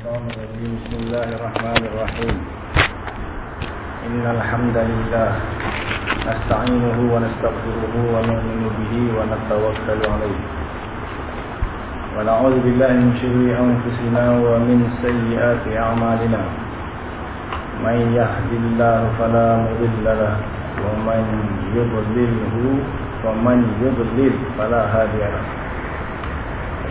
الشيطان الرجيم. بسم الله الرحمن الرحيم. إن الحمد لله نستعينه ونستغفره ونؤمن به ونتوكل عليه. ونعوذ بالله من شرور أنفسنا ومن سيئات أعمالنا. من يهد الله فلا مضل له ومن يضلله ومن يضلل فلا هادي له.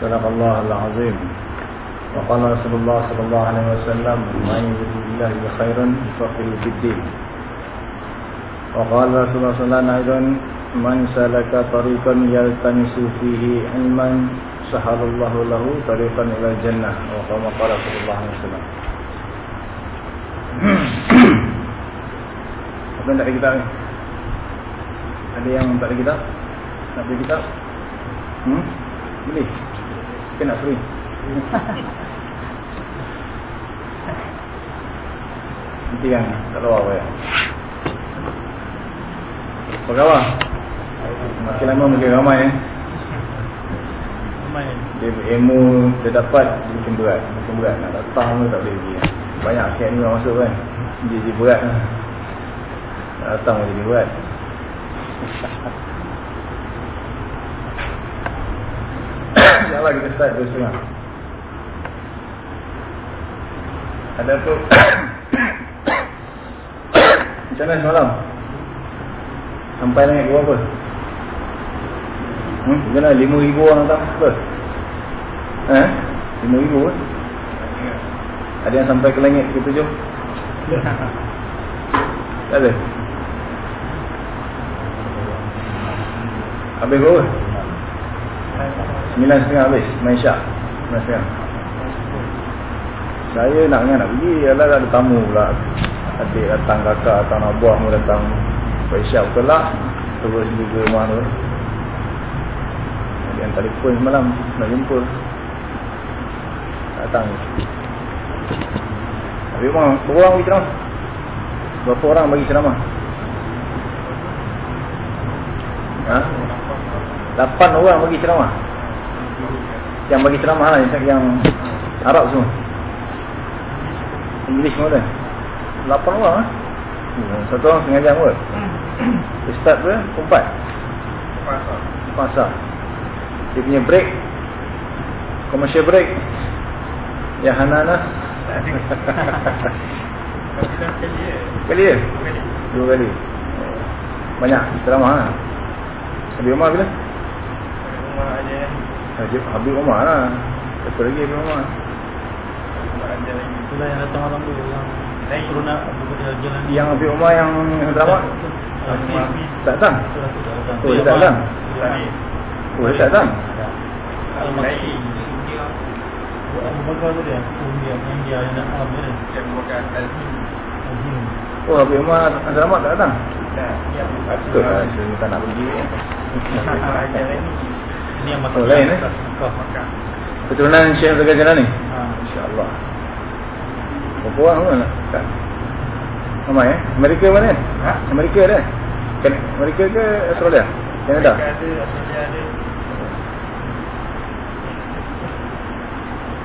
صدق الله العظيم وقال رسول الله صلى الله عليه وسلم من يريد الله بخيرا يفقهه في الدين وقال رسول الله صلى الله عليه وسلم أيضا من سلك طريقا يلتمس فيه علما سهل الله له طريقا إلى الجنة وكما قال رسول الله عليه وسلم Apa yang tak ada kitab ni? Ada yang tak ada kitab? Nak beli kitab? Hmm? Beli? Ke nak free? Nanti kan kat luar apa ya? Apa khabar? Makin lama makin ramai eh? Ramai Dia ilmu dia dapat dia makin berat Makin berat nak datang pun tak boleh pergi Banyak sikit ni orang masuk kan Dia jadi berat Nak datang pun jadi berat InsyaAllah kita start dua setengah Ada tu Macam mana semalam? Sampai naik dua apa? Hmm? Mana? Lima ribu orang datang? Apa? Eh? Lima ribu kan? Ada yang sampai ke langit ke tujuh? Tak ada? Habis berapa? Sembilan setengah habis Main syak. Sembilan setengah. Saya nak kan nak pergi Yalah ada tamu pula. Adik datang kakak datang abah mu datang. Sampai syak betul lah. Terus juga rumah tu. Yang telefon semalam Nak jumpa. Datang. Habis Berapa orang bagi ceramah? Berapa orang bagi ceramah? Ha? Lapan orang bagi ceramah. Yang bagi ceramah lah Yang, yang Arab semua. English semua dah. Lapan orang lah Satu orang setengah jam kot. Dia start tu Empat. Pasar. Dia punya break. Commercial break. Yang Hanana Kali ya? Dua kali. Banyak ceramah lah. Habis Umar bila? Habis, habis Umar lah. Siapa lagi habis Umar? Itulah yang datang malam tu Yang suruh nak jalan. Yang habis Umar yang drama? Tak datang? Oh dia tak datang? Oh dia tak datang? Al-Masih Abu Bakar tu dia? Dia yang dia yang nak alam dia. Yang bukan Al-Him Oh habis Umar drama tak datang? Betul lah Saya tak nak pergi Ini yang Oh, lain, eh? Keturunan Syekh Zagal Jalan ni? Ha. InsyaAllah pun nak tak? Ramai eh? Amerika mana kan? Ha? Amerika ada kan? Amerika ke Australia? Canada? Mereka ada Australia ada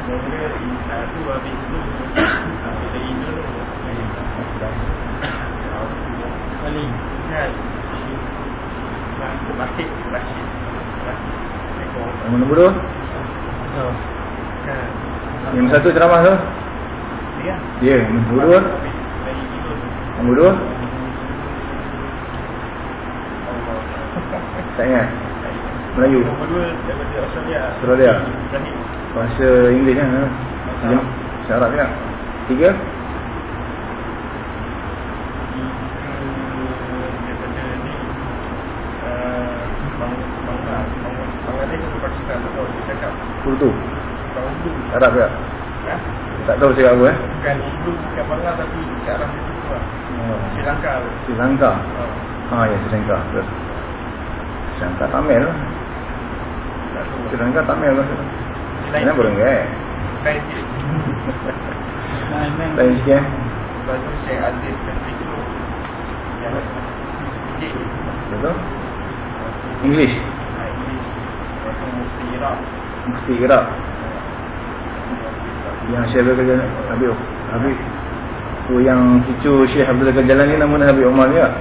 Mula satu habis tu Habis dari Indo Kali Kan Masih Masih Yang nombor dua? Oh. Kan Yang satu ceramah tu? Dia Ya, yeah, nombor dua? Nombor dua? Tak ingat? Melayu? Nombor dua daripada Australia Australia? Bahasa Inggeris kan? Bahasa Bahasa Arab juga? Tiga? daripada ni uh, Bang Bang Bangladesh atau Pakistan atau dia cakap Urdu? tahun tu Arab juga? ha? Tak tahu cakap apa eh. Bukan itu kat Bangla tapi kat arah situ tu lah. Oh. Sri Lanka. Sri Lanka. Oh. Ah ya Sri Lanka. Betul. Sri Lanka Tamil lah. Sri Lanka Tamil lah. Lain Kenapa orang gaya? Lain sikit. Lain sikit eh. Lepas tu Syekh Aziz Kasih tu. Yang sikit. Betul? English. Ah, English. Lepas tu Mufti Iraq. Mesti Iraq. Yang Syekh Abdul Qadir Habib Habib tu yang cucu Syekh Abdul Qadir ni nama dia Habib Omar juga. Ha.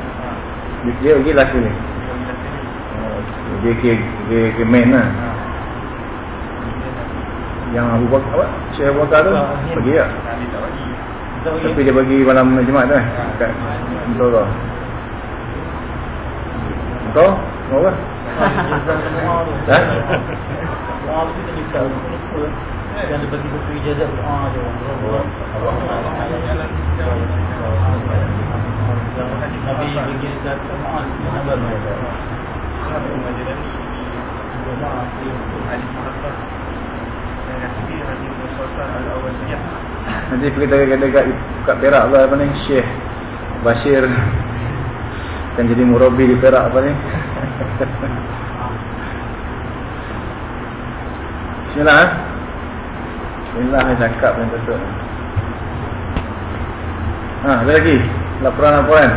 Dia dia pergi last ni. Oh, Dia ke dia ke main lah. Ha. Yang Abu Bakar apa? Syekh Abu Bakar tu pergi? Ha, dia bagi. Tapi dia bagi malam Jumaat tu eh. Kat Betul kau. Kau? Kau apa? Ha? Yang dia bagi buku ijazah doa je. Nabi bagi dekat Doa. Al-Awaliyah. Nanti kita kata kat, kat Perak lah apa ni Syekh Bashir Kan jadi murabi di Perak apa ni Bismillah eh? Bismillah saya cakap yang betul Ha, ada lagi Laporan-laporan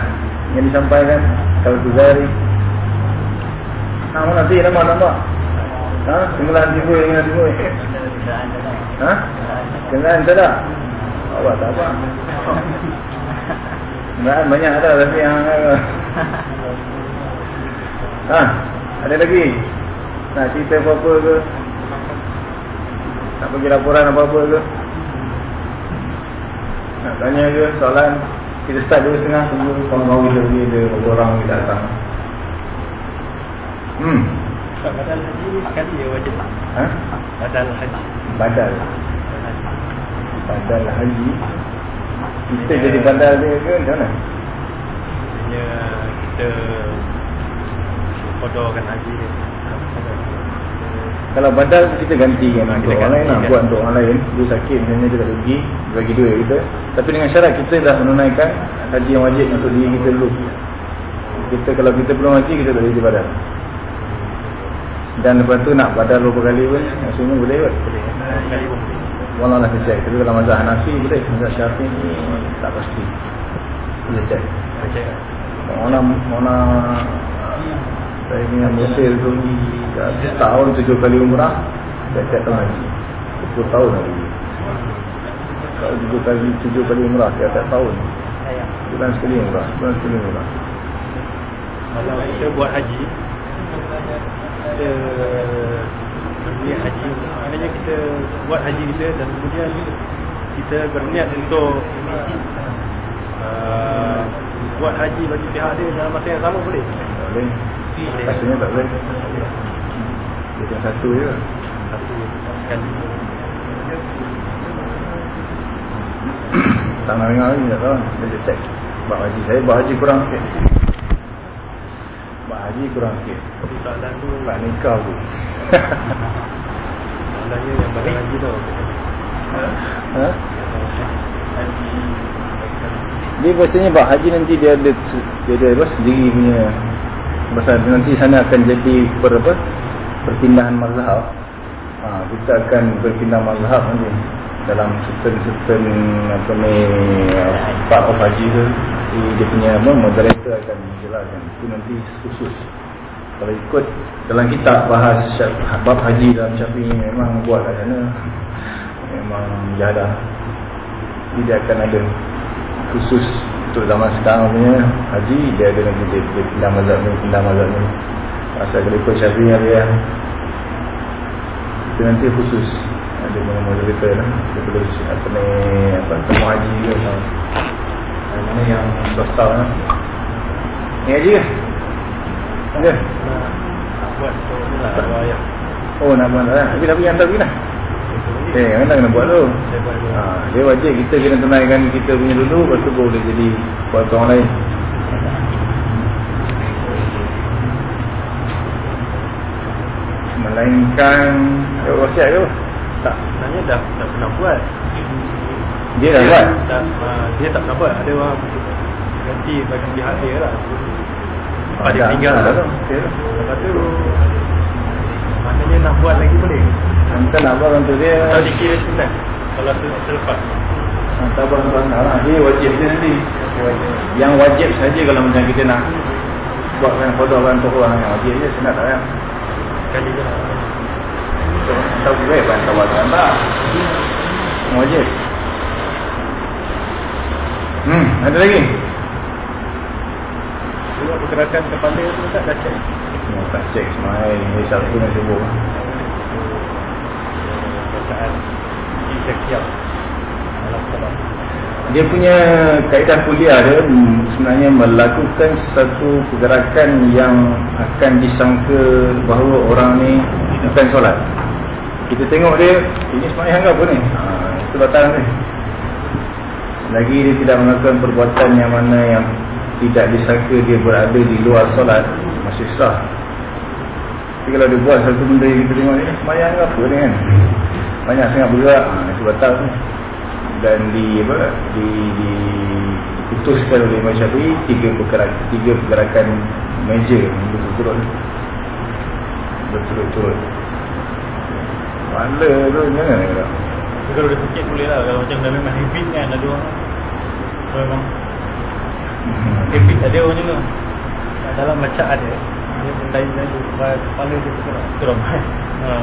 Yang disampaikan Kalau Tuzari Ha, mana nanti nama nampak Ha, tenggelam tiba dengan tiba Ha? Kenaan tak ada? Awak tak apa. Kenaan banyak ada tapi yang Ha? Ada lagi? Nak cerita apa-apa ke? Nak bagi laporan apa-apa ke? Nak tanya ke soalan? Kita start dulu setengah tunggu kawan-kawan kita pergi ada orang kita datang. Hmm. Badal haji sekali ya wajib. Ha? Badal haji. Badal. Badal haji. Kita jadi badal dia ke macam mana? Hanya kita kodokan haji dia. Kalau badal kita gantikan Ha, untuk kita orang lain lah gantikan. buat untuk orang lain. Dia sakit misalnya dia tak dia bagi duit kita. Tapi dengan syarat kita dah menunaikan haji yang wajib untuk diri kita dulu. Kita kalau kita belum haji kita tak boleh jadi badal. Dan lepas tu nak badal beberapa kali pun maksudnya boleh kot. Boleh. Boleh. Walau lah kita check. Tapi kalau mazhab Hanafi boleh, mazhab Syafi'i ni tak pasti. Kita check. Macam Mana mana saya punya Mesir tu setahun tujuh kali umrah tiap tahun haji. Sepuluh tahun lagi. Kalau tujuh kali tujuh kali umrah tiap tiap tahun. Bulan sekali umrah, bulan sekali umrah. Kalau kita buat haji kita berniat haji maknanya kita buat haji kita dan kemudian kita berniat untuk uh, buat haji bagi pihak dia dalam masa yang sama boleh Tak boleh. Rasanya tak boleh. Dia cuma satu je. satu kali Tak nak dengar lagi tak tahu. Dia check. Buat haji saya, buat haji kurang sikit. Buat haji kurang sikit. tapi soalan tu Tak nikah tu. soalannya yang balik haji tu ha? Dia biasanya buat haji nanti dia ada dia ada apa sendiri punya pasal nanti sana akan jadi ber apa perpindahan mazhab. Ha, kita akan berpindah mazhab nanti. Dalam certain-certain apa ni part of haji tu. Di- dia punya apa moderator akan menjelaskan. Itu nanti khusus. Kalau ikut dalam kitab bahas bab haji dalam syafi'i memang buat kat sana. Memang jadi dia akan ada khusus untuk zaman sekarang punya haji dia ada nanti dia, dia pindah mazhab ni pindah mazhab ni. Pasal kalau ikut syafi'i dia itu nanti khusus. Ada punya moderator lah tulis apa ni apa semua haji ke yang mana yang swasta lah ni haji ke? ada? nak buat tu lah oh nak buat lah tapi tapi hantar pergi lah eh yang mana kena buat tu? Dulu. Ha, dia wajib kita kena tunaikan kita punya dulu lepas tu baru boleh jadi buat orang lain. Melainkan eh, wasiat ke apa? tak sebenarnya dah dah pernah buat. Dia dah buat. tak, ah, Dia tak nak buat. Ada orang Ganti bagi pihak dia lah. Lepas dia Dah, meninggal lah. Lepas tu Maknanya nak buat lagi boleh Kita nak buat untuk dia. Tak dikira sunat Kalau tu terlepas Tak buat untuk anak lah. Dia wajib dia nanti. Yang wajib saja kalau macam kita nak buatkan kodokkan Tuhan yang wajib je senang tak payah. Kali je Tak boleh bantah buatan tak. Yang wajib. Hmm, ada lagi? Juga pergerakan kepala tu tak dah check Tu nak sibuk. Perasaan Insekiam Dalam salam Dia punya kaedah kuliah dia sebenarnya melakukan sesuatu pergerakan yang akan disangka bahawa orang ni bukan solat. Kita tengok dia, ini semayang apa ni? Ha, itu batal ni. Lagi dia tidak melakukan perbuatan yang mana yang tidak disangka dia berada di luar solat, masih sah. Tapi kalau dia buat satu benda yang kita tengok ni, semayang ke apa ni kan? Banyak sangat bergerak, ha, itu batal ni dan di apa di diputuskan oleh Imam Syafi'i tiga pergerakan tiga pergerakan meja berturut-turut berturut-turut. Mana tu? Jangan kata Tapi kalau dia sikit boleh lah. Kalau macam dah memang habit kan Ada orang Kalau memang Habit ada orang tu Dalam bacaan dia Dia lain-lain Kepala dia bergerak Itu ramai ha.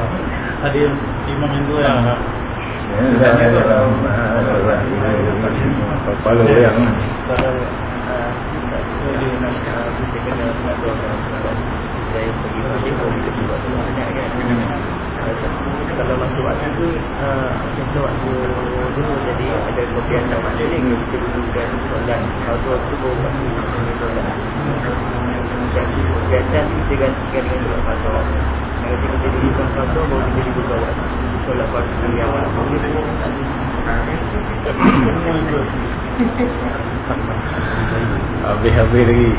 Ada yang imam yang tu ha. kepala yang Kalau Dia nak Kita kena Nak doakan Saya pergi balik Kalau pergi waktu banyak kan kalau masa waktu tu uh, Macam waktu dulu Jadi ada kebiasaan macam ni Kita dudukkan solat Kalau tu waktu baru pasti Kita kebiasaan kita gantikan dengan solat pasal Nanti kita dudukkan pasal Baru kita dudukkan waktu Solat pasal yang habis-habis lagi.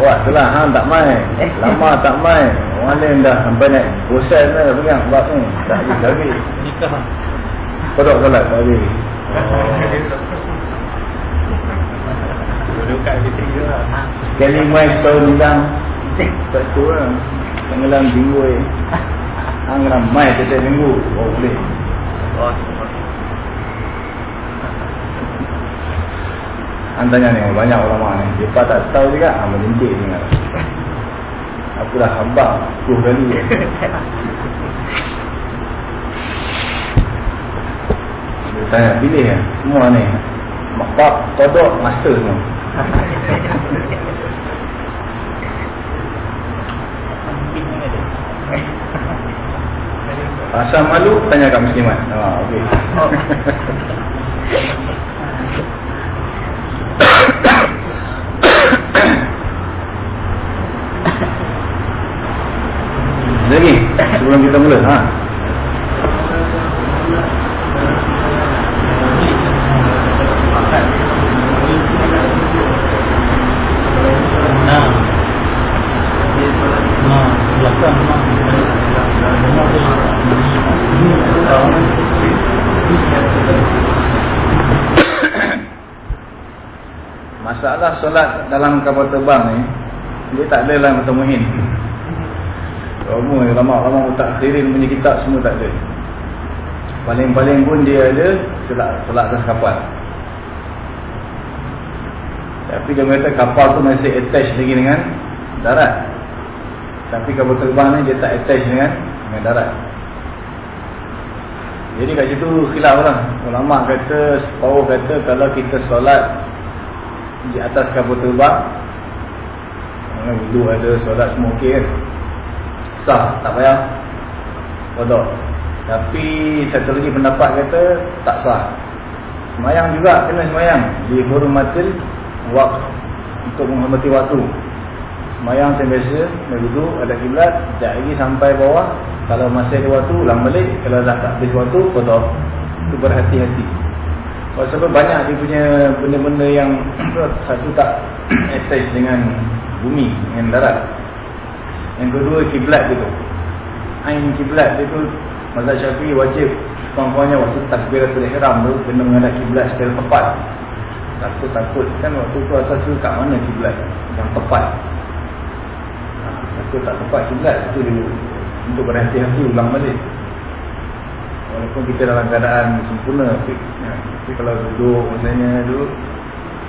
Wah tu lah hang tak main. Lama tak main. Orang lain dah sampai naik. Bosan dah pegang bab ni? Tak habis lagi. Nikah. Kodok solat tak habis Dudukkan fitri je lah. Sekali main setahun hilang Tak tu lah. Tenggelam minggu eh Hang ramai setiap minggu Oh boleh. Oh Hang tanya ni banyak ulama ni. Dia tak tahu juga. Hang melintik ni Aku dah habak 10 kali. Dia tanya pilih kan Semua ni? Makbab, kodok, master semua Rasa malu tanya kat muslimat. Ha okey. Lagi sebelum kita mula ha. Solat dalam kapal terbang ni dia tak ada dalam mutamuhin. Semua lama-lama mutakhirin punya kitab semua tak ada. Paling-paling pun dia ada solat solat atas kapal. Tapi dia kata kapal tu masih attach lagi dengan darat. Tapi kapal terbang ni dia tak attach dengan dengan darat. Jadi kat situ khilaf lah. Ulama kata, separuh kata kalau kita solat di atas kapal terbang. Mana wudhu ada solat semua okey kan? Sah, tak payah. Kodok Tapi satu lagi pendapat kata Tak sah. Semayang juga kena semayang. Di hormatil waktu Untuk menghormati waktu. Semayang macam biasa Dia wudhu, ada kiblat Sekejap lagi sampai bawah. Kalau masih ada waktu, ulang balik. Kalau dah tak habis waktu, kodok Itu berhati-hati sebab banyak dia punya benda-benda yang satu tak attach dengan bumi, dengan darat. Yang kedua kiblat dia tu. Ain kiblat dia tu Mazhab Syafi'i wajib Kawan-kawannya waktu takbiratul ihram tu Kena menghadap kiblat secara tepat Takut-takut kan waktu tu atas tu kat mana kiblat Yang tepat ha, Takut tak tepat kiblat Itu dia untuk berhati-hati ulang balik Walaupun kita dalam keadaan sempurna Tapi, ya, tapi kalau duduk Misalnya duduk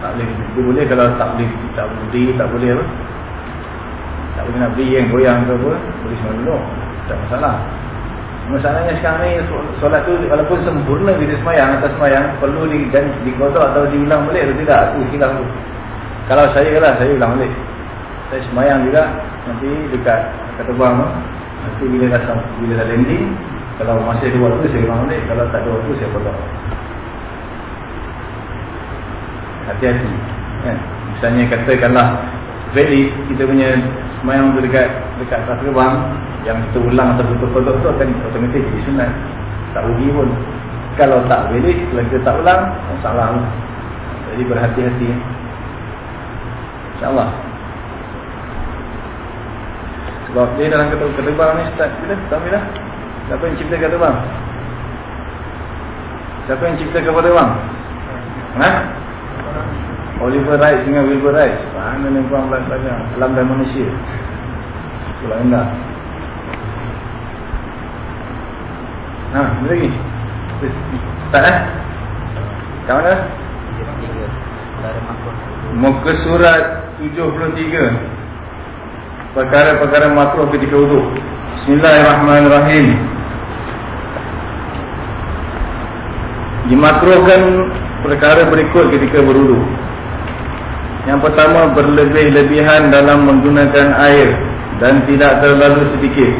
Tak boleh Dia boleh kalau tak boleh Tak boleh Tak boleh apa Tak boleh nak beri yang goyang ke apa Boleh semua dulu Tak masalah Masalahnya sekarang ni solat tu walaupun sempurna bila semayang atas semayang perlu di dan dikodok atau diulang balik atau tidak tu hilang tu. Kalau saya lah saya ulang balik. Saya semayang juga nanti dekat kata bang nanti bila dah bila dah landing kalau masih ada waktu saya ulang balik. Kalau tak ada waktu saya kodok. Hati-hati kan. Misalnya katakanlah valid kita punya semayang tu dekat dekat atas gerbang yang ulang atau kodok tu akan otomatik jadi sunat. Tak rugi pun. Kalau tak boleh kalau kita tak ulang salah jadi berhati-hati. insyaAllah. Sebab dia dalam kata ketebang ni start kita tahu lah siapa yang cipta ketebang siapa yang cipta ketebang ha? Oliver Wright dengan Wilbur Wright mana ni puan belajar alam dan manusia Pulang enggak Ha, ni lagi. Start eh? Kat mana? Muka surat 73. Perkara-perkara makruh ketika wuduk. Bismillahirrahmanirrahim. Dimakruhkan perkara berikut ketika berwuduk. Yang pertama berlebih-lebihan dalam menggunakan air dan tidak terlalu sedikit.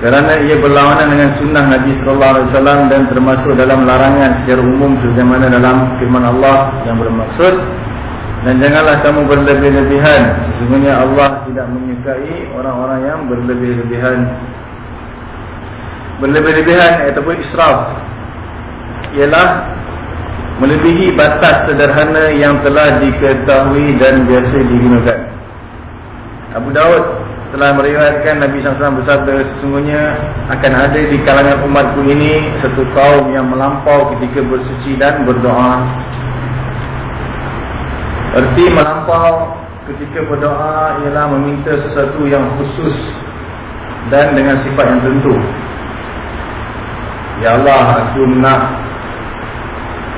Kerana ia berlawanan dengan sunnah Nabi sallallahu alaihi wasallam dan termasuk dalam larangan secara umum sebagaimana dalam firman Allah yang bermaksud dan janganlah kamu berlebih-lebihan sesungguhnya Allah tidak menyukai orang-orang yang berlebih-lebihan. Berlebih-lebihan ataupun israf ialah melebihi batas sederhana yang telah diketahui dan biasa digunakan Abu Daud telah meriwayatkan Nabi SAW bersabda sesungguhnya akan ada di kalangan umatku ini satu kaum yang melampau ketika bersuci dan berdoa. Erti melampau ketika berdoa ialah meminta sesuatu yang khusus dan dengan sifat yang tentu. Ya Allah, aku nak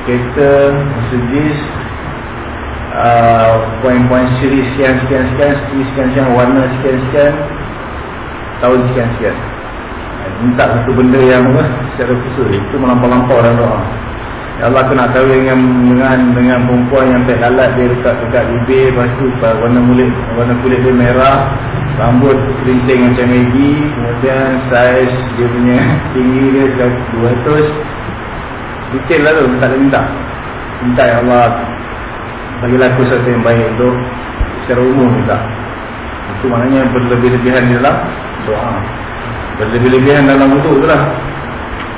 kereta Mercedes Uh, poin-poin siri sekian sekian sekian siri sekian sekian warna sekian sekian tahun sekian sekian. Uh, minta satu benda yang uh, secara khusus. Itu melampau-lampau dalam doa Ya Allah aku nak kahwin dengan dengan, dengan perempuan yang tak lalat dia dekat dekat bibir lepas tu warna kulit warna kulit dia merah rambut kerinting macam Maggie kemudian saiz dia punya tinggi dia dekat 200 detail lah tu ada minta. Minta ya Allah bagi laku sesuatu yang baik untuk secara umum juga itu maknanya berlebih-lebihan dalam doa. Berlebih-lebihan dalam wudhu tu lah.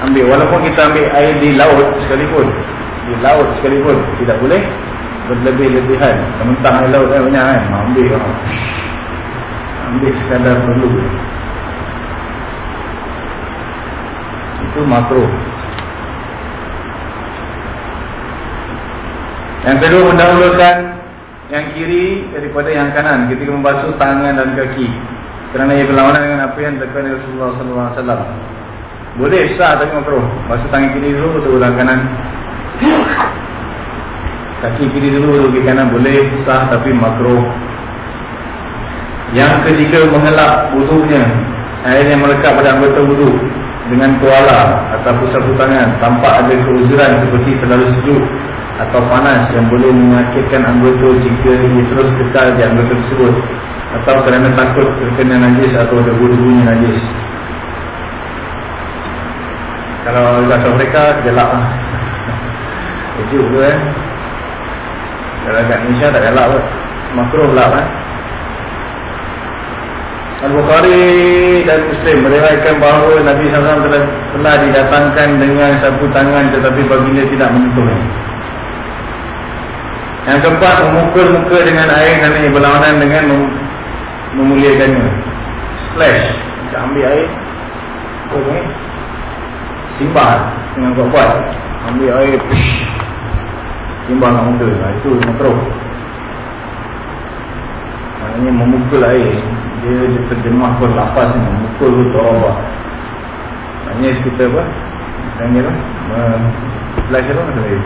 Ambil walaupun kita ambil air di laut sekalipun di laut sekalipun tidak boleh berlebih-lebihan. Mentang air laut kan banyak kan? Ambil lah. ambil sekadar perlu itu makro Yang kedua mendahulukan yang kiri daripada yang kanan ketika membasuh tangan dan kaki. Kerana ia berlawanan dengan apa yang dilakukan Rasulullah sallallahu alaihi wasallam. Boleh sah tapi makruh. Basuh tangan kiri dulu atau tangan kanan. Kaki kiri dulu atau kaki kanan boleh sah tapi makruh. Yang ketiga mengelap wudunya. Air yang melekat pada anggota wudu dengan kuala atau sapu tangan tampak ada keuzuran seperti terlalu sejuk atau panas yang boleh menyakitkan anggota jika ia terus kekal di anggota tersebut. Atau kerana takut terkena najis atau ada bulu-bulunya najis. Kalau bahasa mereka gelap lah. Sejuk tu eh. Kalau kat Malaysia tak gelap pun makro gelap eh. Al-Bukhari dan Muslim meriwayatkan bahawa Nabi SAW telah, telah didatangkan dengan sapu tangan tetapi baginda tidak menyentuhnya. Yang keempat memukul muka dengan air ia berlawanan dengan mem memuliakannya. Splash. Kita ambil air. Oh, ni. Simbah. Dengan kuat-kuat. Ambil air Simbah dengan muka. Ha, Itu makro Maknanya memukul air. Dia terjemah berlapas ni. Memukul tu Allah Maknanya kita apa? Tanya lah Flash apa macam ni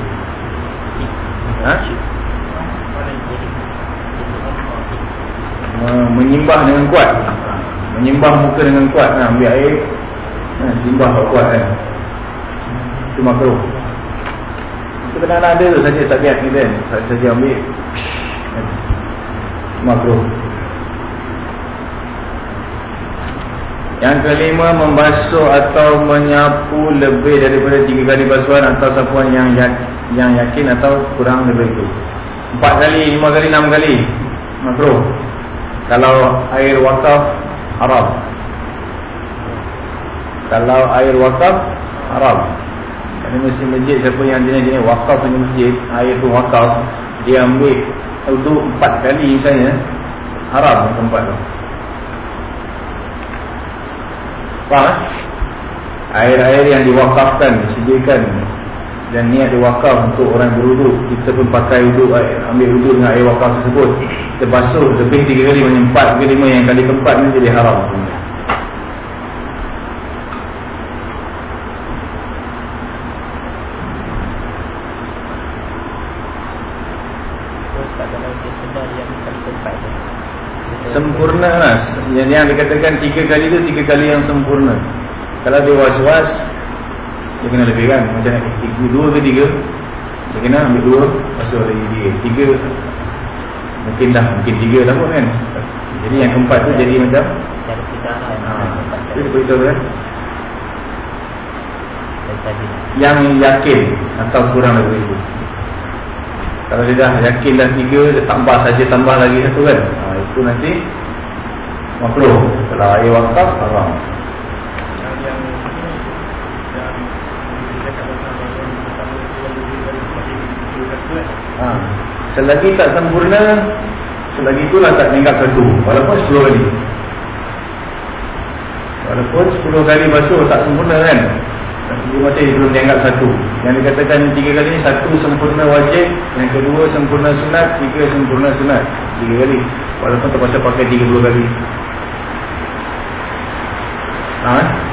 Ha? Menyimbah dengan kuat. Menyimbah muka dengan kuat ha, Ambil air. Ha, Simbah kuat kan Itu makro Itu kena ada tu saja tabiat ni kan? Saja ambil. Makro Yang kelima Membasuh atau menyapu Lebih daripada tiga kali basuhan Atau sapuan yang yang yakin Atau kurang daripada itu Empat kali, lima kali, enam kali. Makro Kalau air wakaf Haram. Kalau air wakaf Haram. Ini mesti masjid Siapa yang jenis-jenis wakaf punya masjid Air tu wakaf Dia ambil Untuk empat kali misalnya Haram tempat tu. Faham? Eh? Air-air yang diwakafkan Disediakan dan niat diwakaf untuk orang beruduk kita pun pakai uduk ambil uduk dengan air wakaf tersebut. Kita basuh lebih tiga kali macam empat ke lima yang kali keempat ni jadi haram. Sempurna lah yang, yang dikatakan tiga kali tu tiga kali yang sempurna. Kalau dia was-was dia kena lebih kan? Macam nak tiga, dua ke tiga? Dia kena ambil dua pasal lagi tiga tiga. Mungkin dah mungkin tiga dah pun kan? Jadi yang keempat tu jadi macam? Cara kita itu beritahu kan? Yang yakin atau kurang lebih itu. Kalau dia dah yakin dah tiga dia tambah saja tambah lagi satu kan? Ha, itu nanti makruh. Kalau air wakaf haram ha. Selagi tak sempurna Selagi itulah tak tinggal satu Walaupun 10 kali. Walaupun 10 kali basuh tak sempurna kan? Dia masih belum tinggal satu. Yang dikatakan tiga kali ni Satu sempurna wajib Yang kedua sempurna sunat Tiga sempurna sunat. Tiga kali. Walaupun terpaksa pakai 30 kali. Haa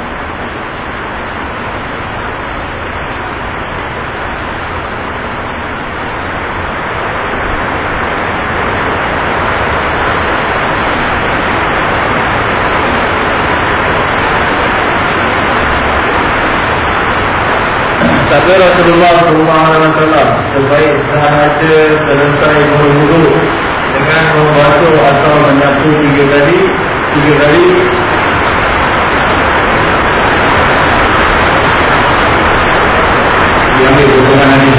Sabda Rasulullah SAW Sebaik sahaja selesai berwudu Dengan membasuh atau menyapu tiga kali Tiga kali Diambil hubungan ini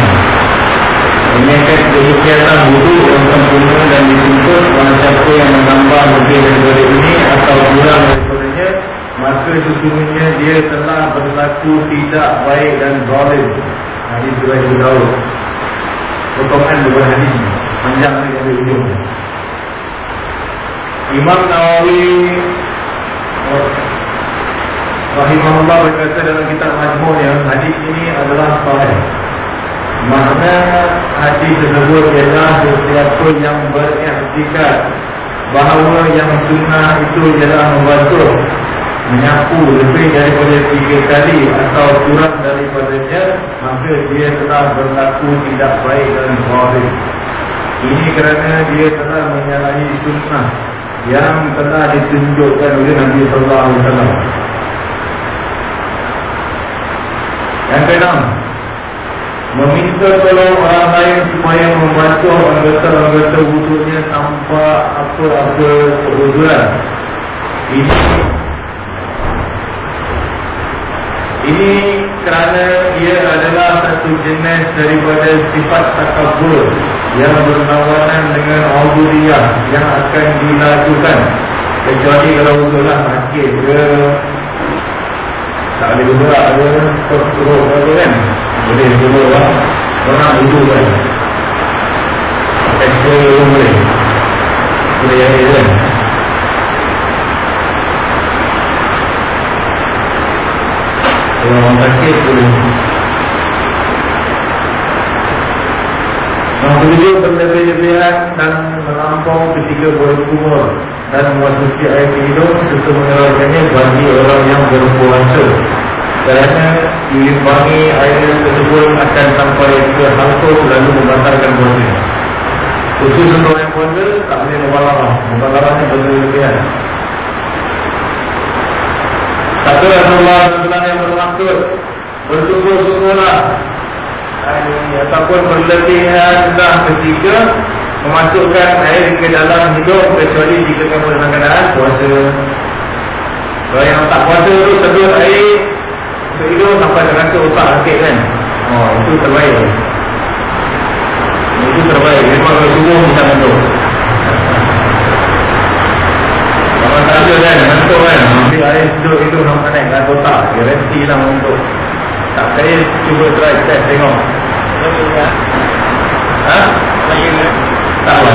Menyekat kehikiatan wudu yang sempurna dan dituntut Orang siapa yang menambah lebih daripada ini Atau kurang daripadanya maka sesungguhnya dia berlaku tidak baik dan zalim. Hadis riwayat Abu Dawud. Potongan dua hadis panjang ni dari ujung. Imam Nawawi Rahimahullah berkata dalam kitab Majmur yang hadis ini adalah sahih. Makna hadis tersebut ialah sesiapa yang beriktikad bahawa yang sunnah itu ialah membasuh menyapu lebih daripada tiga kali atau kurang daripadanya maka dia telah berlaku tidak baik dan zalim ini kerana dia telah menyalahi sunnah yang telah ditunjukkan oleh Nabi sallallahu alaihi wasallam. Yang keenam meminta tolong orang lain supaya membantu anggota-anggota wudhunya tanpa apa-apa kehuduran ini ini kerana ia adalah satu jenis daripada sifat takabur yang berlawanan dengan auduriyah yang akan dilakukan. Kecuali kalau udahlah sakit ke tak boleh bergerak ke tersuruh ke kan? Boleh suruh lah orang udur kan Ekspor boleh boleh jadi kan Kalau orang sakit boleh Tujuh berlebih-lebihan dan melampau ketika berkumur dan memasuki air minum serta mengeluarkannya bagi orang yang berpuasa. Kerana diimbangi air tersebut akan sampai ke halkus lalu membatalkan puasa. Khusus untuk yang puasa tak boleh membalarah. Membalarahnya berlebih-lebihan. Kata Rasulullah SAW yang bermaksud Bersungguh-sungguhlah Ataupun berlebihan dah ketika Memasukkan air ke dalam hidup Kecuali jika kamu dalam keadaan puasa Kalau yang tak puasa tu sedut air Hidup sampai terasa otak sakit kan? Oh itu terbaik. Itu terbaik. Memang kalau sungguh bisa bentuk Orang tak ada kan, ngantuk kan? Ambil air duduk itu nampak naik kat kotak. Garanti lah untuk Tak saya cuba try test tengok. Ha? Tak lah,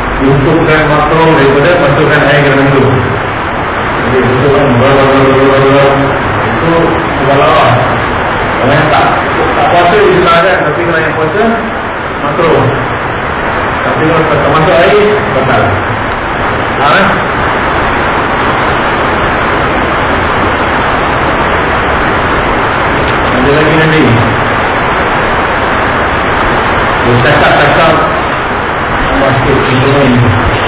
untukkan makro daripada masukkan air ke dalam hidup. Jadi itu kan berlalu-lalu itu kebalawa. Kalau yang tak tak puasa di sana tapi kalau yang puasa makro. Tapi kalau tak masuk air, batal. Ha? Ada lagi nanti Dia cakap-cakap Masuk semua ini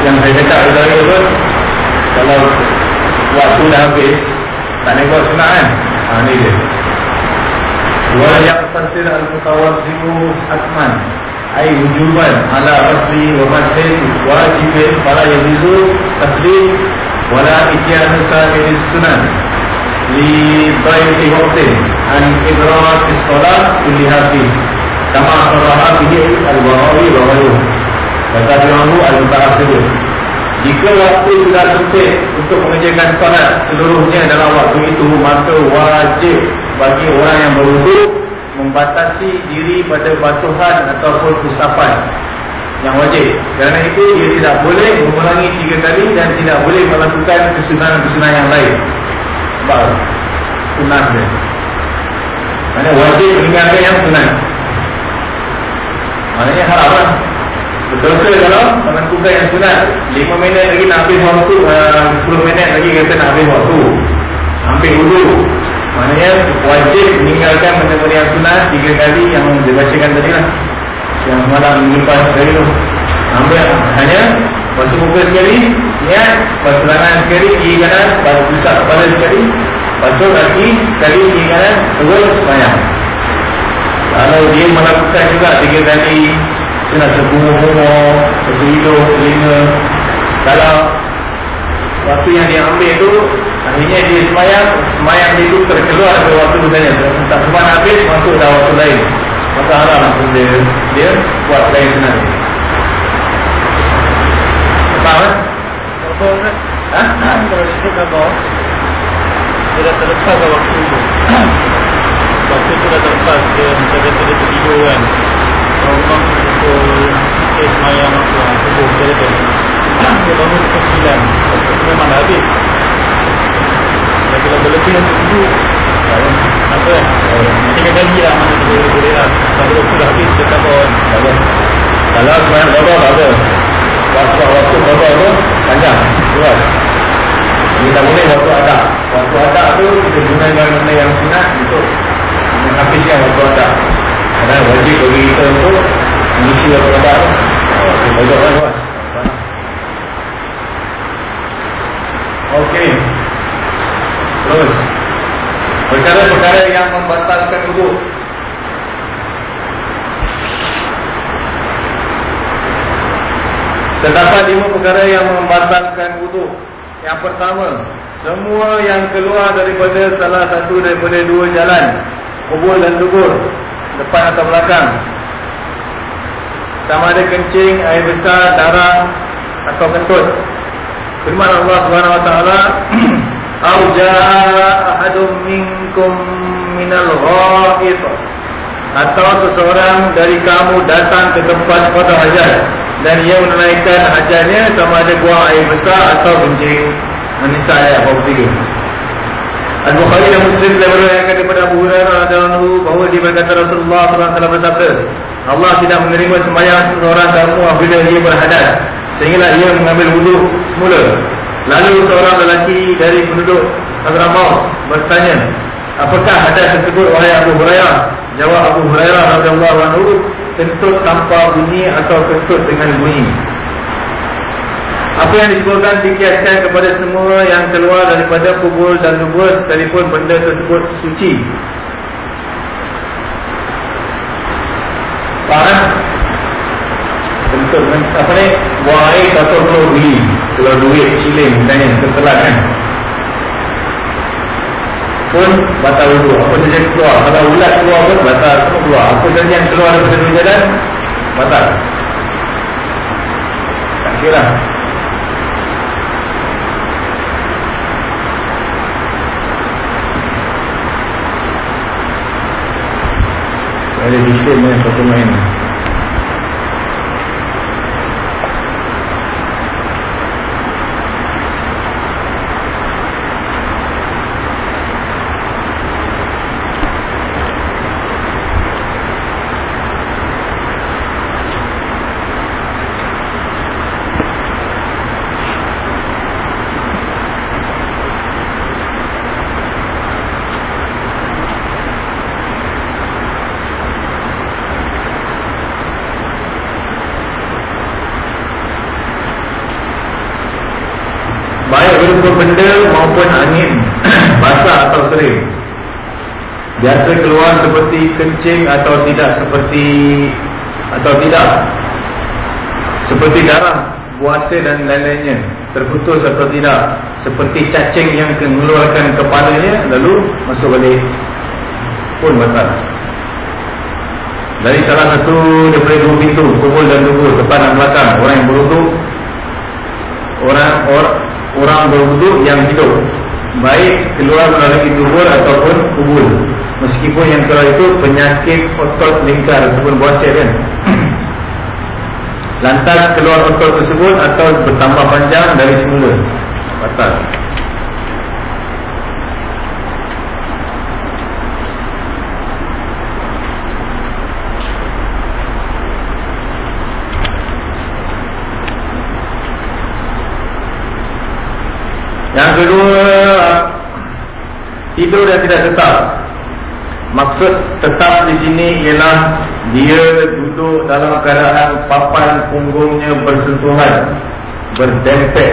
yang saya cakap tadi tu kalau waktu dah habis tak nak buat sunat kan? Ha, ni dia. Wa yaqtasil al-mutawaddi'u atman ay wujuban ala asli wa madhin wajibin fala yajuzu taslim wala ityanu sa'ir sunan. Li dhaifi waqtin an idrak as-salat kulli hadhi kama saraha bihi al-Bukhari wa ghayruhu Kata Imam Al-Mutaakhir Jika waktu sudah sempit untuk mengerjakan solat seluruhnya dalam waktu itu Maka wajib bagi orang yang berwuduk Membatasi diri pada batuhan ataupun usapan Yang wajib. Kerana itu dia tidak boleh mengulangi tiga kali Dan tidak boleh melakukan kesunahan-kesunahan yang lain. Sebab sunat dia. Maksudnya wajib meninggalkan yang sunat Maknanya haram lah Berdosa kalau menentukan yang sunat 5 minit lagi nak habis waktu uh, 10 minit lagi kata nak habis waktu. Ambil dulu Maknanya wajib meninggalkan benda-benda yang sunat Tiga kali yang dibacakan tadi lah. Yang malam lepas tadi tu. Ambil. Hanya Basuh muka sekali Niat Basuh tangan sekali Kiri kanan Basuh pusat kepala sekali Basuh kaki Sekali kiri kanan Terus semayang Kalau dia melakukan juga Tiga kali kena terhidup, telinga. Kalau waktu yang dia ambil tu, akhirnya dia semayang, semayang dia tu terkeluar ke waktu misalnya. Tak sempat habis, masuk dah waktu lain. Maka haram dia, dia buat lain senang. Faham kan? Apa kan? Ha? Kalau disebut apa? Dia dah terlepas waktu tu. Waktu tu dah terlepas dia macam dia dia tertidur kan. Kalau eh semayang apa subuh dia kata. Dia bangun pukul 9. Pukul 9 memang dah habis. Kalau berlebih untuk tidur apa? Tiga kali lah mana tu boleh, lah. Kalau waktu dah habis dia tak ada. Kalau semayang baba tak ada. Waktu waktu baba tu panjang. Luas. Dia tak boleh waktu adak. Waktu adak tu kita gunakan benda yang sunat untuk menghabiskan waktu adak. Kerana wajib bagi kita untuk tu. Oh, Kita belajar kan tuan. Okey. Terus. Perkara-perkara yang membatalkan wuduk. Terdapat lima perkara yang membatalkan wuduk. Yang pertama, semua yang keluar daripada salah satu daripada dua jalan, kubur dan dubur, depan atau belakang. Sama ada kencing, air besar, darah atau kentut. Firman Allah Subhanahu wa taala, "Au jaa ahadum minkum minal ghaib." Atau seseorang dari kamu datang ke tempat pada hajat dan ia menunaikan hajatnya sama ada buang air besar atau kencing. Anisa ayat 43. Al-Bukhari dan Muslim telah meriwayatkan daripada Abu Hurairah radhiyallahu bahawa dia berkata Rasulullah sallallahu alaihi wasallam bersabda, Allah tidak menerima sembahyang seseorang kamu apabila ia berhadas sehinggalah ia mengambil wudu mula. Lalu seorang lelaki dari penduduk Hadramaut bertanya, "Apakah hadas tersebut wahai Abu Hurairah?" Jawab Abu Hurairah radhiyallahu anhu, "Kentut tanpa bunyi atau kentut dengan bunyi." Apa yang disebutkan dikiaskan kepada semua yang keluar daripada kubur dan lubur sekalipun benda tersebut suci. Faham? Bentuk apa ni? Air satu puluh beli. Kalau duit siling misalnya setelah kan. Pun batal wudhu. Apa saja keluar. Kalau ulat keluar pun batal semua keluar. Apa saja yang keluar daripada dan batal. Tak kira. Ada bising ni satu main. Baik berupa benda maupun angin Basah atau kering Biasa keluar kencing atau tidak seperti Atau tidak. Seperti darah Puasa dan lain-lainnya. Terputus atau tidak. Seperti cacing yang mengeluarkan kepalanya Lalu masuk balik Pun batal. Dari salah satu Daripada dua pintu Kubur dan dubur Depan dan belakang Orang yang beruduk Orang, orang orang berwuduk yang hidup. Baik keluar melalui dubur ataupun kubur meskipun yang keluar itu penyakit otot lingkar ataupun buasir kan? Lantas keluar otot tersebut atau bertambah panjang dari semula. Batal. Yang kedua Tidur yang tidak tetap Maksud tetap di sini ialah Dia duduk dalam keadaan papan punggungnya bersentuhan Berdempet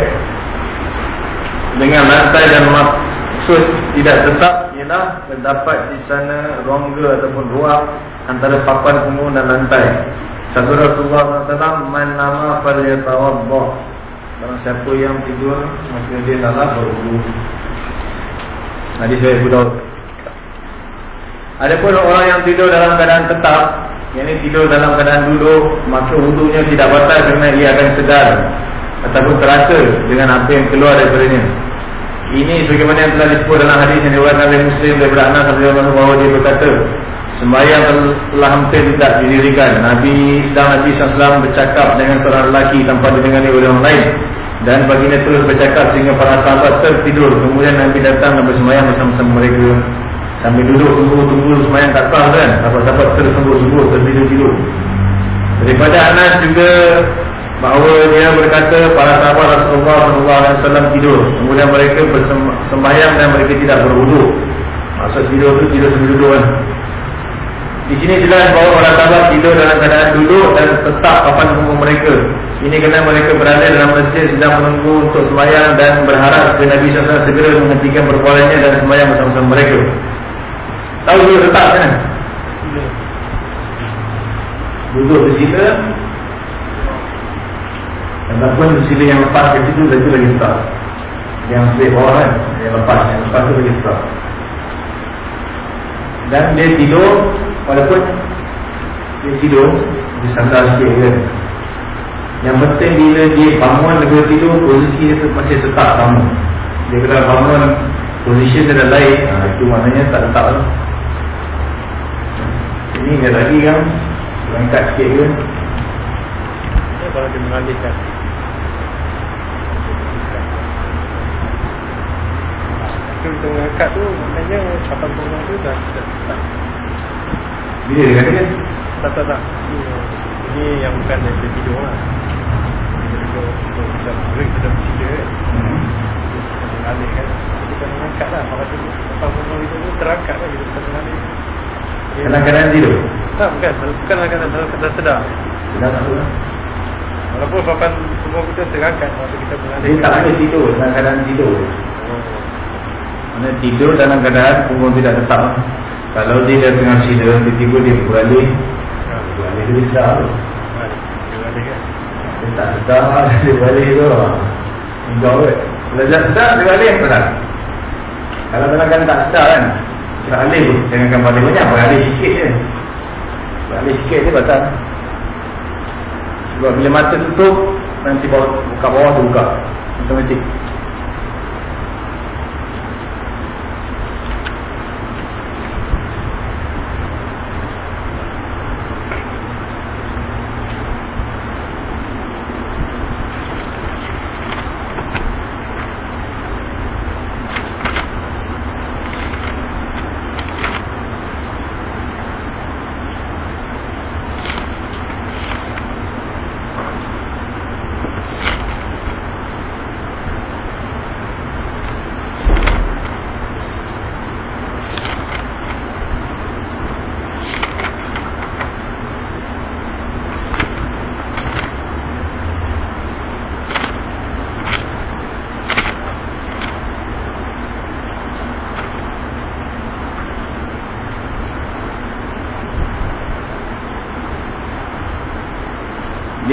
Dengan lantai dan maksud tidak tetap Ialah terdapat di sana rongga ataupun ruang Antara papan punggung dan lantai. Sabtu Rasulullah SAW Man nama pada yatawabah Barang siapa yang tidur Maka dia dalam berwudu. Hadis dari Abu Daud Adapun orang yang tidur dalam keadaan tetap Yang tidur dalam keadaan duduk Maka wudunya tidak batal Kerana ia akan sedar Ataupun terasa Dengan apa yang keluar daripadanya. Ini sebagaimana yang telah disebut dalam hadis Yang diwakilkan oleh Muslim Daripada Anas Bahawa dia berkata Sembahyang telah hampir tidak didirikan. Nabi sedang Nabi SAW bercakap dengan seorang lelaki Tanpa didengani oleh orang lain. Dan baginda terus bercakap sehingga para sahabat tertidur. Kemudian Nabi datang dan bersembahyang bersama-sama mereka Sambil duduk tunggu-tunggu sembahyang tak sah kan? Terus tunggu-tunggu tertidur-tidur Daripada Anas juga Bahawa dia berkata para sahabat Rasulullah SAW tidur. Kemudian mereka bersembahyang dan mereka tidak berwuduk. Maksud tidur itu tidur sambil duduk kan? Di sini jelas bahawa para sahabat tidur dalam keadaan duduk dan tetap papan punggung mereka. Ini kerana mereka berada dalam masjid sedang menunggu untuk sembahyang dan berharap Nabi SAW segera menghentikan perbualannya dan sembahyang bersama-sama mereka. Tahu duduk tetap kan? Duduk di sini. Dan pun di sini yang lepas ke situ, itu lagi tetap. Yang sebelah bawah kan? Yang lepas, yang lepas itu lagi tetap. Dan dia tidur Walaupun Dia tidur Dia sandar sikit kan Yang penting bila dia bangun daripada tidur Posisi dia tu masih tetap sama Dia kena bangun Posisi dia dah lain ha, Itu maknanya tak tetap lah Ini dia lagi kan Langkat sikit ke Ya, kalau dia mengalihkan. Kita mengangkat tu Maknanya Kapan bangun tu dah dah- Bila dia kata Tak tak tak. Ini, yang bukan dari tidur lah. Dia tidur Kita kita break Kita kan hmm. Kita mengalihkan. Kita mengangkat lah. Kalau tu bangun itu tu Terangkat lah. Kita kita Dia- Kadang-kadang tidur? Tak bukan. Bukan dalam dalam sedar Sedang tak tahu Walaupun papan semua kita terangkat Waktu kita mengalih Dia tak ada tidur keadaan tidur. Mana tidur dalam keadaan punggung tidak tetap. Kalau dia dah tengah tidur Tiba-tiba dia beralih. Beralih dia sedar tu. Dia kan? Dia tak sedar Dia beralih tu. Hingga ke Kalau dah sedar Dia beralih tak. Sedar Kalau dalam keadaan tak sedar kan Beralih tu Jangankan beralih banyak Beralih sikit je. Beralih sikit je batal. Sebab bila mata tutup Nanti bawah, buka bawah tu buka Automatik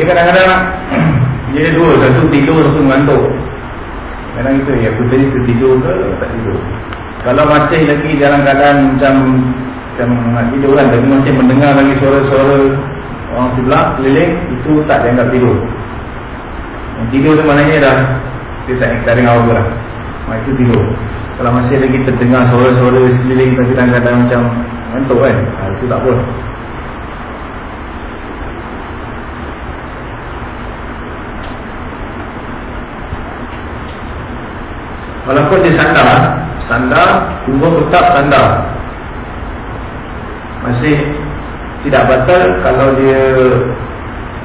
Dia kadang-kadang Dia dua Satu tidur Satu mengantuk. Kadang itu Ya aku tadi tertidur ke Tak tidur? Kalau masih lagi Dalam keadaan macam Macam nak tidur kan Tapi masih mendengar lagi Suara-suara Orang sebelah Keliling Itu tak dianggap tidur. Yang tidur tu maknanya dah Dia tak, tak dengar apa lah Mak itu tidur. Kalau masih lagi terdengar Suara-suara sekeliling Tapi keadaan macam Mengantuk kan ha, Itu tak apa Walaupun dia sandar. Sandar Punggung tetap sandar. Masih Tidak batal Kalau dia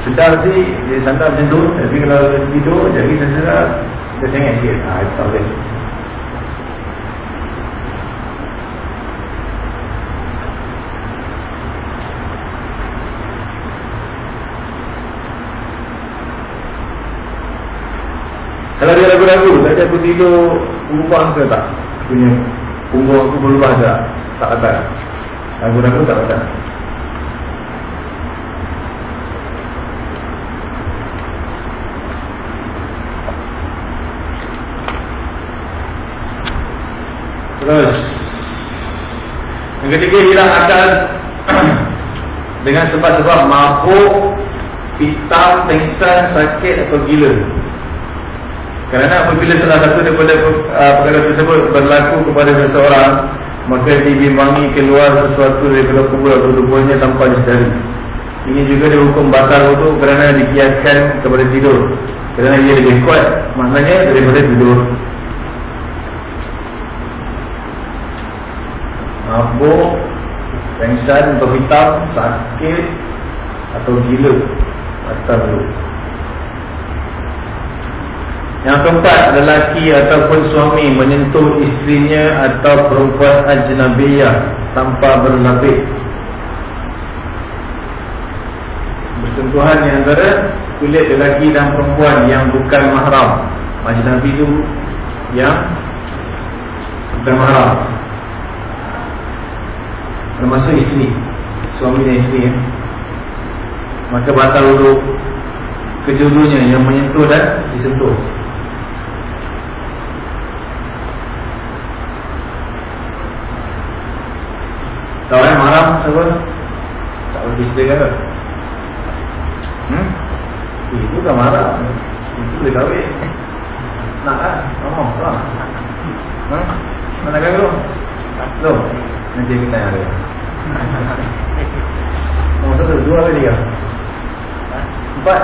Sedar nanti Dia sandar macam tu. Tapi kalau tidur Jadi dia sedar Dia sengit sikit. Haa itu tak boleh Kalau dia ragu-ragu Tadi aku tidur Berubah ke tak? Punya Punggung aku berubah tak? Tak atas. Ragu-ragu tak atas. Terus Yang ketiga hilang akal Dengan sebab-sebab mabuk Hitam, pengsan, sakit atau gila kerana apabila salah satu daripada uh, perkara tersebut berlaku kepada seseorang Maka dibimbangi keluar sesuatu daripada kubur atau tubuhnya tanpa disedari. Ini juga dihukum batal itu kerana dikiaskan kepada tidur. Kerana ia lebih kuat maknanya daripada tidur. Mabuk, pengsan, berhitam, sakit atau gila Batal dulu yang keempat, lelaki ataupun suami menyentuh isterinya atau perempuan ajnabiyah tanpa berlapik. Bersentuhan antara kulit lelaki dan perempuan yang bukan mahram. Ajnabi itu yang bukan mahram. Termasuk isteri, suami dan isteri. Ya. Maka batal untuk kedua-duanya yang menyentuh dan disentuh. Tahu kan malam apa? Tak boleh cerita ke? Hmm? Eh, itu kan marah. Itu boleh kahwin. Nak kan? Oh, lah. Ha? Mana kahwin tu? Tu. Nanti kita yang ada. Oh, satu, dua ke tiga? Empat.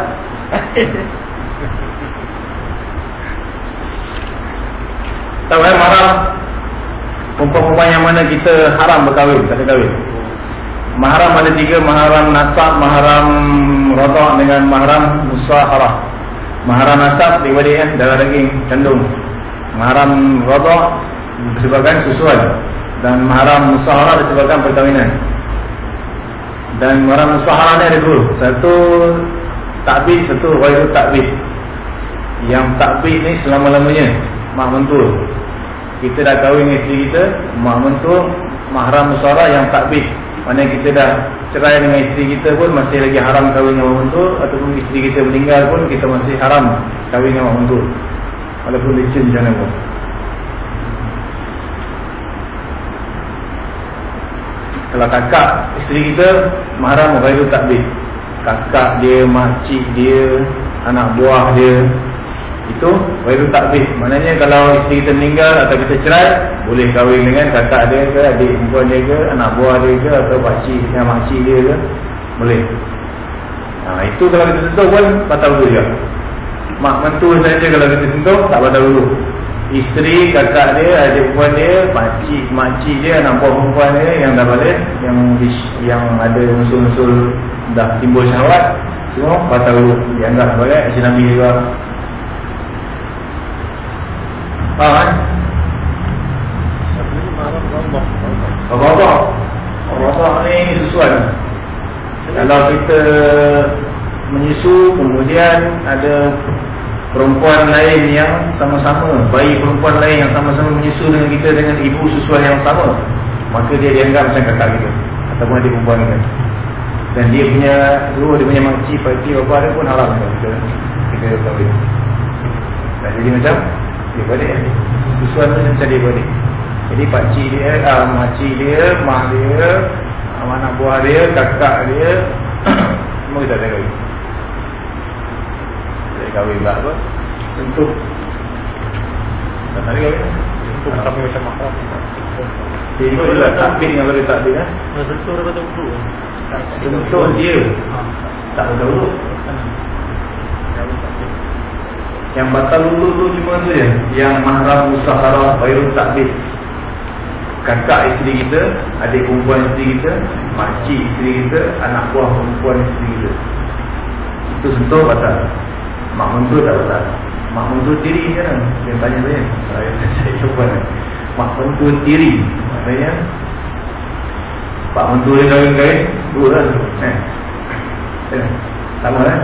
Tahu eh, marah. Perempuan-perempuan yang mana kita haram berkahwin, tak ada kahwin. Mahram ada tiga, mahram nasab, mahram rotok dengan mahram musaharah. Mahram nasab daripada ya, darah daging kandung. Mahram rotok disebabkan susuan dan mahram musaharah disebabkan perkahwinan. Dan mahram musaharah ni ada dua. Satu takbid, satu ghairu takbid. Yang takbid ni selama-lamanya mak mentua. Kita dah kahwin isteri kita, mak mentua mahram musaharah yang takbid mana kita dah cerai dengan isteri kita pun masih lagi haram kahwin dengan orang tua Ataupun isteri kita meninggal pun kita masih haram kahwin dengan orang tua. Walaupun licin macam mana pun. Kalau kakak isteri kita Mahram tak takbir. Kakak dia, makcik dia, anak buah dia itu wairu takbih maknanya kalau isteri kita meninggal atau kita cerai boleh kahwin dengan kakak dia ke adik perempuan dia ke anak buah dia ke atau pakcik dengan makcik dia ke boleh. Ha, itu kalau kita sentuh pun batal dulu juga. Mak mentua saja kalau kita sentuh tak batal dulu isteri kakak dia adik perempuan dia pakcik makcik dia anak buah perempuan dia yang dah balik yang yang ada unsur-unsur dah timbul syahwat semua batal dulu dianggap sebagai Nabi juga Faham kan? Rabah Rabah ni sesuai Kalau kita Menyusu Kemudian ada Perempuan lain yang sama-sama Bayi perempuan lain yang sama-sama menyusu Dengan kita dengan ibu sesuai yang sama Maka dia dianggap macam kakak kita Ataupun adik perempuan kita. Dan dia punya Dulu dia punya makcik, pakcik, apa dia pun haram Kita Kita kahwin Dan jadi macam daripada Susuan tu macam daripada Jadi pakcik dia, uh, makcik dia, mak dia uh, Anak buah dia, kakak dia Semua kita ada kahwin. Kita kahwin pula apa? Tentu Tak ada kahwin? Tentu macam mahram Jadi itu adalah takbir dengan beri takbir eh? Tentu dia kata urut Tentu dia. Tak betul urut yang batal lulu tu cuma tu je Yang mahram musaharah Bayrul takbir. Kakak isteri kita Adik perempuan isteri kita Makcik isteri kita Anak buah perempuan isteri kita. Itu sentuh batal. Mak mentua tak batal. Mak mentua tiri je kan? Yang tanya saya. Saya, saya cuba ni Mak mentua tiri. Maksudnya Pak mentua dia kahwin-kahwin Dua lah eh. Eh. Sama lah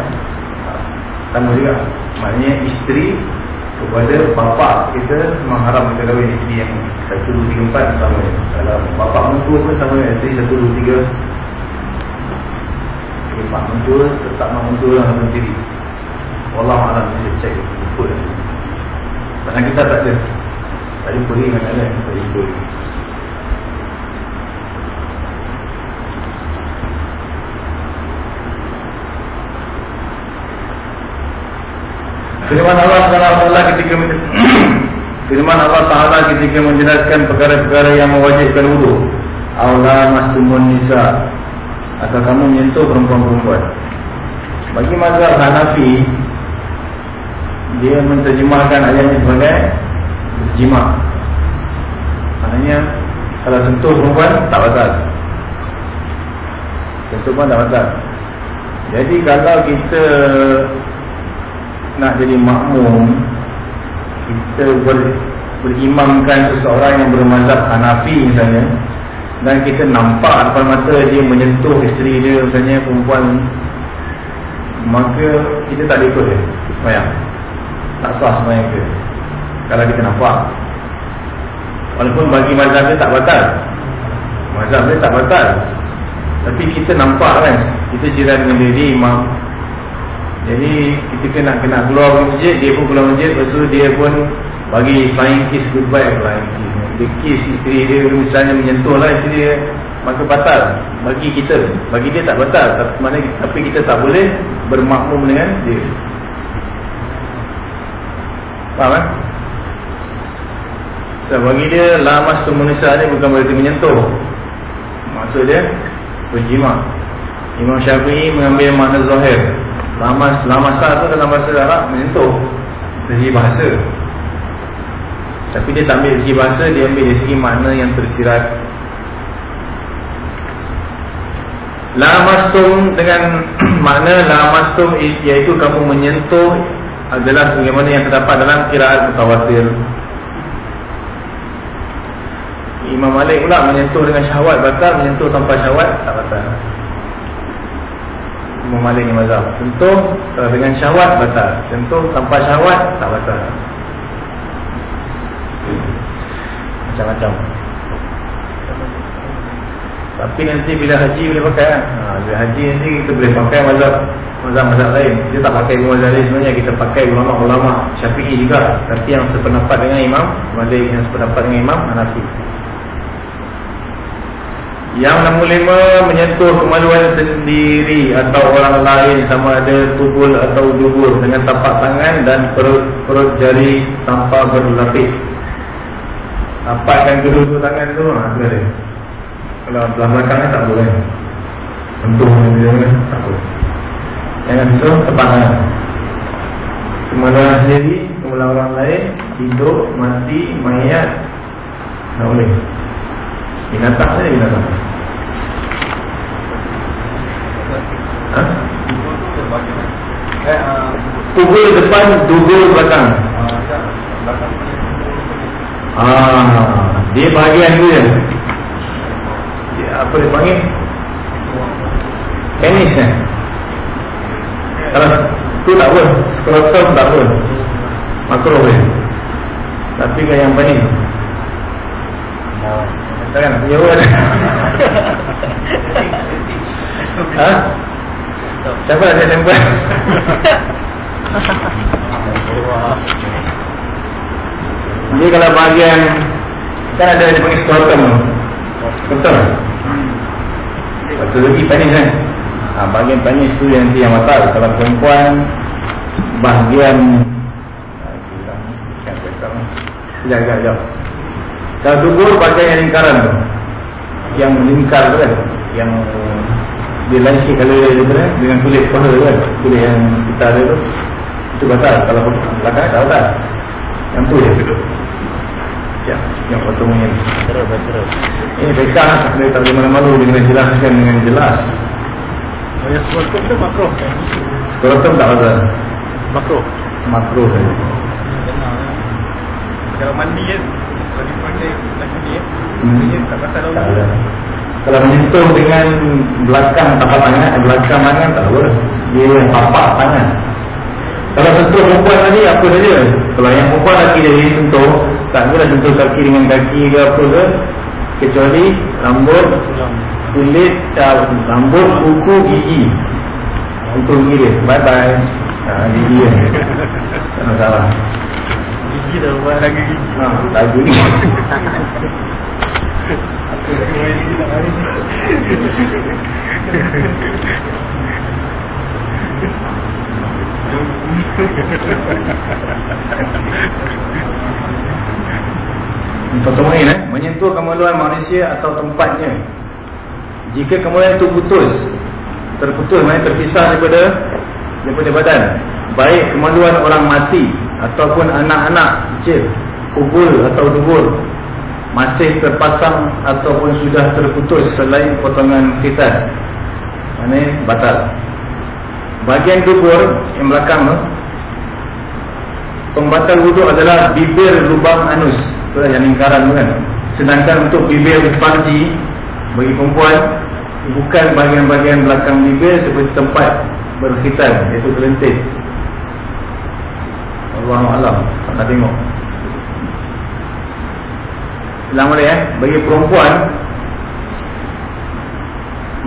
Sama juga Maknanya isteri kepada bapa kita mengharam kita kahwin isteri yang satu, dua, tiga, empat sama Kalau bapa mentua pun sama isteri satu, dua, tiga. Jadi pak mentua tetap mak mentua lah sama diri. Allah Alam dia cek. Lupa Pasal kita tak ada. Tak dengan lain Tak jumpa lagi Firman Allah Taala ketika Firman Allah Taala ketika menjelaskan perkara-perkara yang mewajibkan wudu. Allah masumun nisa atau kamu menyentuh perempuan-perempuan. Bagi mazhab Hanafi dia menterjemahkan ayat ini sebagai berjima. Maknanya kalau sentuh perempuan tak batal. Sentuh pun tak batal. Jadi kalau kita nak jadi makmum kita ber, berimamkan seseorang yang bermazhab Hanafi misalnya dan kita nampak depan mata dia menyentuh isteri dia misalnya perempuan maka kita tak ikut dia. Bayang. Tak sah sebenarnya kita kalau kita nampak. Walaupun bagi mazhab dia tak batal. Mazhab dia tak batal. Tapi kita nampak kan kita jiran dengan diri imam jadi ketika nak kena keluar masjid Dia pun keluar masjid Lepas tu dia pun Bagi flying kiss goodbye Flying kiss Dia kiss isteri dia Misalnya menyentuh lah isteri dia Maka batal Bagi kita Bagi dia tak batal Tapi, mana, tapi kita tak boleh bermakmum dengan dia. Faham kan? So, bagi dia lamas tu manusia ni bukan berarti menyentuh. Maksud dia berjima. Imam Syafi'i mengambil makna zahir. Lamas lamasa tu dalam bahasa Arab menyentuh dari bahasa. Tapi dia tak ambil segi bahasa Dia ambil segi makna yang tersirat. Lamasum dengan makna Lamasum iaitu kamu menyentuh Adalah bagaimana yang terdapat dalam kiraan mutawatir. Imam Malik pula menyentuh dengan syahwat batal Menyentuh tanpa syahwat tak batal Imam Malik ni mazhab Sentuh dengan syahwat batal. Sentuh tanpa syahwat tak batal. Macam-macam. Tapi nanti bila haji boleh pakai kan? ha, Bila haji nanti kita boleh pakai mazhab Mazhab-mazhab lain. Kita tak pakai mazhab lain sebenarnya. Kita pakai ulama-ulama syafi'i juga. Tapi yang sependapat dengan imam Malik yang sependapat dengan imam Hanafi Yang nombor lima Menyentuh kemaluan sendiri Atau orang lain Sama ada tubul atau dubur Dengan tapak tangan dan perut, perut jari Tanpa berlapis. Nampakkan kedua-dua tangan tu ha. Kalau belah belakang tak boleh. Untuk dia tak boleh. Jangan tu tepangan Kemaluan sendiri Kemaluan orang lain Hidup, mati, mayat Tak boleh Binatang saja binatang Ha? Pukul depan, dubur belakang Ah, dia bahagian dia. dia apa dia panggil? Penis eh? Kalau tu tak pun, skrotum tak pun. Makro boleh. Tapi yang penis. Kan? Ya pun. ha? Siapa ada tempat? Jadi kalau bahagian Kan ada yang panggil skrotum Betul Betul lagi panis kan ha, Bahagian panis tu yang yang batal Kalau perempuan Bahagian Sekejap, sekejap, sekejap Kalau tubuh bahagian yang lingkaran tu Yang lingkar tu kan Yang Dia lain sikit kalau dia kan Dengan kulit kepala tu kan Kulit yang kita ada tu Itu batal Kalau belakang tak batal Yang tu dia duduk Ya, yang pertama ini. Terus, terus. Ini mereka mereka tak boleh malu-malu dengan jelaskan dengan jelas. Oh, yang skrotum tu makro. Skrotum tak ada. Makro. Makro saja. Kalau mandi kan, kalau ni, Hmm. Kalau menyentuh dengan belakang tapak tangan, belakang tangan tak boleh. Dia yang tapak tangan. Kalau sentuh perempuan tadi apa saja? Kalau yang perempuan lagi dia sentuh Tak boleh sentuh kaki dengan kaki ke apa ke. Kecuali rambut Kulit Rambut, kuku, gigi. Untuk gigi dia Bye bye ha, Gigi dia. Tak masalah Gigi dah buat lagi gigi. ha, Lagi Pertama ini eh? Menyentuh kemaluan manusia atau tempatnya Jika kemaluan itu putus Terputus, terpisah daripada Daripada badan Baik kemaluan orang mati Ataupun anak-anak kecil Kubul atau dubur Masih terpasang Ataupun sudah terputus Selain potongan khitan Maksudnya batal. Bahagian dubur Yang belakang tu Pembatal wuduk adalah bibir lubang anus. Itulah yang lingkaran tu kan. Sedangkan untuk bibir parji Bagi perempuan Bukan bahagian-bahagian belakang bibir Seperti tempat berkhitan Iaitu kelentik Allah Tak nak tengok. Ulang boleh eh? Bagi perempuan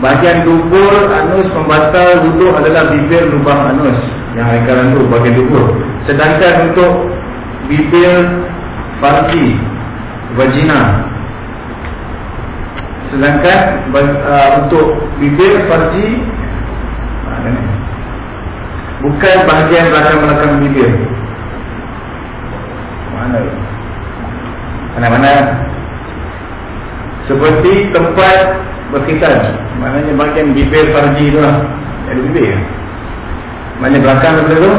Bahagian dubur anus pembatal wuduk adalah bibir lubang anus Yang lingkaran tu bahagian dubur Sedangkan untuk bibir farji vagina. Sedangkan uh, untuk bibir mana ni. Bukan bahagian belakang-belakang bibir Mana? Mana-mana. Seperti tempat berkhitan. Maknanya bahagian bibir farji tu lah. Ada bibir. Mana belakang tu tu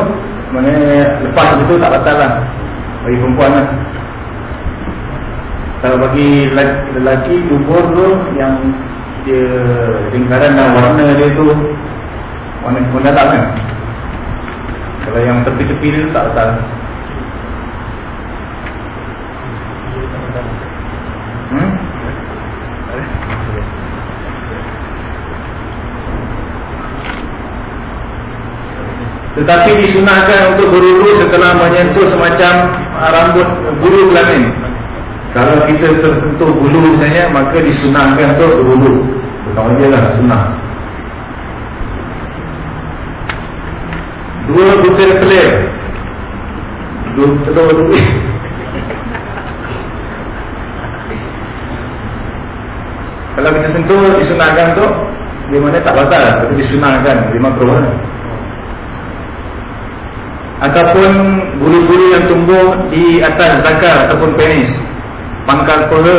Maknanya lepas itu tak batal lah. Bagi perempuan lah. Kalau bagi lelaki, dubur tu Yang dia lingkaran dan warna dia tu Warna tak kan? Kalau yang tepi-tepi tu tak batal Hmm? Tetapi disunahkan untuk berwudu setelah menyentuh semacam ah, rambut bulu kelamin. Kalau kita tersentuh bulu misalnya, maka disunahkan untuk berwudu. Pertama je lah sunnah. Dua butir pelir. Dua telur dua. Kalau kita sentuh disunahkan tu Di mana tak batal Tapi disunahkan Di makruh kan? Ataupun bulu-bulu yang tumbuh Di atas zakar Ataupun penis. Pangkal kepala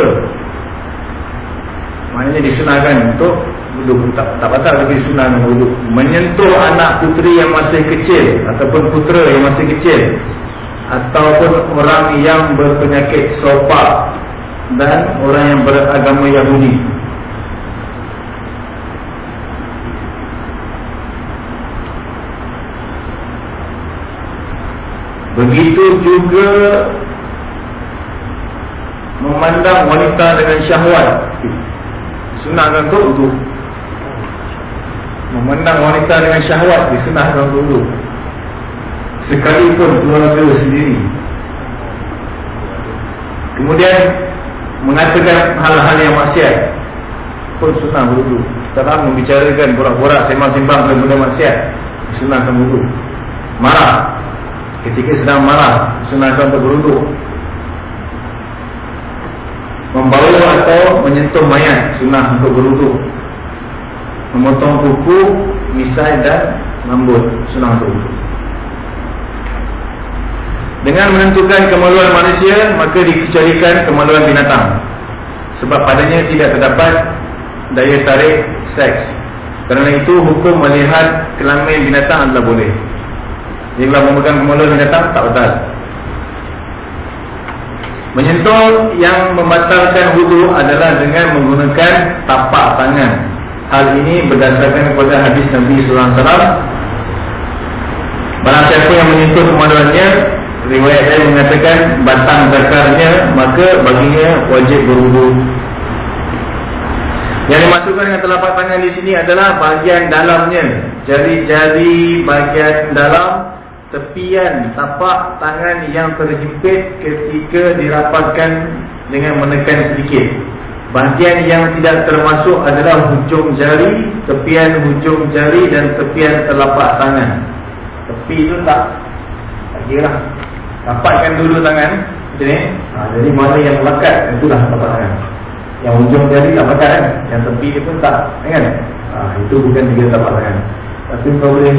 Maknanya disunahkan untuk Duduk tak, tak batal tapi disunahkan duduk Menyentuh anak puteri yang masih kecil Ataupun putera yang masih kecil. Ataupun orang yang berpenyakit sopak Dan orang yang beragama Yahudi Begitu juga memandang wanita dengan syahwat. Sunahkan untuk untuk memandang wanita dengan syahwat disunahkan dulu. Sekalipun keluarga sendiri. Kemudian mengatakan hal-hal yang maksiat pun sunnah dulu. Setelah membicarakan borak-borak sembang-sembang benda maksiat, sunahkan dulu. Marah Ketika sedang marah Sunahkan untuk beruduk Membawa atau menyentuh mayat Sunah untuk beruduk Memotong kuku Misai dan rambut Sunah untuk beruduk Dengan menentukan kemaluan manusia Maka dikecualikan kemaluan binatang. Sebab padanya tidak terdapat Daya tarik seks. Kerana itu hukum melihat kelamin binatang adalah boleh jika memegang kemaluan binatang tak betul. Menyentuh yang membatalkan wudu adalah dengan menggunakan tapak tangan. Hal ini berdasarkan kepada hadis Nabi wasallam. Barang siapa yang menyentuh kemaluannya, riwayat saya mengatakan batang zakarnya, maka baginya wajib berwudu. Yang dimasukkan dengan telapak tangan di sini adalah bahagian dalamnya, jari-jari bahagian dalam tepian tapak tangan yang terhimpit ketika dirapatkan dengan menekan sedikit. Bahagian yang tidak termasuk adalah hujung jari, tepian hujung jari dan tepian telapak tangan. Tepi itu tak kira. Rapatkan dulu tangan macam ni. Ha, jadi mana yang melekat itulah telapak tangan. Yang hujung jari tak melekat kan? Yang tepi itu tak, kan? Ha, itu bukan tiga telapak tangan. Tapi kau boleh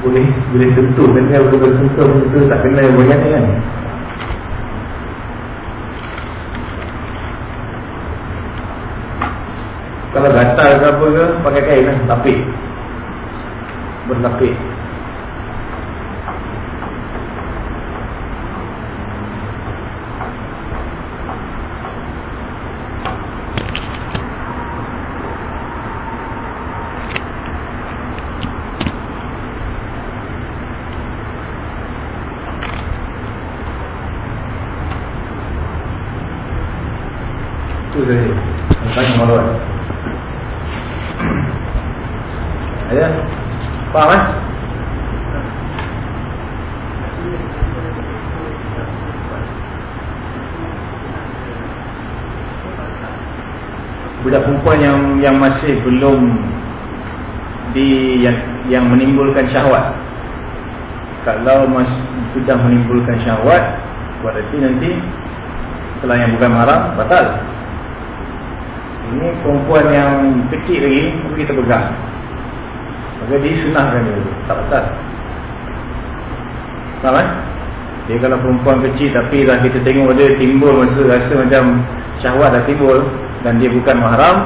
boleh boleh tentu. Kan dia boleh bersentuh itu tak kena yang banyak kan? Kalau gatal ke apa ke pakai kain lah lapik berlapik Itu saja. Tanya maluan. Ada? Faham eh? Budak perempuan yang masih belum di yang yang menimbulkan syahwat. Kalau mas, sudah menimbulkan syahwat, berarti nanti setelah yang bukan haram batal. Ini perempuan yang kecil lagi kita pegang Maka dia Tak betul Faham kan? Dia kalau perempuan kecil tapi dah kita tengok dia timbul masa rasa macam syahwat dah timbul dan dia bukan mahram,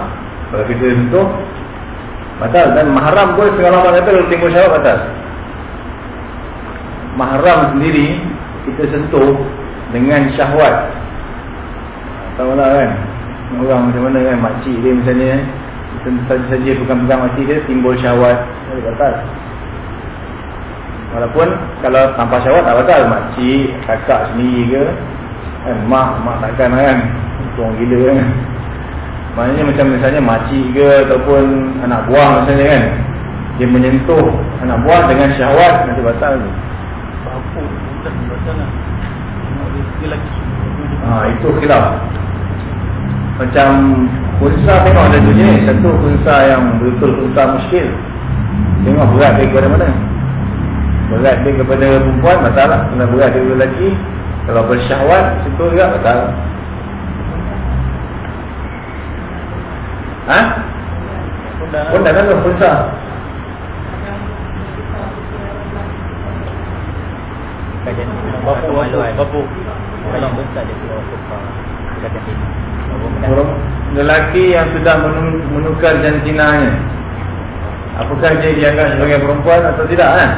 kalau kita sentuh batal dan mahram pun setengah lama kata kalau timbul syahwat batal. Mahram sendiri kita sentuh dengan syahwat. Tahu lah kan? Orang macam mana kan makcik dia misalnya saja saja bukan pegang makcik dia timbul syahwat, dia batal. Walaupun kalau tanpa syawat tak batal Makcik, kakak sendiri ke kan, Mak, mak takkan kan Tuang gila kan Maknanya macam misalnya makcik ke Ataupun anak buah misalnya kan? Dia menyentuh anak buah dengan syahwat Nanti batal tu. Bukan batal lah. Ha, Itu khilaf. Macam Kunsa tengok ada dua jenis Satu kunsa yang betul kunsa muskil. Tengok berat dia kepada mana? Berat dia kepada perempuan masalah Kalau berat dia kepada lelaki. Kalau bersyahwat sentuh juga batal Ha? Pun dah tu punsa Kajian. Kalau dia keluar Orang lelaki yang sudah menukar jantinanya. Apakah dia dianggap sebagai perempuan atau tidak kan?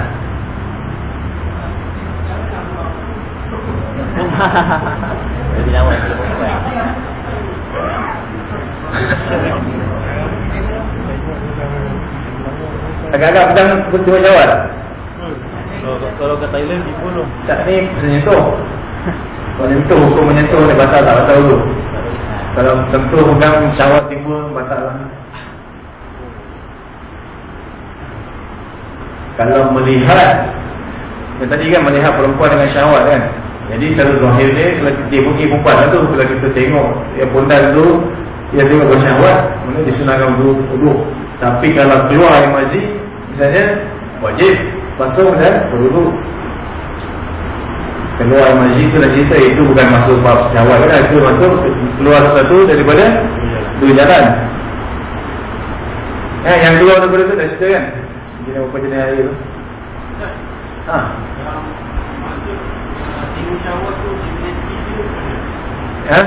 Lebih lama sebelum perempuan Agak-agak pedang betul jawab Hmm. Kalau, kalau kat Thailand dibunuh. Tak ni menyentuh Menyentuh, hukum menyentuh dia batal tak? Batal dulu. Kalau sentuh pegang syawat timbul batal lah. Kalau melihat Yang tadi kan melihat perempuan dengan syahwat kan? Jadi secara zahir dia Kalau dia pergi perempuan lah tu Kalau kita tengok Yang pondan tu Dia tengok bersyahwat Mana disunahkan duduk Tapi kalau keluar yang mazid Misalnya Wajib. Basuh dan berduduk Keluar yang mazid tu dah cerita Itu bukan masuk bab syahwat kan Itu masuk Keluar sesuatu daripada Dua jalan. Eh, yang keluar daripada tu dah cerita kan? Jenis apa jenis air tu? Ha Ha?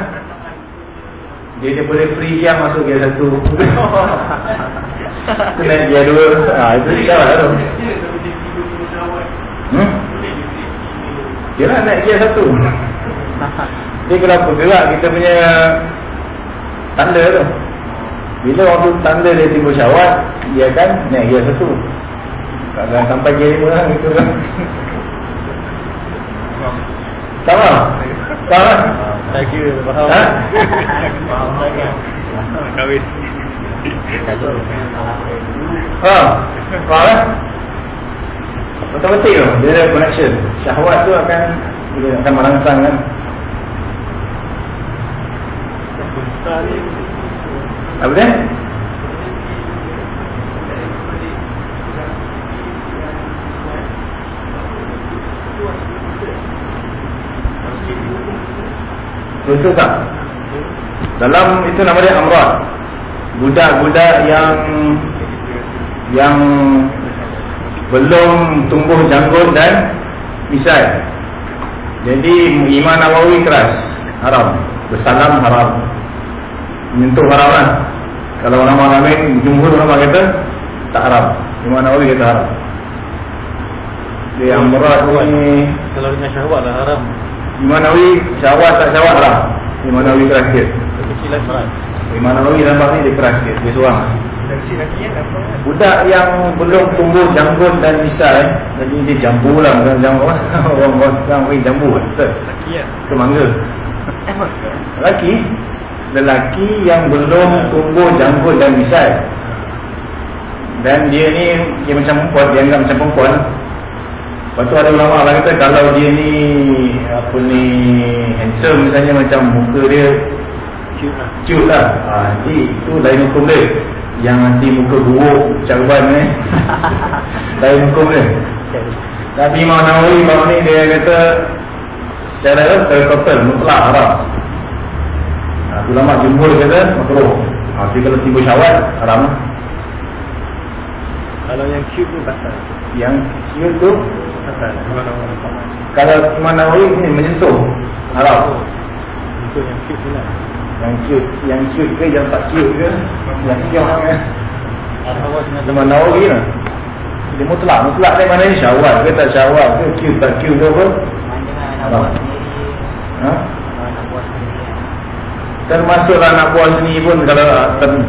Dia dia boleh free yang masuk gear satu. Itu naik gear dua. Ha, Itu dia lah tu. Hmm? Dia lah naik gear satu. Dia kalau bergerak kita punya Tanda tu. Bila waktu tanda dia timbul syawat Dia akan naik gear satu. Kalau sampai gear lima lah gitu kan. Sama? Sama? Tak kira faham. Ha? Faham sangat. Kahwin. Ha, faham kan? Betul-betul tu, dia ada connection Syahwat tu akan dia akan merangsang kan. Apa dia? Dosa tak? Dalam itu nama dia amrat Budak-budak yang Yang Belum tumbuh janggut dan Misai Jadi Imam Nawawi keras. Haram. Bersalam haram. Menyentuh haram lah. Kalau orang-orang lain Jumhur ulama kata Tak haram. Imam Nawawi kata haram. Dia amrat ni Kalau dengan syahwat lah haram. Imam Nawawi syawat tak syawat lah. Imam Nawawi keras sikit Kecilan berat. Imam Nawawi bab ni dia sikit Dia seorang apa. Budak yang belum tumbuh janggut dan bisa eh. Jadi dia jambu lah. Bukan jambu Orang orang orang orang jambu Betul. Lelaki kan? Ke mangga. Lelaki. Lelaki yang belum tumbuh janggut dan bisa Dan dia ni Dia macam perempuan Dia anggap macam perempuan Lepas tu ada ulama lah kata Kalau dia ni Apa ni Handsome misalnya Macam muka dia Cute lah. Cute lah ha, Nanti itu lain hukum dia Yang nanti muka buruk Caruban ni Lain hukum dia Tapi Imam Nawawi Bang ni dia kata Secara Secara total Mutlak haram ha, Ulama jumhur dia kata Makruh ha, Tapi kalau timbul syawat Haram lah Kalau yang cute tu batal. Yang cute tu. Kalau Imam Nawawi ni menyentuh haram. Itu yang cute tu lah Yang cute, yang cute ke yang tak cute ke? Yang cute ke? Imam Nawawi lah. Dia mutlak, mutlak ni mana ni syawal ke tak syawal ke cute tak cute ke apa? Sendiri Ha? Mana nak buat sendiri Termasuk anak buah sendiri pun kalau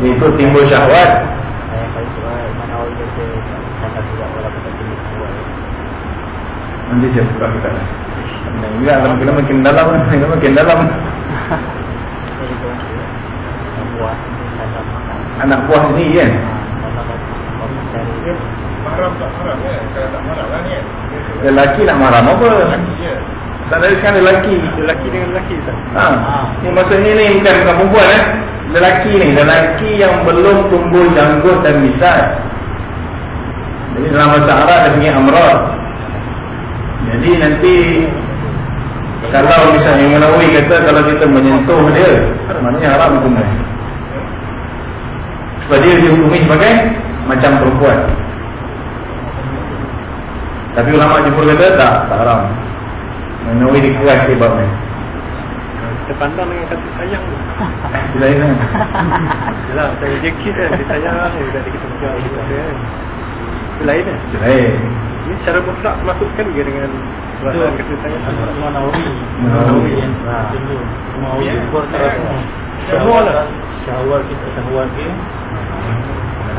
itu timbul syahwat Saya kali tu lah Mana awal kata Kata juga walaupun tak tulis buat Nanti saya buka kita. Enggak, kalau kita makin dalam, kita makin dalam. Anak buah kan. Makan Cari Haram tak haram kan? Kalau tak haram lah ni kan? Lelaki nak marah apa? Lelaki. Tak ada sekarang lelaki. Lelaki dengan lelaki Ustaz Ha. Ni maksudnya ni bukan bukan perempuan eh. Lelaki ni, lelaki yang belum tumbuh janggut dan misal. Jadi dalam bahasa Arab dia punya amrad. Jadi nanti kalau misalnya Nawawi kata kalau kita menyentuh dia, maknanya haram hukumnya. Sebab dia dihukumi sebagai macam perempuan. Tapi ulama jumhur kata tak, tak haram. Imam Nawawi dikeras sebabnya. Kita pandang dengan kasih sayang tu Lain kan? Yelah saya dia cute kan Dia sayang lah Dia tak ada kita Dia tak ada kan Itu lain kan Lain. Ini secara mutlak masuk sekali ke dengan Perasaan sayang Imam Nawawi. Nawawi. Ha. Nawawi buat Semua. lah. Syawal kita syawal ke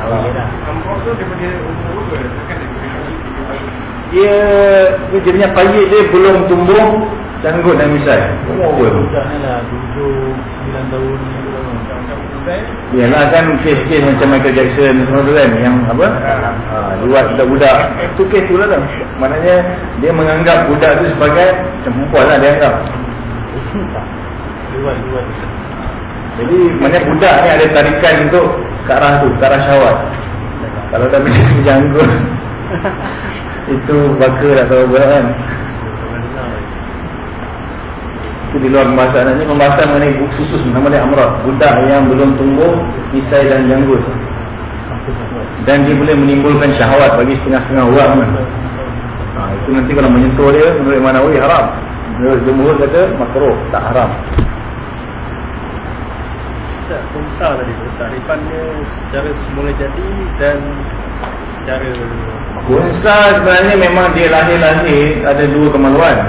Nawawi dah tu daripada umur berapa? Takkan daripada Dia dia jadinya payit dia belum tumbuh janggut dan misai. Umur apa? Budak ni lah 7 9 tahun Yalah kan kes-kes macam Michael Jackson semua tu kan yang apa? Ha, buat budak-budak. Tu kes tu lah tu. Maknanya dia menganggap budak tu sebagai macam perempuan lah dia anggap. Tak Luar luar Jadi maknanya budak ni ada tarikan untuk ke arah tu, ke arah syawat. Kalau dah macam janggut itu baka tak tahu berapa kan. Itu di luar pembahasan. Ini pembahasan mengenai buku khusus Nama dia Amrah Budak yang belum tumbuh Misai dan janggut. Dan dia boleh menimbulkan syahwat Bagi setengah-setengah orang. Ha, Itu nanti kalau menyentuh dia Menurut Imam Nawawi haram. Menurut Jumhur kata makruh Tak haram. Kumsa tadi tu Tarifannya Secara semula jadi Dan Secara Unsa sebenarnya memang dia lahir-lahir Ada dua kemaluan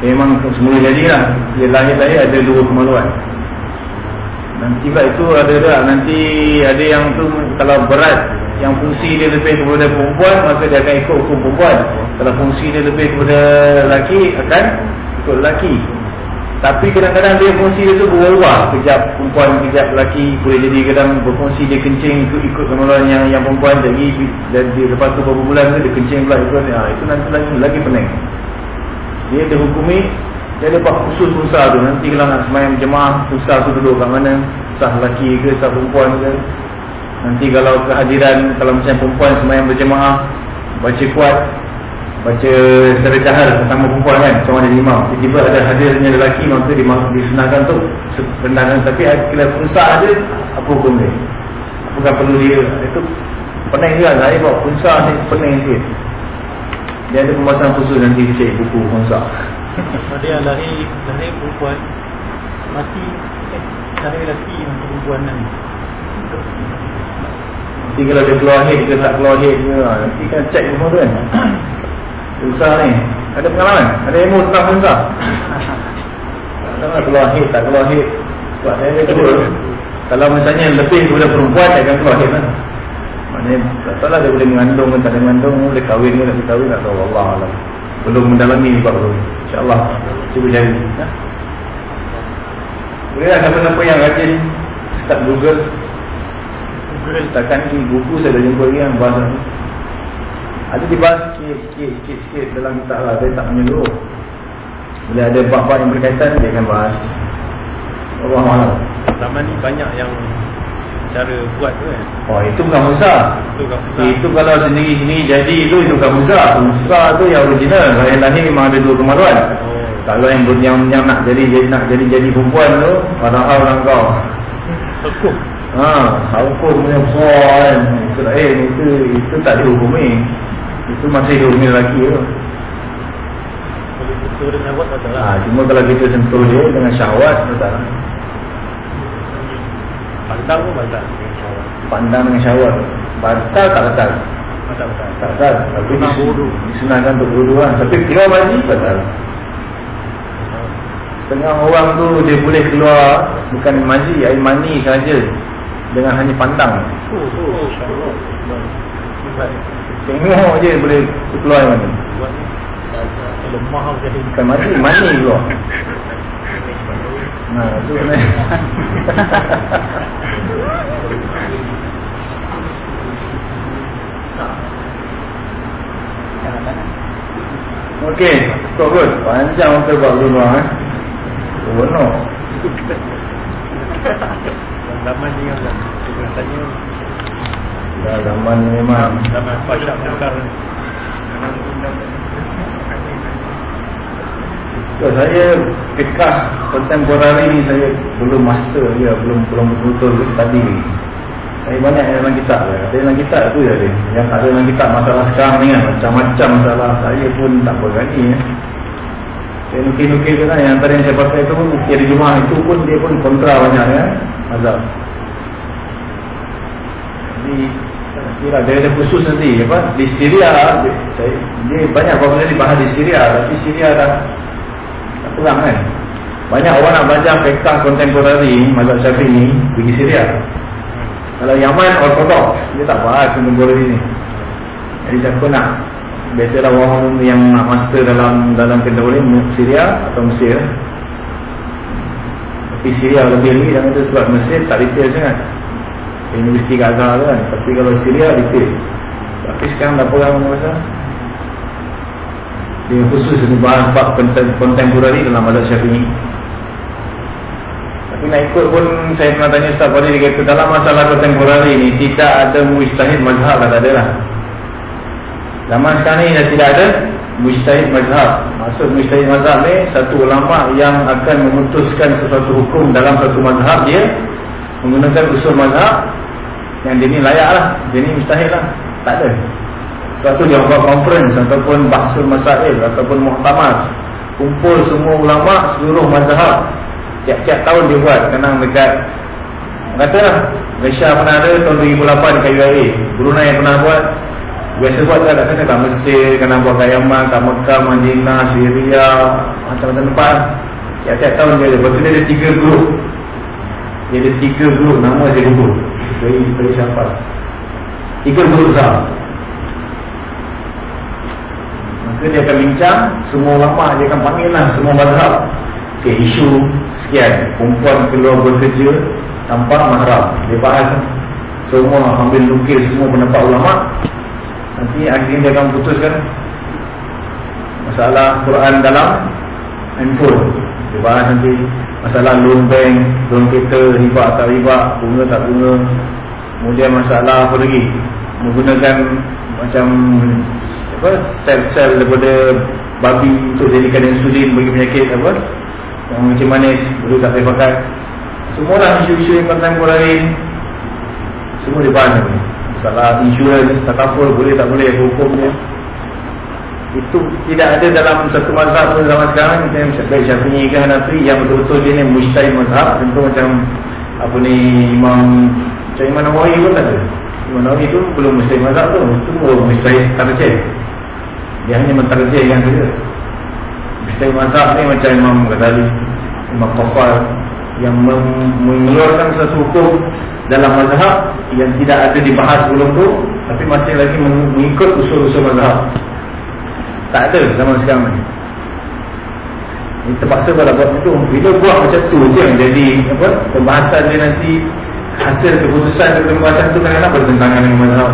Memang semula jadilah. Dia lahir-lahir ada dua kemaluan. Nanti pula itu ada tak Nanti ada yang tu Kalau berat Yang fungsi dia lebih kepada perempuan Maka dia akan ikut hukum perempuan. Kalau fungsi dia lebih kepada lelaki Akan ikut lelaki. Tapi kadang-kadang dia fungsi dia tu berubah. Kejap perempuan, kejap lelaki Boleh jadi kadang berfungsi dia kencing Ikut-ikut kemaluan yang yang perempuan. Jadi dan dia lepas tu beberapa bulan tu Dia kencing pula ikut. Ha, Itu nanti lagi, lagi pening dia dihukumi dia ada bab khusus usaha tu. Nanti kalau nak semayang jemaah usaha tu duduk kat mana? Sah lelaki ke sah perempuan ke? Nanti kalau kehadiran kalau macam perempuan semayang berjemaah baca kuat baca secara jahar bersama perempuan kan sama ada lima. Tiba-tiba ada hadirnya lelaki maka disunahkan tu rendangan tapi kalau usaha dia apa hukum dia. Apakah perlu dia? Itu pening juga. Saya bawa usaha ni pening sikit dia ada pembahasan khusus nanti di cari buku Khonsa. Dia lahir lahir perempuan mati eh, lahir lelaki yang perempuan kan. Nanti kalau dia keluar head ke tak keluar head ke, ha, nanti kan check semua tu kan. Khonsa ni. Ada pengalaman? Ada ilmu tentang Khonsa? Tak nak keluar head, tak keluar head. Sebab dia ada. Kalau misalnya lebih daripada perempuan, dia akan keluar head lah. Maknanya, tak tahu lah dia boleh mengandung ke tak ada mengandung, boleh kahwin ke tak boleh kahwin, tak tahu. Allah Allah. Belum mendalami sebab tu. InsyaAllah. Cuba cari. Ha? Boleh lah siapa-siapa yang rajin start Google. Setakat ni buku saya dah jumpa yang bahasa ni. Ada dibahas sikit, sikit, sikit, sikit dalam kitab lah. Saya tak menyeluruh. Bila ada bab-bab yang berkaitan, dia akan bahas. Allah Allah. Zaman ni banyak yang Cara buat tu kan Oh, itu bukan Musa. Itu kan susah Itu kalau sendiri-sendiri jadi itu, itu bukan Musa. Musa tu yang original. Lahir-lahir memang ada dua kemaluan. Oh Kalau yang yang, yang nak jadi jadi nak jadi jadi perempuan tu, padahal orang kau. Hukum Ha, hukum punya kan. Itu eh itu itu tak dihukumi. Itu masih dihukumi lelaki tu. Tak salah ha, Cuma kalau kita sentuh dia dengan syahwat Tak Pandang pun batal syawal Pandang dengan syahwat Batal tak batal. Batal batal. Tak batal. Tapi disunahkan untuk wudu kan Tapi keluar mandi batal. Tengah orang tu dia boleh keluar Bukan mandi, air mani saja. Dengan hanya pandang. Oh, oh, Tengok je boleh keluar air mani Lemah Bukan mandi, mani keluar Nah, tu ni. Okey, stop kot. Panjang untuk buat dulu eh. Benar. Zaman ni kan Kita tanya Dah zaman memang Zaman Pasyak Mekar So, saya fikah kontemporari ni saya belum master dia, belum belum betul tadi. Saya banyak yang dalam kitab dia. Ada dalam kitab tu je dia. Yang ada dalam kitab masalah sekarang ni kan macam-macam masalah. Saya pun tak berani ya. Saya nukil-nukil ke kan yang antara yang saya pakai tu pun ukir di rumah itu pun dia pun kontra banyak ya. Mazhab. Jadi Kira dia ada khusus nanti apa di Syria dia, saya, dia banyak problem dibahas di Syria tapi Syria dah tak perang kan? Banyak orang nak belajar fiqh kontemporari mazhab Syafi'i ni pergi Syria. Kalau Yaman ortodoks dia tak bahas kontemporari ni jadi siapa nak. Biasalah orang yang nak master dalam dalam kontemporari Syria atau Mesir. Tapi Syria lebih lagi dan itu sebab Mesir tak detail sangat. Universiti Gaza tu kan. Tapi kalau Syria detail. Tapi sekarang dah perang masa Dia khusus bahas bab kontem- kontemporari dalam mazhab syafi'i. Tapi nak ikut pun saya pernah tanya Ustaz Fadil Dia kata dalam masalah kontemporari ni Tidak ada mujtahid mazhab lah tak ada lah Zaman sekarang ni dah tidak ada Mujtahid mazhab. Maksud mujtahid mazhab ni Satu ulama yang akan memutuskan sesuatu hukum Dalam satu mazhab dia Menggunakan usul mazhab yang dia ni layak lah Dia ni mustahil lah. Tak ada Tu dia buat conference Ataupun bahsul masail Ataupun muhtamad Kumpul semua ulama' Seluruh mazhab. Tiap-tiap tahun dia buat Kenang dekat Katalah Malaysia pernah ada Tahun 2008 kat UAE Brunei pernah buat. Biasa buat kat sana? Kat Mesir Kena buat kat Yaman Kat Mekah Madinah Syria Macam-macam tempat. Tiap-tiap tahun dia ada. Lepas tu dia ada tiga grup Dia ada tiga grup Nama dia grup dari dari siapa? Tiga grup besar. Maka dia akan bincang semua ulama dia akan panggil lah semua mazhab. Okey, isu sekian, perempuan keluar bekerja tanpa mahram. Dia bahas semua ambil lukis semua pendapat ulama. Nanti akhirnya dia akan putuskan masalah Quran dalam handphone. Dia bahas nanti masalah loan bank, loan kereta, riba tak riba, bunga tak bunga. Kemudian masalah apa lagi? Menggunakan macam apa sel-sel daripada babi untuk jadikan insulin bagi penyakit apa? Yang macam manis, dulu tak boleh pakai. Semualah isu-isu yang kontemporari semua dibahas ni. Masalah insurans, takaful boleh tak boleh hukumnya itu tidak ada dalam satu mazhab pun zaman sekarang misalnya baik Syafi'i ke Hanafi yang betul-betul dia ni mujtahid mazhab tentu macam apa ni Imam macam Imam Nawawi pun tak ada Imam Nawawi tu belum mujtahid mazhab tu itu pun mujtahid tarjih dia hanya mentarjihkan saja mujtahid mazhab ni macam Imam Ghazali Imam Qafar yang mengeluarkan satu hukum dalam mazhab yang tidak ada dibahas sebelum tu tapi masih lagi mengikut usul-usul mazhab tak ada zaman sekarang ni. Ini terpaksa pada buat itu. Bila buat macam tu je yang jadi apa? Pembahasan dia nanti hasil keputusan dari pembahasan tu kadang-kadang bertentangan dengan mazhab.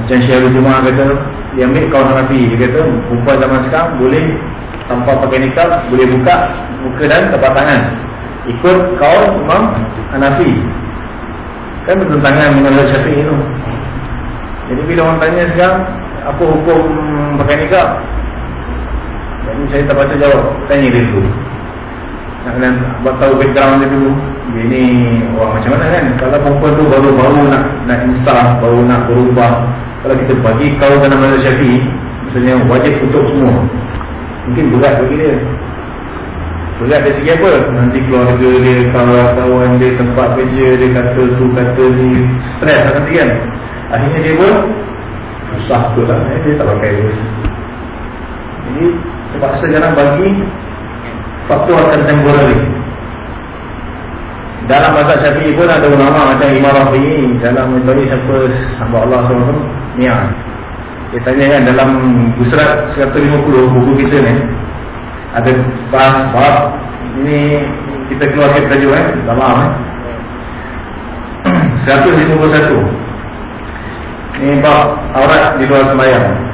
Macam Syahrul Jumaah kata dia ambil kawan Hanafi dia kata perempuan zaman sekarang boleh tanpa pakai nikah boleh buka muka dan tapak tangan ikut kaum Imam Hanafi kan bertentangan dengan mazhab Syafi'i tu jadi bila orang tanya sekarang apa hukum pakai nikah? Jadi saya tak patut jawab. Tanya dia dulu. Nak kena buat tahu background dia dulu. Dia ni orang macam mana kan? Kalau perempuan tu baru-baru nak nak insaf, baru nak berubah. Kalau kita bagi kau dalam mazhab Syafi'i, maksudnya wajib tutup semua. Mungkin berat bagi dia Berat dari segi apa? Nanti keluarga dia, kawan-kawan dia, tempat kerja dia kata tu, kata ni Stres lah nanti kan Akhirnya dia pun Susah tu lah, eh, dia tak pakai dia Jadi terpaksa jangan bagi Faktor akan temporary dalam mazhab syafi'i pun ada ulama macam Imam Rafi'i dalam metode siapa hamba Allah SWT Niat. Dia tanya kan dalam Busrat 150 buku kita ni Ada bahas bab Ini kita keluar kita tajuk eh maaf eh. 151 Ini bab aurat di luar sembahyang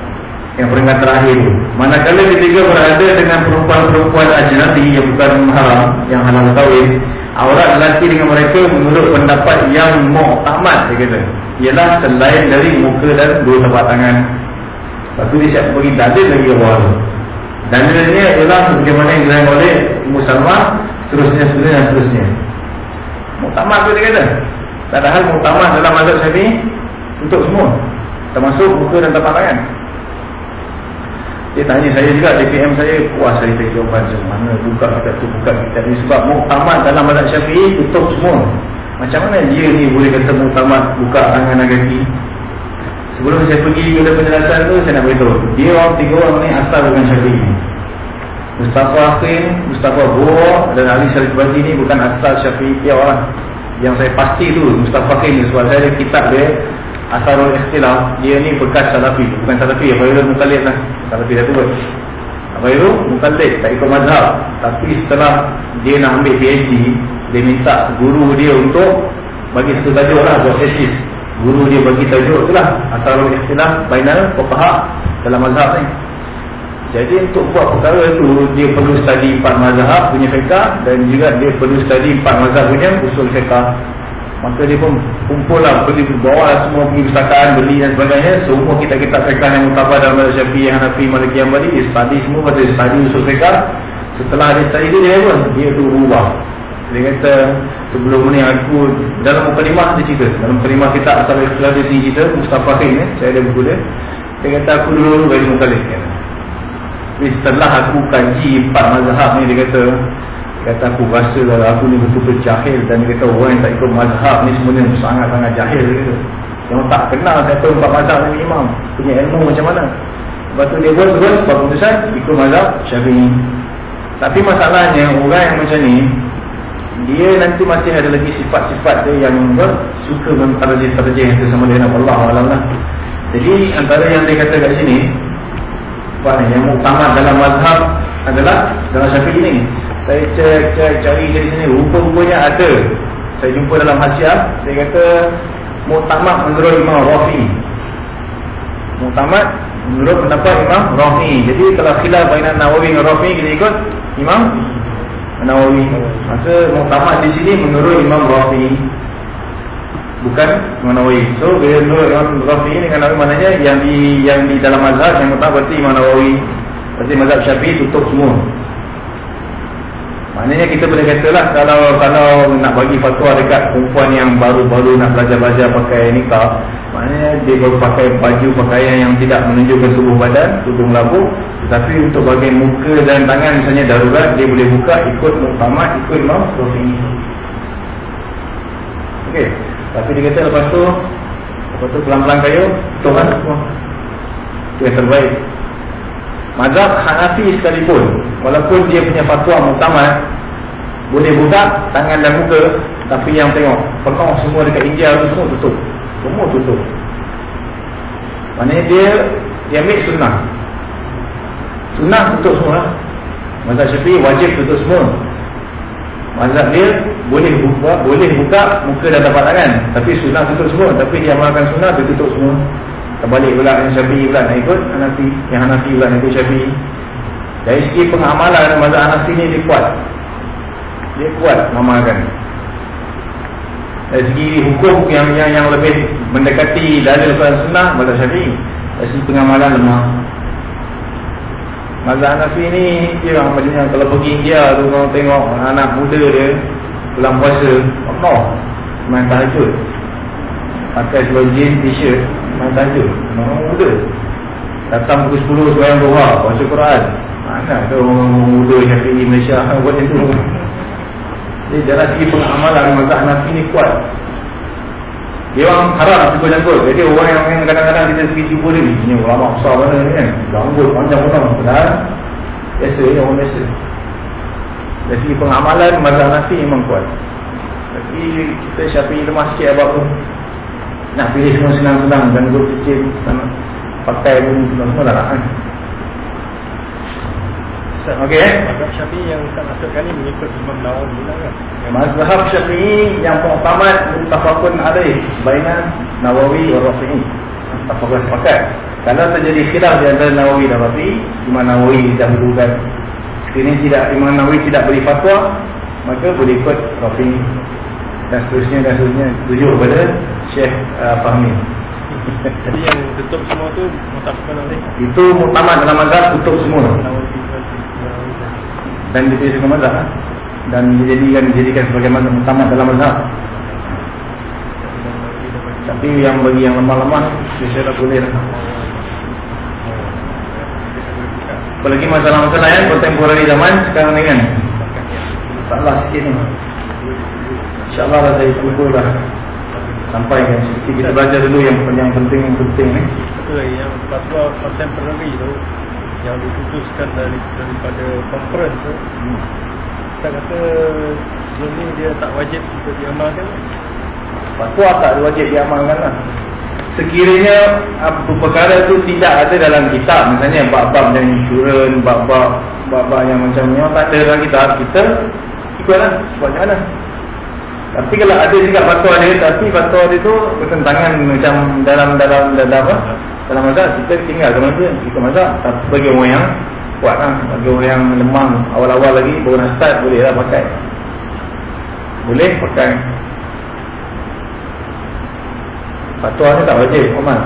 Yang peringkat terakhir. Manakala ketika berada dengan perempuan-perempuan ajnabi Yang bukan haram Yang halal kahwin Aurat lelaki dengan mereka menurut pendapat yang mu'tamad Dia kata. Ialah selain dari muka dan dua tapak tangan. Lepas tu dia siap bagi dalil lagi awal. Dalilnya ialah bagaimana yang dilakukan oleh Musamah Terusnya, terusnya dan terusnya Muktamad tu dia kata. Padahal muktamad dalam mazhab syafi'i Untuk semua Termasuk muka dan tapak tangan Dia tanya saya juga DPM saya Puas saya tak jawapan mana? Buka kita tu, buka kita ni Sebab muktamad dalam mazhab syafi'i Tutup semua. Macam mana dia ni boleh kata muktamad Buka tangan dan kaki? Sebelum saya pergi kepada penjelasan tu Saya nak beritahu. Dia orang tiga orang ni asal bukan syafi'i. Mustafa Hakim Mustafa Buwa Dan Ali Syarif Baji ni bukan asal syafi'i Dia orang. Yang saya pasti tu Mustafa Hakim ni Sebab saya ada kitab dia Asarul Ikhtilaf Dia ni bekas Salafi Bukan Salafi Apa itu Mutalib lah. Salafi dah tu Apa itu Mutalib Tak ikut mazhab. Tapi setelah Dia nak ambil PhD Dia minta guru dia untuk Bagi satu tajuk lah Buat thesis Guru dia bagi tajuk itulah Asarul ikhtilaf bainal fuqaha dalam mazhab ni. Jadi untuk buat perkara itu dia perlu study empat mazhab punya fiqh dan juga dia perlu study empat mazhab punya usul fiqh. Maka dia pun kumpul lah pergi bawa lah semua pergi pustakaan beli dan sebagainya semua kita kita fiqh yang mutabar dalam mazhab Syafi'i, Hanafi, Maliki, Hambali dia study semua pada study usul fiqh. Setelah dia study dia pun dia tu berubah dia kata sebelum ni aku dalam mukadimah dia cerita dalam mukadimah kita asal ikhlas dia cerita Mustafa Khain eh, saya ada buku dia dia kata aku dulu bagi kan. tapi setelah aku kaji empat mazhab ni dia kata dia kata aku rasa kalau aku ni betul-betul jahil dan dia kata orang yang tak ikut mazhab ni sebenarnya sangat-sangat jahil dia yang tak kenal kata empat mazhab ni imam. Punya ilmu macam mana? Lepas tu dia buat terus buat keputusan ikut mazhab syafi'i. Tapi masalahnya orang yang macam ni dia nanti masih ada lagi sifat-sifat dia yang ber, suka mentarjih-tarjih itu sama dengan Allah Allah. Jadi antara yang dia kata kat sini yang utama dalam mazhab adalah dalam syafi'i ini. Saya cek cek cari cari sini rupa-rupanya ada. Saya jumpa dalam hasiah dia kata muktamad menurut Imam Rafi. Muktamad menurut pendapat Imam Rafi. Jadi kalau khilaf bainan Nawawi dengan Rafi kita ikut Imam Nawawi. Maka muktamad di sini menurut Imam Rafi. Bukan Imam Nawawi. So bila menurut Imam Rafi dengan Nawawi maknanya yang di yang di dalam mazhab yang muktamad berarti Imam Nawawi. Berarti mazhab Syafi'i tutup semua. Maknanya kita boleh katalah kalau kalau nak bagi fatwa dekat perempuan yang baru-baru nak belajar-belajar pakai nikah, maknanya dia baru pakai baju pakaian yang tidak menunjukkan tubuh badan, tudung labu, tetapi untuk bagian muka dan tangan misalnya darurat dia boleh buka ikut muktamad, ikut Imam Rafi'i. Okey. Tapi dia kata lepas tu lepas tu pelan-pelan kayu Tuhan semua. Yang terbaik. Mazhab Hanafi sekalipun Walaupun dia punya fatwa muktamad Boleh buka tangan dan muka Tapi yang tengok Penuh semua dekat India tu semua tutup. Semua tutup. Maknanya dia Dia ambil sunnah. Sunnah tutup semua. Mazhab Syafi'i wajib tutup semua. Mazhab dia boleh buka boleh buka muka dan tapak tangan Tapi sunnah tutup semua. Tapi dia amalkan sunnah dia tutup semua Terbalik pula yang Syafi'i pula. Nak ikut Hanafi. Yang Hanafi pula nak ikut Syafi'i. Dari segi pengamalan Mazhab Hanafi ni dia kuat. Dia kuat mengamalkan. Dari segi hukum yang yang, yang lebih Mendekati dalil Quran Sunnah Mazhab Syafi'i Dari segi pengamalan lemah. Mazhab Hanafi ni Dia orang macam Kalau pergi India tu Kalau tengok anak muda dia Pulang puasa Allah Main tahajud. Pakai seluar jeans t-shirt Main tajuk Orang muda Datang pukul 10 Sebayang doha Baca Quran Mana ada orang muda Syafi'i Malaysia buat macam tu. Jadi dalam segi pengamalan mazhab Hanafi ni kuat. Dia orang haram cukup janggut. Jadi orang yang yang kadang-kadang kita pergi jumpa dia ni, ini ulama besar mana ni kan. Janggut panjang potong. Padahal biasa ni orang biasa. Dari segi pengamalan mazhab Hanafi memang kuat. Tapi kita Syafi'i lemah sikit abang tu. Nak pilih semua senang-senang janggut kecil pakai pun semua dah kan. Okey eh? Mazhab Syafi'i yang Ustaz maksudkan ni mengikut Imam Nawawi lah kan. Mazhab Syafi'i yang muqtamad muttafaqun alaih bainan Nawawi wa Rafi'i. Muttafaqun sepakat. Kalau terjadi khilaf di antara Nawawi dan Rafi'i, Imam Nawawi didahulukan. Sekiranya tidak Imam Nawawi tidak beri fatwa, maka boleh ikut Rafi'i dan seterusnya dan seterusnya tujuh kepada Syekh uh, Fahmi. Jadi yang tutup semua tu mutafakkan oleh Itu muktamad dalam mazhab tutup semua. Dan dijadikan mazhab lah. dan dijadikan dijadikan sebagai mazhab utama dalam mazhab tapi yang bagi yang lemah-lemah saya tak boleh lah apalagi masalah-masalah yang kontemporari zaman sekarang ni kan masalah sikit ni insyaAllah lah saya kumpul lah sampaikan seperti kita belajar dulu yang yang penting yang penting ni. Satu lagi yang fatwa contemporary tu yang diputuskan dari daripada conference tu kita kata sebelum ni dia tak wajib untuk diamalkan? Fatwa tak wajib diamalkan lah. Sekiranya apa perkara tu tidak ada dalam kitab Misalnya bab-bab yang insurans Bab-bab bab-bab yang macam ni Tak ada dalam kitab Kita ikutlah Buat macam mana Tapi kalau ada juga fatwa dia Tapi fatwa dia tu bertentangan Macam dalam dalam dalam apa? Dalam mazhab kita tinggal dalam mazhab Kita mazhab. Tapi bagi orang yang kuat lah Bagi orang yang lemah Awal-awal lagi baru nak start Boleh lah pakai. Boleh pakai. Fatwa ni tak wajib Umar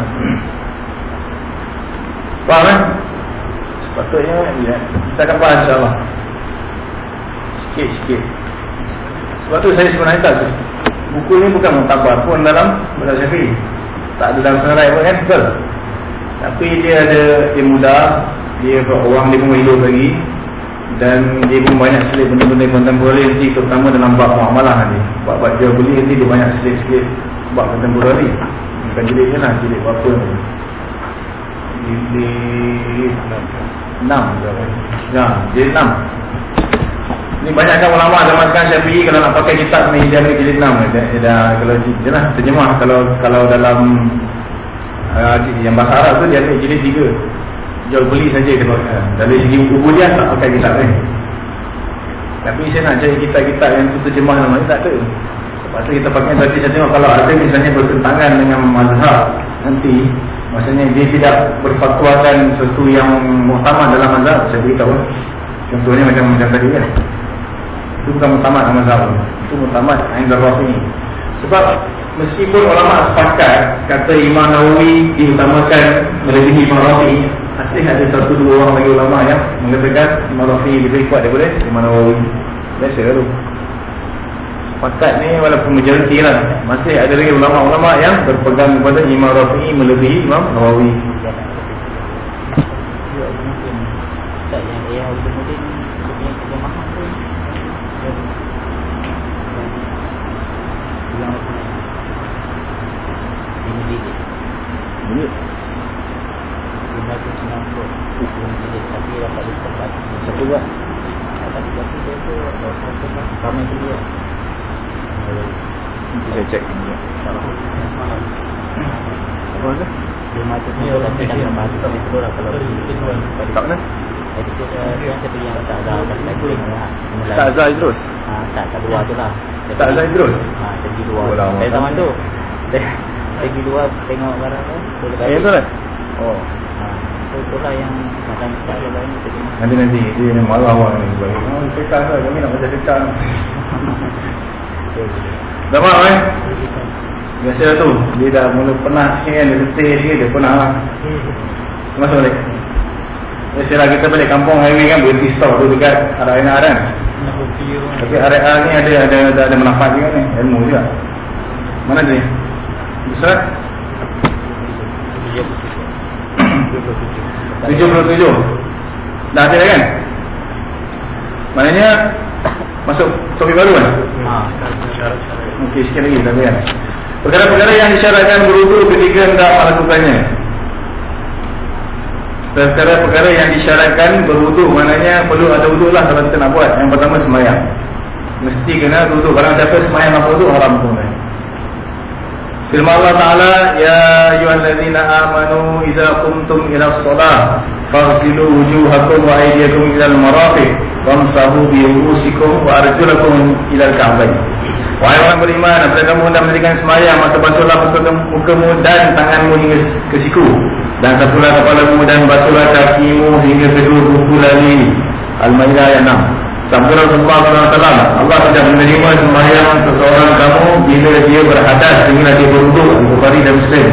Faham kan? Sepatutnya ya, Kita akan faham insyaAllah. Sikit-sikit Sebab tu saya sebenarnya tak Buku ni bukan mutabar pun dalam Bahasa Syafi'i Tak ada dalam senarai pun kan Betul. Tapi dia ada Dia mudah Dia orang dia pun hidup lagi. Dan dia pun banyak selit benda-benda kontemporari Nanti terutama dalam bab muamalah nanti. Bab-bab jual beli nanti dia banyak selit-selit Bab kontemporari Bukan jilid je lah Jilid berapa ni. Jilid 6 Ya Jilid 6 Ni banyakkan ulama zaman sekarang Syafi'i Kalau nak pakai kitab ni Dia ambil jilid 6 dia, dia dah Kalau dia lah terjemah. Kalau kalau dalam uh, Yang bahasa Arab tu Dia ambil jilid 3 Jual beli saja kalau uh, Dari segi dia Tak pakai kitab ni. Tapi saya nak cari kitab-kitab Yang tu terjemah nama ni Tak ada. Pasal kita pakai tadi saya tengok kalau ada misalnya bertentangan dengan mazhab nanti maksudnya dia tidak berfatwakan sesuatu yang muhtamad dalam mazhab saya beritahu. Contohnya macam macam tadi kan itu bukan muhtamad dalam mazhab itu muhtamad yang Rafi sebab meskipun ulama sepakat kata Imam Nawawi diutamakan melebihi Imam Rafi asli ada satu dua orang lagi ulama yang mengatakan Imam Rafi lebih kuat daripada Imam Nawawi. Biasa lah tu. Fakat ni walaupun majoriti lah. Masih ada lagi ulama-ulama yang berpegang kepada Imam Rafi'i melebihi Imam Nawawi. Tak yang dia Abdul Dia punya kelemahan tu Yang Ini bilik Ini? Lima bilik Tapi dapat disebut Satu buat Tapi tapi dia tu Satu kan Ramai tu dia. Nanti saya cek ini Apa tu? Lima kan bahasa Tapi tu lah Kalau Tak mana? Jadi tu dia Dia satu yang tak ada Tak ada lah Ustaz Azhar Idrus Ah, tak, tak luar tu lah Ustaz Azhar Idrus Ha, pergi luar. Oh, Dari tak? zaman tu. Saya pergi luar tengok barang tu. Eh tu lah Oh Ha, tu, tu lah yang macam start yang lain tu. Nanti nanti dia ni marah orang ni Bagi, Oh cekak lah Kami nak baca Dah faham eh? Biasa lah tu Dia dah mula pernah sikit kan Dia letih sikit Dia pernah lah Masuk balik Biasalah kita balik kampung highway kan Berhenti stop tu dekat arah NR kan Tapi RR ni ada ada ada, ada manfaat juga ni Ilmu juga Mana dia ni? Besar? 77 Dah ada kan? Maknanya masuk topik baru kan? Ha. Okey, sikit lagi tak kan? Perkara-perkara yang disyaratkan berwudu ketika hendak melakukannya. Perkara-perkara yang disyaratkan berwudu maknanya perlu ada wudu lah kalau kita nak buat. Yang pertama semayang. Mesti kena wudu. Kalau siapa semayang tanpa wudu haram pun. Firman Allah Ta'ala Ya ayuhalladzina amanu Iza kumtum ila salah Fagsilu wujuhakum wa aidiakum ila al-marafiq Wamsahu birusikum wa arjulakum ila al-ka'bain Wahai orang beriman Apabila kamu hendak mendirikan semayang Maka basuhlah muka, mukamu dan tanganmu hingga ke siku. Dan sapulah kepalamu dan basuhlah kakimu hingga kedua buku lali Al-Ma'idah ayat 6 Sabda Rasulullah SAW Allah tidak menerima sembahyang seseorang kamu Bila dia berhadas Sehingga dia berhuduk Al-Bukhari dan Muslim.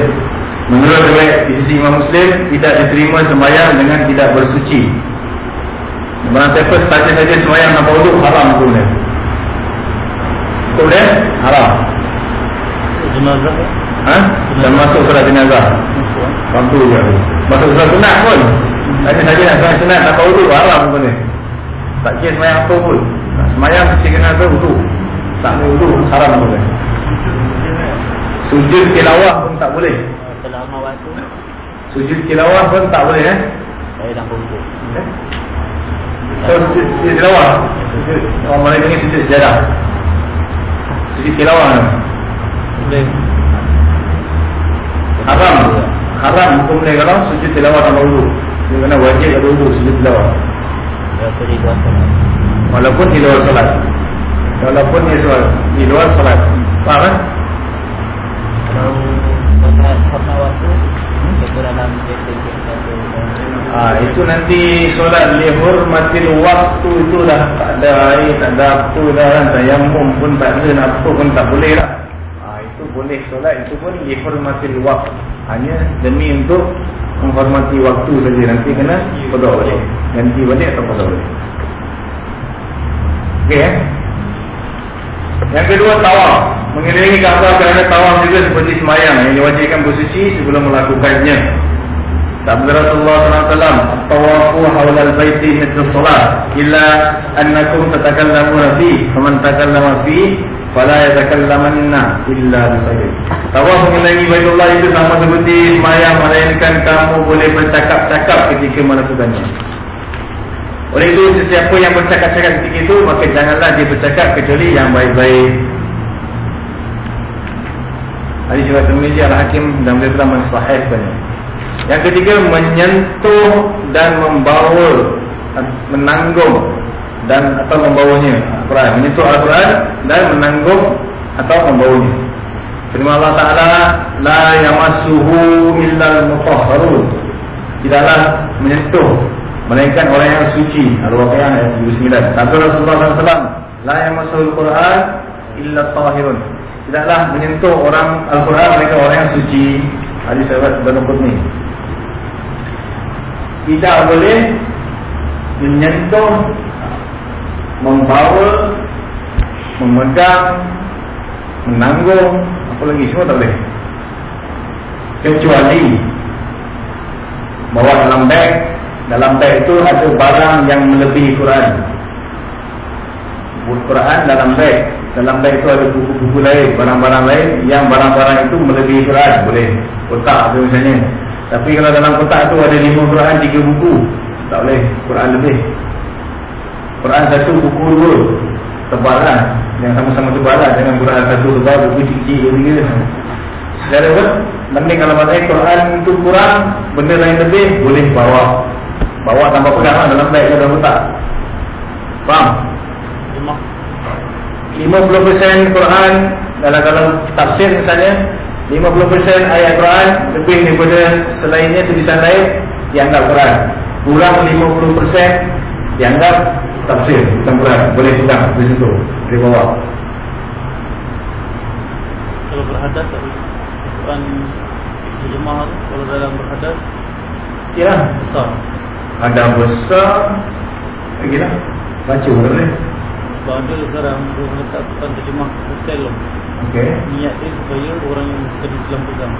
Menurut di sisi Imam Muslim Tidak diterima sembahyang dengan tidak bersuci. Barang siapa saja-saja sembahyang tanpa huduk Haram hukumnya Hukumnya haram. Jenazah? Ha? Dan masuk surat jenazah? Bantu je. Masuk surat sunat pun. Saja-saja nak surat sunat tanpa huduk Haram hukumnya tak kira semayang apa pun. Semayang mesti kena ada wudu Tak ada wudu haram pun Sujud tilawah pun tak boleh. Selama waktu Sujud tilawah pun tak boleh eh? Saya dah berhubung Eh? So, sujud Sujud. Orang Melayu ni sujud sejarah Sujud tilawah Boleh. Haram. Haram hukum dia kalau sujud tilawah tanpa wudu Dia kena wajib ada wudu sujud tilawah Walaupun di luar solat. Walaupun di luar, di luar solat. Faham kan? Kalau Solat Karena waktu Kita dalam Ah itu nanti solat lihurmatil waktu itu dah tak ada air, tak ada apa dah kan. Tayammum pun tak ada, apa pun tak boleh lah. Ah itu boleh solat itu pun lihurmatil waktu. Hanya demi untuk menghormati waktu saja nanti kena qada balik. Ganti balik atau qada balik. Okey eh? Yang kedua tawaf. Mengelilingi Kaabah kerana tawaf juga seperti semayang yang diwajibkan bersuci sebelum melakukannya. Sabda Rasulullah SAW Tawafu hawla al-baiti mitru salat Illa annakum tatakallamuna fi Faman takallama fi Fala yatakallamanna Illa bisayid Tawaf mengelilingi Baitullah itu sama seperti Semayang melainkan kamu boleh bercakap-cakap ketika melakukannya. Oleh itu sesiapa yang bercakap-cakap ketika itu Maka janganlah dia bercakap kecuali yang baik-baik. Hadis riwayat Tirmizi Al-Hakim dan beliau telah mensahihkannya. Yang ketiga menyentuh dan membawa menanggung dan atau membawanya Al-Quran menyentuh Al-Quran dan menanggung atau membawanya. Firman Allah Taala la yamassuhu illal mutahharun. Tidaklah menyentuh melainkan orang yang suci. Al-Waqiah ayat 29. Sabda Rasulullah SAW la yamassuhul Quran illa tahirun. Tidaklah menyentuh orang Al-Quran mereka orang yang suci. Hadis sahabat Ibn ni. Tidak boleh menyentuh, membawa, memegang, menanggung, apa lagi semua tak boleh. Kecuali bawa dalam beg, dalam beg itu ada barang yang melebihi Quran. Quran dalam beg, dalam beg itu ada buku-buku lain, barang-barang lain yang barang-barang itu melebihi Quran, boleh kotak tu misalnya. Tapi kalau dalam kotak tu ada lima Quran, tiga buku, tak boleh Quran lebih. Quran satu buku dua, tebalan yang sama-sama tebalan dengan Quran satu tebal buku kecil tiga. Secara pun, mending kalau maksudnya Quran itu kurang, benda lain lebih, boleh bawa. Bawa tanpa pegang lah dalam beg dalam kotak. Faham? 50% Quran dalam kalau tafsir misalnya 50% ayat Quran lebih daripada selainnya tulisan lain dianggap Quran. Kurang 50% dianggap tafsir bukan Quran. Boleh pegang di situ di bawah. Kalau berhadas Quran Terjemah tu Kalau dalam berhadas ya. Besar. Ada besar lagi lah. Baca boleh Sebab ada sekarang Dia Quran terjemah Hotel tu Okey. Niat dia supaya Orang yang tadi Islam pegang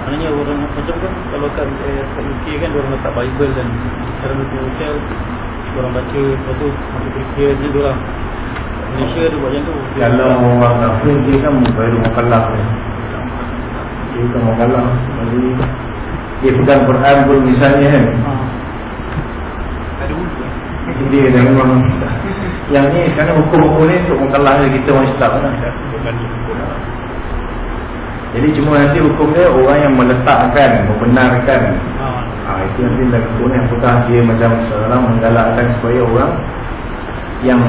Maknanya orang macam kan Kalau kat, eh, kat UK kan Orang letak Bible dan Sekarang di hotel orang baca Lepas tu Masuk kerja je tu lah Malaysia tu buat macam tu Kalau orang kafir dia kan baru mukallaf ni. Dia bukan mukallaf. Jadi dia pegang Quran pun misalnya kan. ha. Ada wudhu eh? Jadi dia kata memang yang ni sekarang hukum-hukum ni untuk je kita orang Islam kan. Jadi cuma nanti hukum dia orang yang meletakkan, membenarkan. Ha. Itu nanti lakukan yang apakah dia macam seorang menggalakkan supaya orang yang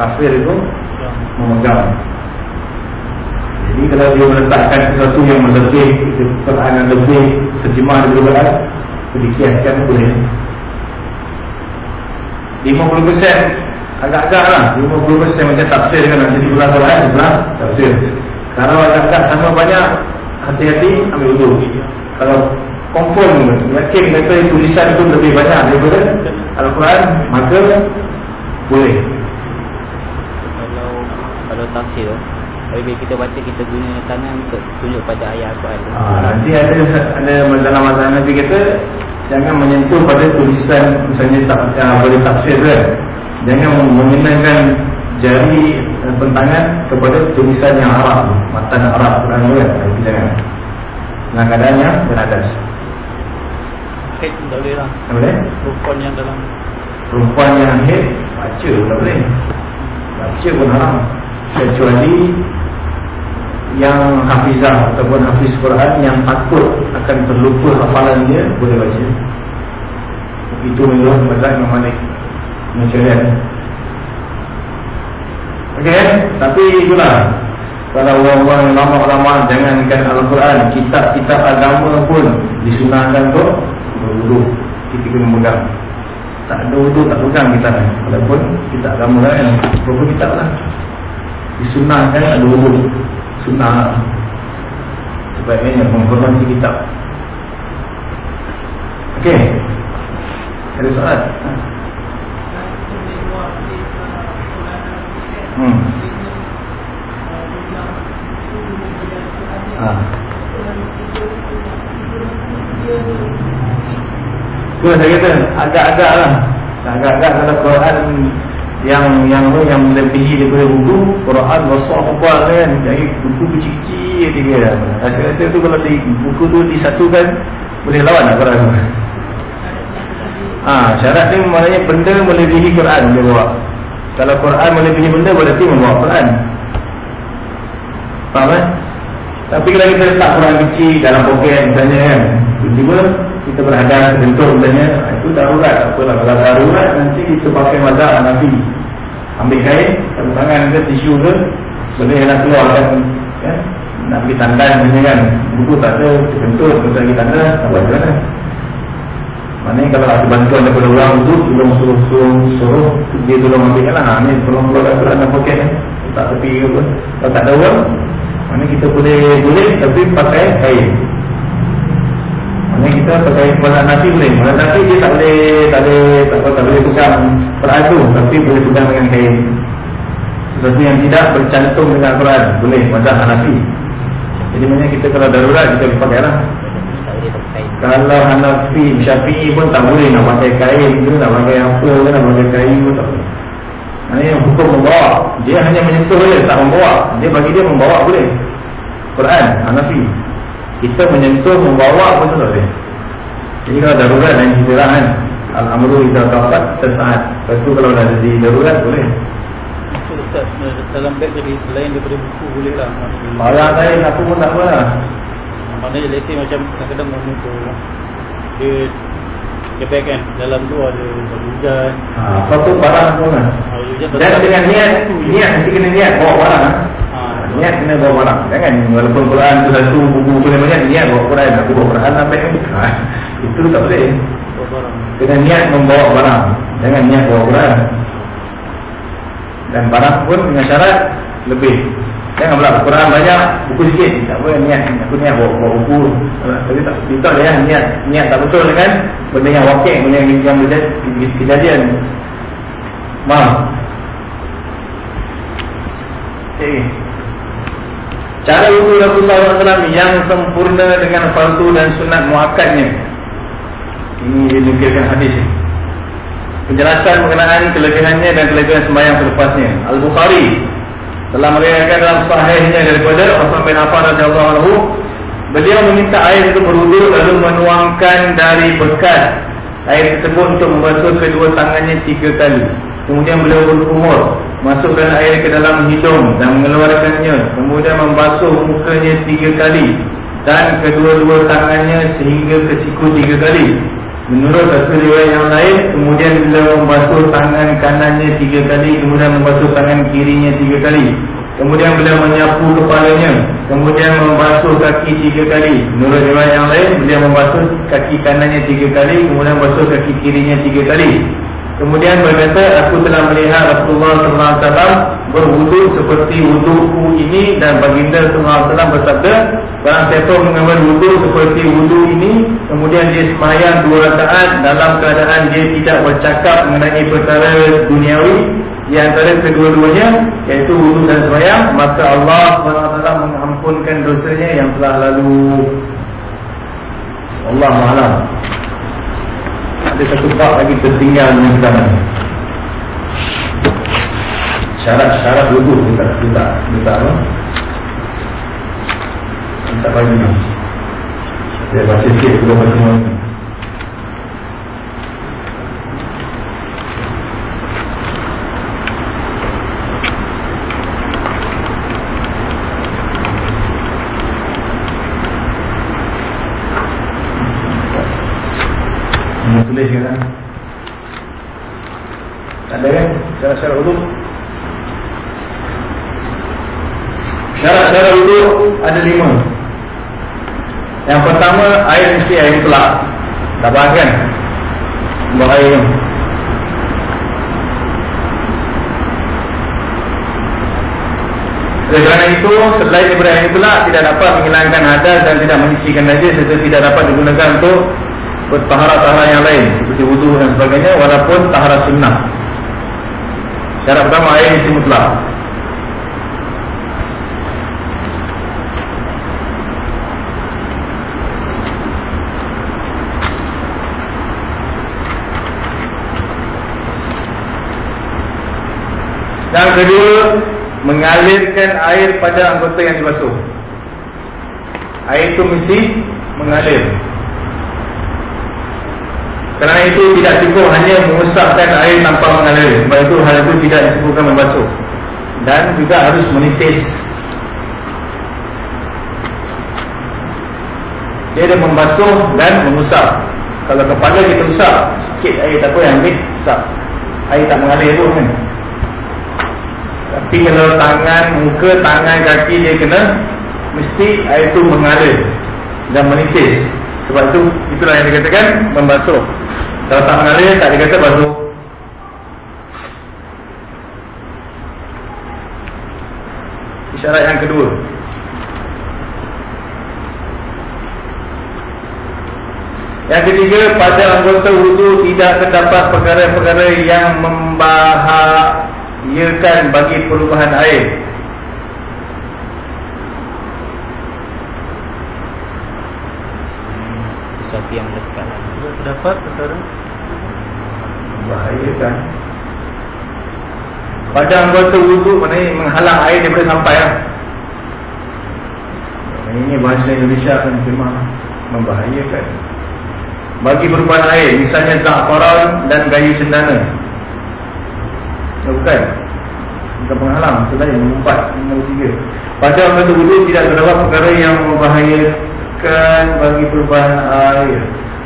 kafir. itu Yang memegang. Jadi kalau dia meletakkan sesuatu yang lebih Quran yang lebih terjemah daripada Quran Dikiaskan boleh 50% agak-agak lah. 50% macam tafsir kan nanti sebelah Quran sebelah tafsir. Kalau agak-agak sama banyak hati-hati ambil dulu kalau confirm yakin kata tulisan itu lebih banyak daripada Al-Quran maka boleh. Kalau Kalau tafsir tu Kalau bila kita baca Kita guna tangan Untuk tunjuk pada ayat Al-Quran. Ha, nanti ada ada dalam masalah Nabi kata jangan menyentuh pada tulisan misalnya tak, uh, boleh tafsir kan. Jangan mengenangkan jari dan pentangan kepada tulisan yang Arab matan Arab Quran tu kan. Itu jangan. Dengan keadaannya beradas. Haid pun tak boleh lah. Tak boleh? Perempuan yang dalam. Perempuan yang haid baca pun tak boleh. Baca pun haram. Kecuali yang hafizah ataupun hafiz Quran yang takut akan terlupa hafalan dia boleh baca itu menurut mazhab Imam Malik mencarian Okey, tapi itulah kalau orang-orang lama-lama jangankan Al-Quran, kitab-kitab agama pun disunahkan tu berwudu. Kita kena memegang. Tak ada wudu tak pegang kita. Walaupun kitab agama kan, berapa kitab lah. Disunahkan ada. Sunnah. Sebaiknya menghormati kitab. Okey. Ada soalan? Hmm. Ha. Tu saya kata agak-agak lah. Agak-agak kalau Quran yang yang yang melebihi daripada buku Quran besar apa kan. Jadi buku kecil-kecil dia rasa-rasa tu kalau di, buku tu disatukan boleh lawan tak Quran? Ah, syarat ni maknanya benda melebihi Quran dia bawa. Kalau Quran melebihi benda berarti membawa Quran. Faham kan tapi kalau kita letak Quran kecil dalam poket misalnya kan Tiba-tiba kita berhadap bentuk misalnya Itu darurat Apalah. Kalau darurat nanti kita pakai mazhab Nabi Ambil kain Satu tangan ke tisu ke Boleh nak keluarkan ya? Nak pergi tandan misalnya kan. Buku tak ada Bentuk Kita lagi tanda Tak buat macam mana? Maknanya kalau ada bantuan daripada orang itu Tolong suruh, suruh, suruh Dia tolong ambil lah. Ni tolong keluarkan Quran dalam poket Tak tepi ke apa. Kalau tak ada orang mana kita boleh boleh tapi pakai kain. Mana kita pakai malam nasi boleh. Malam nasi dia tak boleh tak boleh tak, apa, tak boleh pegang tu tapi boleh pegang dengan kain. Sesuatu yang tidak bercantum dengan Quran boleh mazhab Hanafi. Jadi mana kita kalau darurat kita boleh pakai lah. Boleh Kalau Hanafi, Syafi'i pun tak boleh nak pakai kain ke nak pakai apa ke nak pakai kain pun tak boleh. Ini yang hukum membawa Dia hanya menyentuh saja, tak membawa Dia bagi dia membawa boleh Quran, Hanafi Kita menyentuh, membawa pun tak boleh Jadi kalau darurat dan lah kan Al-Amru kita dapat tersaat. Lepas tu kalau dah jadi darurat boleh. Ustaz dalam beg jadi selain daripada buku boleh lah. Barang lain aku pun tak apa lah. Maknanya say macam kadang-kadang orang tu Dia Dia beg kan Dalam tu ada baju hujan. Ha, Apa tu barang pun lah. Dan dengan niat Niat nanti kena niat bawa barang Niat kena bawa barang Jangan walaupun Quran tu satu buku-buku yang banyak Niat bawa Quran Aku bawa Quran sampai ha, Itu tak boleh. Dengan niat membawa barang Jangan niat bawa Quran. Dan barang pun dengan syarat Lebih. Jangan pula Quran banyak Buku sikit. Tak boleh niat Aku niat bawa, bawa buku. Tapi tak Kita ya niat Niat tak betul kan Benda yang wakil Benda yang, yang kejadian. Maaf Okay Cara wudhu Rasulullah SAW yang sempurna dengan fardu dan sunat muakkadnya. Ini dia nukilkan hadis. penjelasan mengenai kelebihannya dan kelebihan sembahyang selepasnya. Al-Bukhari telah meriwayatkan dalam sahihnya daripada Uthman bin Affan radhiyallahu anhu beliau meminta air untuk berwudu lalu menuangkan dari bekas air tersebut untuk membasuh kedua tangannya tiga kali. Kemudian beliau berkumur Masukkan air ke dalam hidung Dan mengeluarkannya. Kemudian membasuh mukanya tiga kali Dan kedua-dua tangannya Sehingga ke siku tiga kali. Menurut satu riwayat yang lain Kemudian beliau membasuh tangan kanannya tiga kali Kemudian membasuh tangan kirinya tiga kali. Kemudian beliau menyapu kepalanya Kemudian membasuh kaki tiga kali. Menurut riwayat yang lain Beliau membasuh kaki kanannya tiga kali Kemudian membasuh kaki kirinya tiga kali Kemudian berkata aku telah melihat Rasulullah SAW berwudu seperti wuduku ini dan baginda SAW bersabda barang siapa mengambil wudu seperti wudu ini kemudian dia semayang dua rakaat dalam keadaan dia tidak bercakap mengenai perkara duniawi di antara kedua-duanya iaitu wudu dan semayang maka Allah SWT mengampunkan dosanya yang telah lalu. Allah Alam ada satu bab lagi tertinggal dengan sekarang Syarat-syarat wudhu kita kita kita apa? Kita bagi. Saya baca sikit dua macam ni. Nak tulis ke kan? Tak ada kan? Syarat-syarat wudhu Syarat-syarat wudhu ada lima. Yang pertama air mesti air mutlak Tak faham kan? Bahaya Oleh kerana itu, selain daripada air mutlak Tidak dapat menghilangkan hadas dan tidak menyisikan najis Serta tidak dapat digunakan untuk Bertahara-tahara yang lain Seperti wudhu dan sebagainya Walaupun tahara sunnah Syarat pertama air mesti mutlak Yang kedua Mengalirkan air pada anggota yang dibasuh. Air itu mesti mengalir Kerana itu tidak cukup hanya mengusapkan air tanpa mengalir. Sebab itu hal itu tidak disebutkan membasuh. Dan juga harus menitis Dia ada membasuh dan mengusap. Kalau kepala kita usap Sikit air tak apa yang ambil Usap. Air tak mengalir pun kan. Tapi kalau tangan, muka, tangan, kaki dia kena Mesti air itu mengalir Dan menitis Sebab itu, itulah yang dikatakan Membasuh. Kalau tak mengalir, tak dikata basuh Isyarat yang kedua. Yang ketiga, pada anggota wudu tidak terdapat perkara-perkara yang membahas iakan bagi perubahan air Sesuatu yang dekat Dapat perkara Membahayakan Pada anggota wudhu Maknanya menghalang air daripada sampai lah. Ini bahasa Indonesia kan memang Membahayakan. Bagi perubahan air Misalnya za'faran dan gayu cendana Oh, bukan. Bukan penghalang Sebenarnya mengumpat Nombor tiga. Pada orang itu wudhu Tidak terdapat perkara yang membahayakan Bagi perubahan air.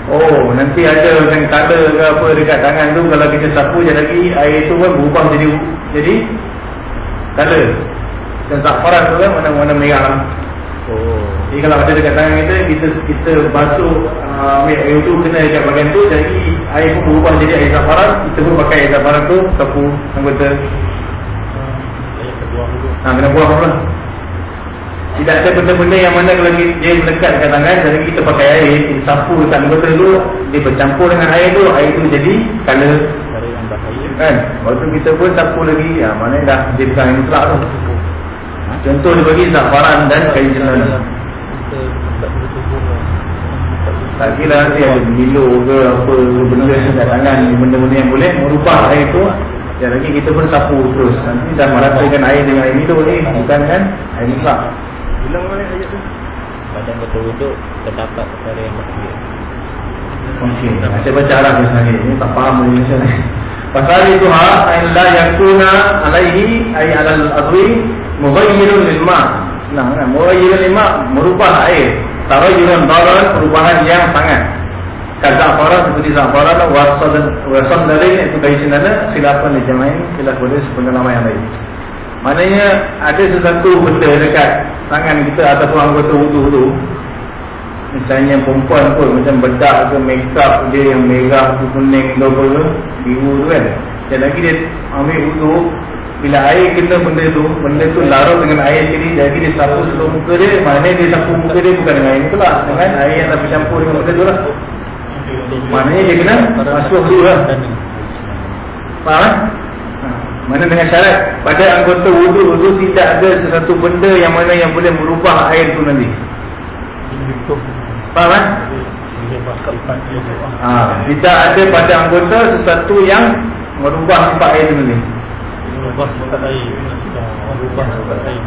Oh nanti ada Yang color ke apa Dekat tangan tu Kalau kita sapu je lagi Air tu pun berubah jadi Jadi Color Dan za'faran tu kan Warna-warna merah lah. Oh. Jadi kalau ada dekat tangan kita Kita kita basuh uh, Ambil air tu Kena dekat bahagian tu Jadi air pun berubah jadi air za'faran Kita pun pakai air za'faran tu Sapu anggota. Dulu. Ha, kena buang apa? Tidak ada benda-benda yang mana kalau dia melekat dekat tangan Jadi kita pakai air, kita sapu dekat anggota tu Dia bercampur dengan air tu, air tu jadi color yang Kan? Waktu kita pun sapu lagi, ya, mana dah dia bukan mutlak tu ha? Contoh dia bagi zafaran dan kain Kita tak kira nanti ada Milo ke apa benda kat tangan benda-benda yang boleh merubah air tu. Ya lagi kita pun sapu terus. Nanti dah meratakan air dengan air Milo ni bukan kan air mutlak. Ulang balik ayat tu. Badan betul wuduk terdapat perkara yang berbeza. Okey, saya baca Arab misalnya ini tak faham ni macam ni. Pasal itu ha an la yakuna alaihi ay alal adwi mughayyirun lil ma. Senang kan? Mughayyirun lil ma merubah air. Tarayyurun darar perubahan yang sangat. Kazafara seperti zafara wasal wasal dari itu dari sini ada khilafan di jamain khilaf boleh sepengalaman yang lain. Maknanya ada sesuatu benda dekat tangan kita ataupun anggota wudu tu Misalnya perempuan pun macam bedak ke make up dia yang merah ke kuning ke apa ke Biru tu kan. Dan lagi dia ambil wudu Bila air kena benda tu Benda tu larut dengan air sini Jadi dia sapu seluruh muka dia. Maknanya dia sapu muka dia bukan dengan air tu lah. Dengan air yang tak bercampur dengan benda tu lah. Maknanya dia kena masuk dulu lah. Faham. Mana dengan syarat Pada anggota wudu tu tidak ada sesuatu benda yang mana yang boleh merubah air tu nanti Faham kan? Ha, tidak ada pada anggota sesuatu yang merubah sifat air tu nanti Ubah sifat air. Ubah sifat air.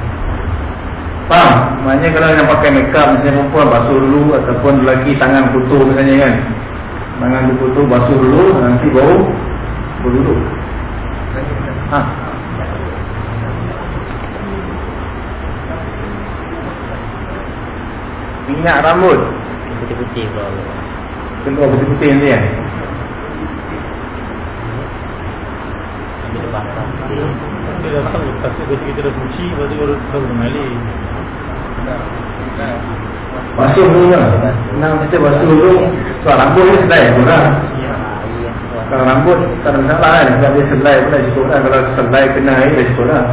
Faham? Maknanya kalau yang pakai make up Misalnya perempuan basuh dulu Ataupun lelaki tangan kotor misalnya kan Tangan kotor basuh dulu Nanti baru Berduduk Ha Minyak rambut Putih-putih pula. Keluar putih-putih nanti kan Ambil dia basah. Kita dah tahu. Tapi bila kita dah cuci, lepas tu baru tahu mengalir. Basuh dulu lah Senang kita basuh dulu Soal rambut ni selai pun lah Ya, air yang keluar. Kalau rambut tak ada masalah kan? Kalau dia selai pun dah cukup lah Kalau selai kena air dah cukup lah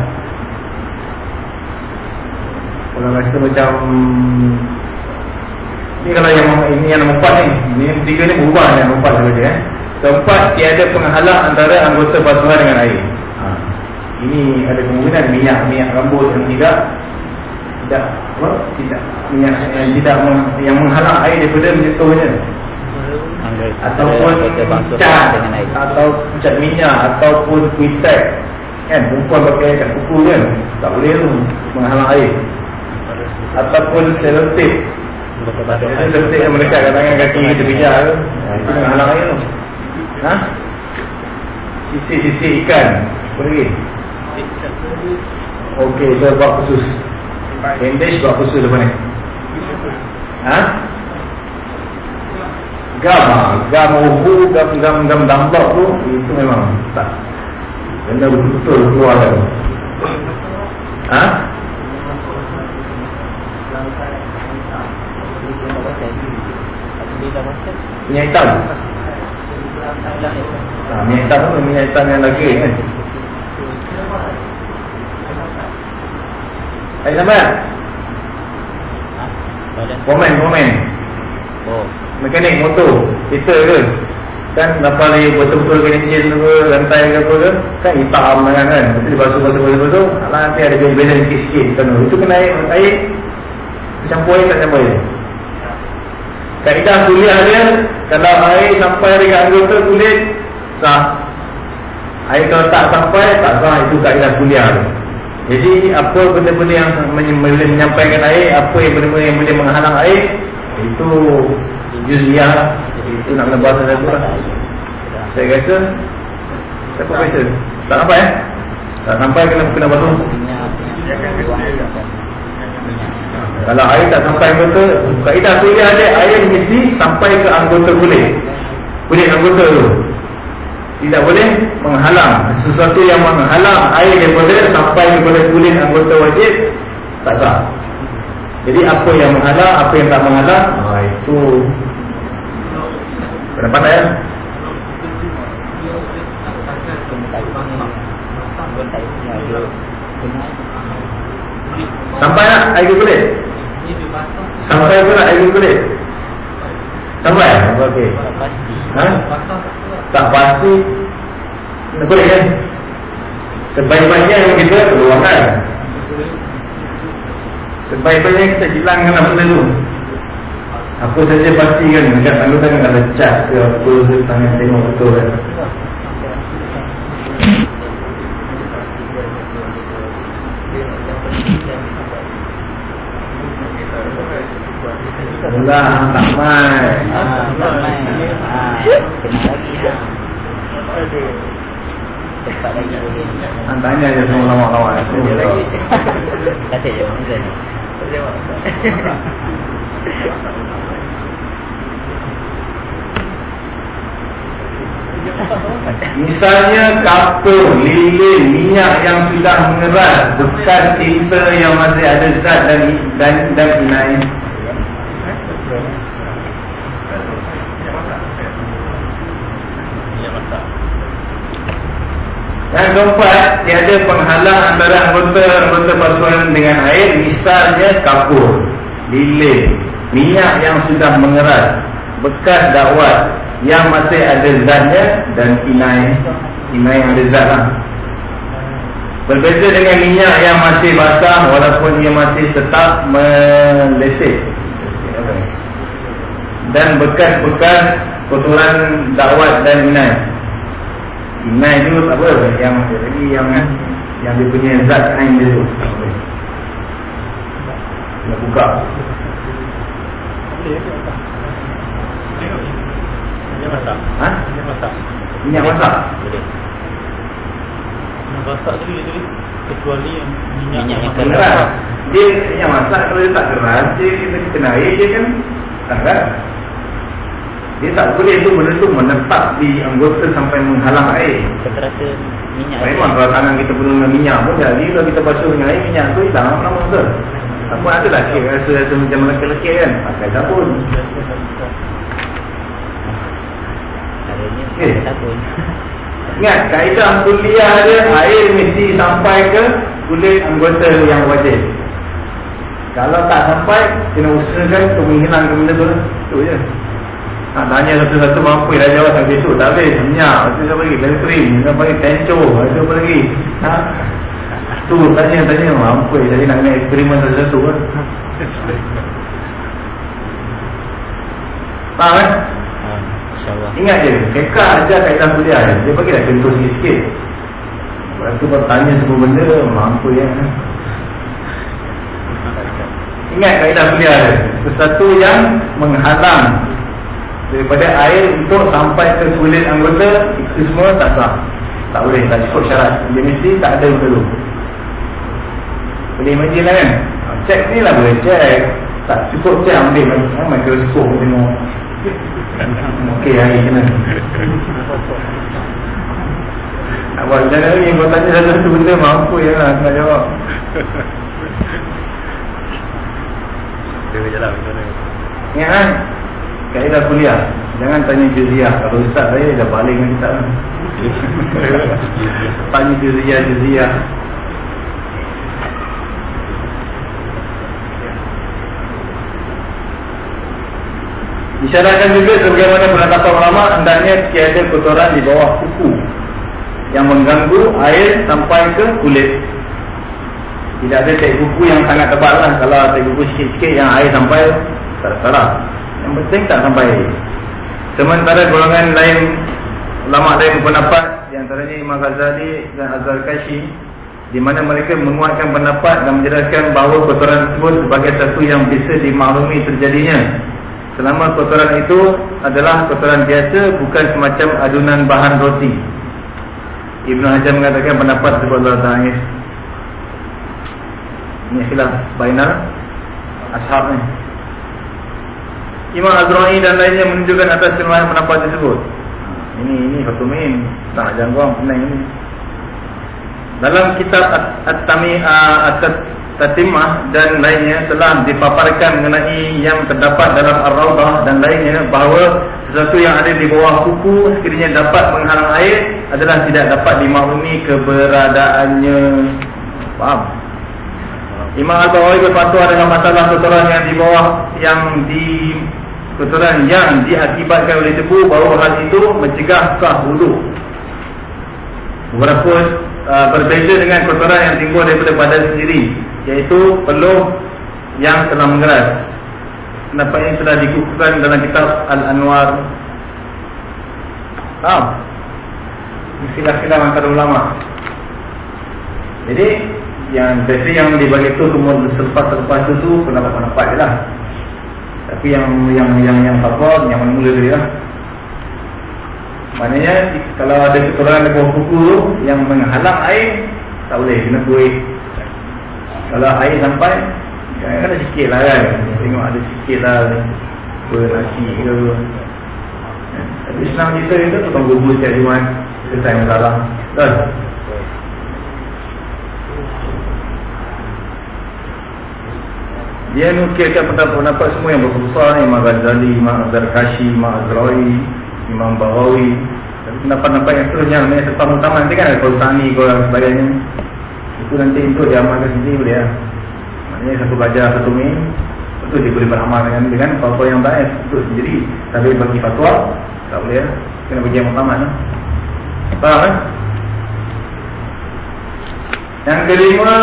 Kalau rasa macam Ni kalau yang ini yang nombor empat ni. Ini yang ketiga ni berubah yang nombor empat sahaja eh. Keempat tiada penghalang antara anggota basuhan dengan air. Ha. Ini ada kemungkinan minyak-minyak rambut yang tidak tidak apa? Tidak minyak yang tidak yang menghalang air daripada menyentuhnya ataupun cat atau cat minyak. Ataupun kuitek. Kan perempuan pakai kat kuku kan tak boleh tu menghalang air. Ataupun selotip. Selotip yang melekat kat tangan kaki kita bijak tu. Itu. Menghalang air tu. Ha? Sisik-sisik ikan. Lagi? Okey, itu buat khusus. Bandage buat khusus lepas ni. Ha? Gam Gam ubu, gam gam gam dambak tu Itu memang tak Kena betul-betul keluar kan Ha? Dah basah. Minyak hitam ha, Minyak hitam tu minyak hitam yang lagi kan Ayo sampai? Ha? Komen, komen Oh. Mekanik motor Kita ke? Kan lepas dia betul-betul kena tu ke Lantai ke apa ke Kan hitam kan. Kan tu dia basuh-basuh-basuh Alah nanti ada benda sikit-sikit kan, Itu kena air, air Campur air tak campur air? Kaedah kuliah dia Kalau air sampai dekat anggota kulit Sah. Air kalau tak sampai Tak sah itu kaedah kuliah dia jadi apa benda-benda yang menyampaikan air Apa yang benda-benda yang boleh menghalang air Itu Juziah Itu nak kena bahasa satu lah. Saya rasa Siapa rasa. Tak sampai eh? Tak sampai kena kena. Minyak. Kalau air tak sampai betul Kaedah kuliah dia Air mesti sampai ke anggota kulit. Kulit anggota tu. Tidak boleh menghalang. Sesuatu yang menghalang air daripada Sampai kepada kulit anggota wajib Tak sah Jadi apa yang menghalang Apa yang tak menghalang ha, Itu Pendapat saya. Ada. Kena. Sampai tak air kulit Sampai ke tak air kulit Sampai Okey Tak pasti. Ha? Tak pasti Tak boleh kan Sebaik-baiknya yang kita keluarkan Sebaik-baiknya kita hilangkan benda tu Apa saja pasti kan Dekat tangan kan ada cat ke apa ke Tangan tengok betul kan. Mula tak mai. Ah, tak main. Ah, kena lagi ha. Cepat lagi. Han tanya je semua lawak-lawak Kata je orang. Misalnya kapur, lilin, minyak yang sudah mengeras Bekas tinta yang masih ada zat dan dan, dan inai Yang keempat, tiada penghalang antara anggota-anggota pasukan dengan air Misalnya kapur, lilin, minyak yang sudah mengeras Bekas dakwat yang masih ada zatnya dan inai Inai yang ada zat lah Berbeza dengan minyak yang masih basah walaupun ia masih tetap melesik Dan bekas-bekas kotoran dakwat dan inai Inai tu apa yang lagi yang yang dia punya zat ain dia tu. Nak buka. Dia masak. Ha? Dia masak. Minyak masak. Boleh. Masak tadi tadi. Kecuali yang minyak, Minyak yang masak. Keras. Dia minyak masak kalau dia tak keras dia kita kena air dia kan tak keras. Dia tak boleh tu benda tu menetap di anggota sampai menghalang air. Kita rasa minyak Memang kalau tangan kita penuh dengan minyak pun jadi kalau kita basuh dengan air minyak tu hilang lama ke? Apa ada lah kek rasa rasa macam lekir-lekir kan? Pakai sabun. Eh. sabun. Ingat kaedah kuliah dia air mesti sampai ke kulit anggota yang wajib. Kalau tak sampai kena usahakan untuk menghilangkan benda tu. lah. Tu je. Ha, tanya satu-satu mampu dah jawab sampai besok tak habis minyak lepas tu apa lagi krim dan bagi tenco lepas tu apa lagi ha? tu tanya tanya mampu jadi nak kena eksperimen satu-satu kan faham kan Ah, InsyaAllah. Ingat je, kekal ajar kaedah kuliah dia. Dia bagi dah contoh sikit-sikit. Lepas tu kau tanya semua benda, mampu ya. Ingat kaedah kuliah dia. Sesuatu yang menghalang daripada air untuk sampai ke kulit anggota, itu semua tak sah. Tak boleh, tak cukup syarat. Dia mesti tak ada dulu. Boleh imagine lah kan? Cek ni lah boleh cek. Tak cukup cek ambil eh, mikroskop tengok. Okey hari kena. Nak buat macam mana ni Kau tanya satu-satu benda Mampu je lah Nak jawab Dia jalan macam mana. Ingat kan Kaedah kuliah Jangan tanya juziah Kalau ustaz saya dah balik dengan kita Tanya juziah juziah Disyaratkan juga sebagaimana penetapan ulama hendaknya tiada kotoran di bawah kuku yang mengganggu air sampai ke kulit. Tidak ada tek kuku yang sangat tebal lah. Kalau tek kuku sikit-sikit yang air sampai, tak salah. Yang penting tak sampai. Sementara golongan lain, ulama lain berpendapat, di antaranya Imam Ghazali dan Azhar Kashi, di mana mereka menguatkan pendapat dan menjelaskan bahawa kotoran tersebut sebagai satu yang bisa dimaklumi terjadinya Selama kotoran itu adalah kotoran biasa bukan semacam adunan bahan roti. Ibnu Hajar mengatakan pendapat tersebut Allah Ta'ala Ini khilaf bainal ashab ni. Imam Azra'i dan lainnya menunjukkan atas semuanya pendapat tersebut. Ini ini Fatumin tak jangkauan pening ini. Dalam kitab At-Tami At-Tatimah dan lainnya telah dipaparkan mengenai yang terdapat dalam Ar-Rawdah dan lainnya bahawa sesuatu yang ada di bawah kuku sekiranya dapat menghalang air adalah tidak dapat dimaklumi keberadaannya. Faham? Imam Al-Bawawi berfatwa dengan masalah kotoran yang di bawah yang di kotoran yang diakibatkan oleh debu bahawa hal itu mencegah sah wudu. Beberapa uh, berbeza dengan kotoran yang timbul daripada badan sendiri iaitu peluh yang telah mengeras. pendapat ini telah dikukuhkan dalam kitab Al-Anwar. Faham? Istilah-istilah antara ulama. Jadi yang biasa yang dibagi tu kemudian selepas-selepas tu tu pendapat-pendapat je lah. Tapi yang yang yang yang fatwa yang mula dia lah. Maknanya kalau ada keturunan bawah buku tu yang menghalang air tak boleh kena buih. Kalau air sampai kan ada sikit lah kan. Tengok ada sikit lah bernasi ke. Tapi senang cerita itu tukang bubur setiap Jumat selesai masalah. Betul? Dia nukilkan pendapat-pendapat semua yang berbesar Imam Ghazali, Imam Azhar-Kashi, Imam Azrawi, Imam Bawawi Pendapat-pendapat yang seterusnya Yang serta utama nanti kan ada Kausani dan sebagainya. Itu nanti untuk diamalkan sendiri boleh ya. Maknanya satu belajar satu min Itu dia boleh beramal dengan, dengan fatwa yang baik Untuk sendiri. Tapi bagi fatwa Tak boleh ya. Kena bagi yang utama ya. Faham kan? Yang kelima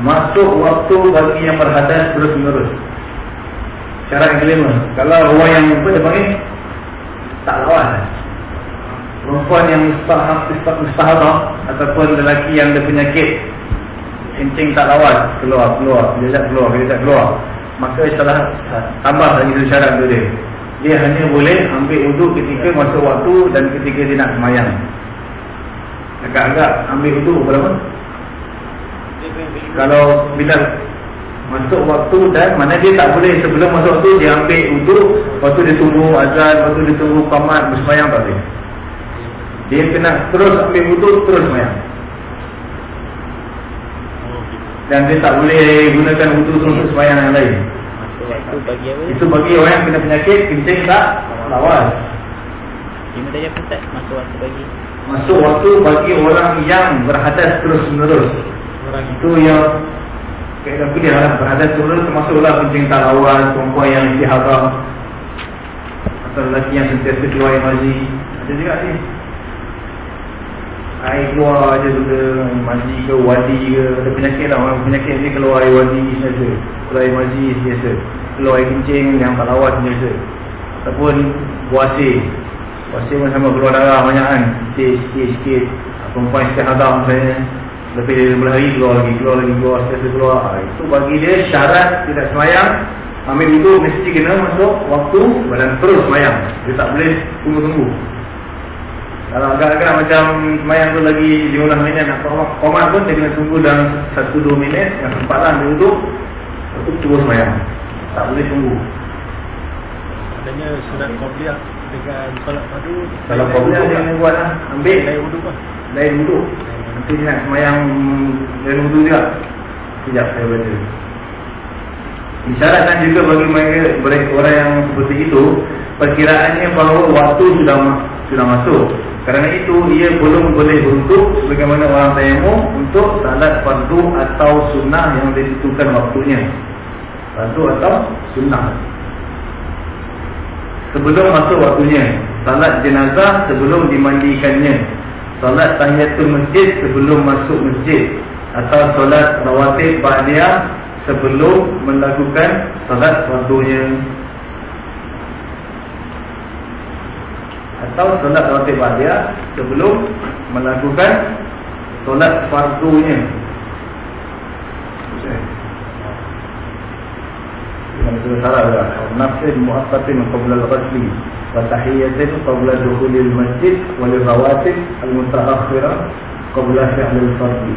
Masuk waktu bagi yang berhadas terus menerus Syarat yang kelima. Kalau orang yang apa dia panggil? Tak lawan. Perempuan yang mustahab Mustahabah Ataupun lelaki yang ada penyakit Kencing tak lawan Keluar, keluar, kejap keluar, kejap keluar. Maka salah tambah lagi tu syarat tu dia. Dia hanya boleh ambil wuduk ketika masuk waktu Dan ketika dia nak semayang. Agak-agak ambil wuduk berapa? Kalau bila masuk waktu dan mana dia tak boleh sebelum masuk waktu dia ambil untuk waktu dia tunggu azan, waktu dia tunggu qamat bersemayam tak boleh. Dia kena terus ambil wuduk terus semayang. Dan dia tak boleh gunakan wuduk untuk semayang yang lain. Itu bagi orang yang kena penyakit kencing tak lawas. Lima tadi apa Ustaz? Masuk waktu bagi Masuk waktu bagi orang yang berhadas terus menerus. Orang itu yang pilih lah. Berhadas turun termasuklah Kencing tak lawan Perempuan yang istihadah Atau lelaki yang sentiasa keluar air mazi Ada juga ni Air keluar je sudah Mazi ke wadi ke. Ada penyakit lah Orang. Penyakit ni keluar air wadi Sentiasa Keluar air mazi Sentiasa Keluar air kencing Yang tak lawan Sentiasa Ataupun Buasir Buasir pun sama keluar darah banyak kan. Sikit-sikit Perempuan istihadah misalnya Lebih dari 15 hari keluar lagi Keluar lagi keluar Setiap keluar. Ha, Itu bagi dia syarat Tidak semayang. Ambil itu mesti kena masuk Waktu Dan terus semayang. Dia tak boleh Tunggu-tunggu. Kalau agak-agak macam Semayang tu lagi 15 minit Nak komat pun Dia kena tunggu dalam 1-2 minit. Yang sempatlah dia duduk Lepas tu terus semayang. Tak boleh tunggu. Adanya sunat qabliyah dengan solat padu. Kalau kau boleh dia kena buat lah Ambil Dari wuduk lah. Lain duduk Nanti nak semayang Lain duduk juga. Sekejap saya baca. Disyaratkan juga bagi mereka orang yang seperti itu Perkiraannya bahawa waktu sudah sudah masuk. Kerana itu ia belum boleh beruntuk Sebagaimana orang tayamum Untuk salat fardu atau sunnah yang ditentukan waktunya. Fardu atau sunnah Sebelum masuk waktunya. Salat jenazah sebelum dimandikannya. Salat tahiyatul masjid sebelum masuk masjid. Atau salat rawatib ba'diyah Sebelum melakukan salat fardunya. Atau salat rawatib ba'diyah Sebelum melakukan salat fardunya. Dengan salah juga Nafsin mu'afatin qabla al-ghasli Wa tahiyyatin qabla dukhulil masjid Wal rawatib al-mutaakhirah Qabla fi'lil fardi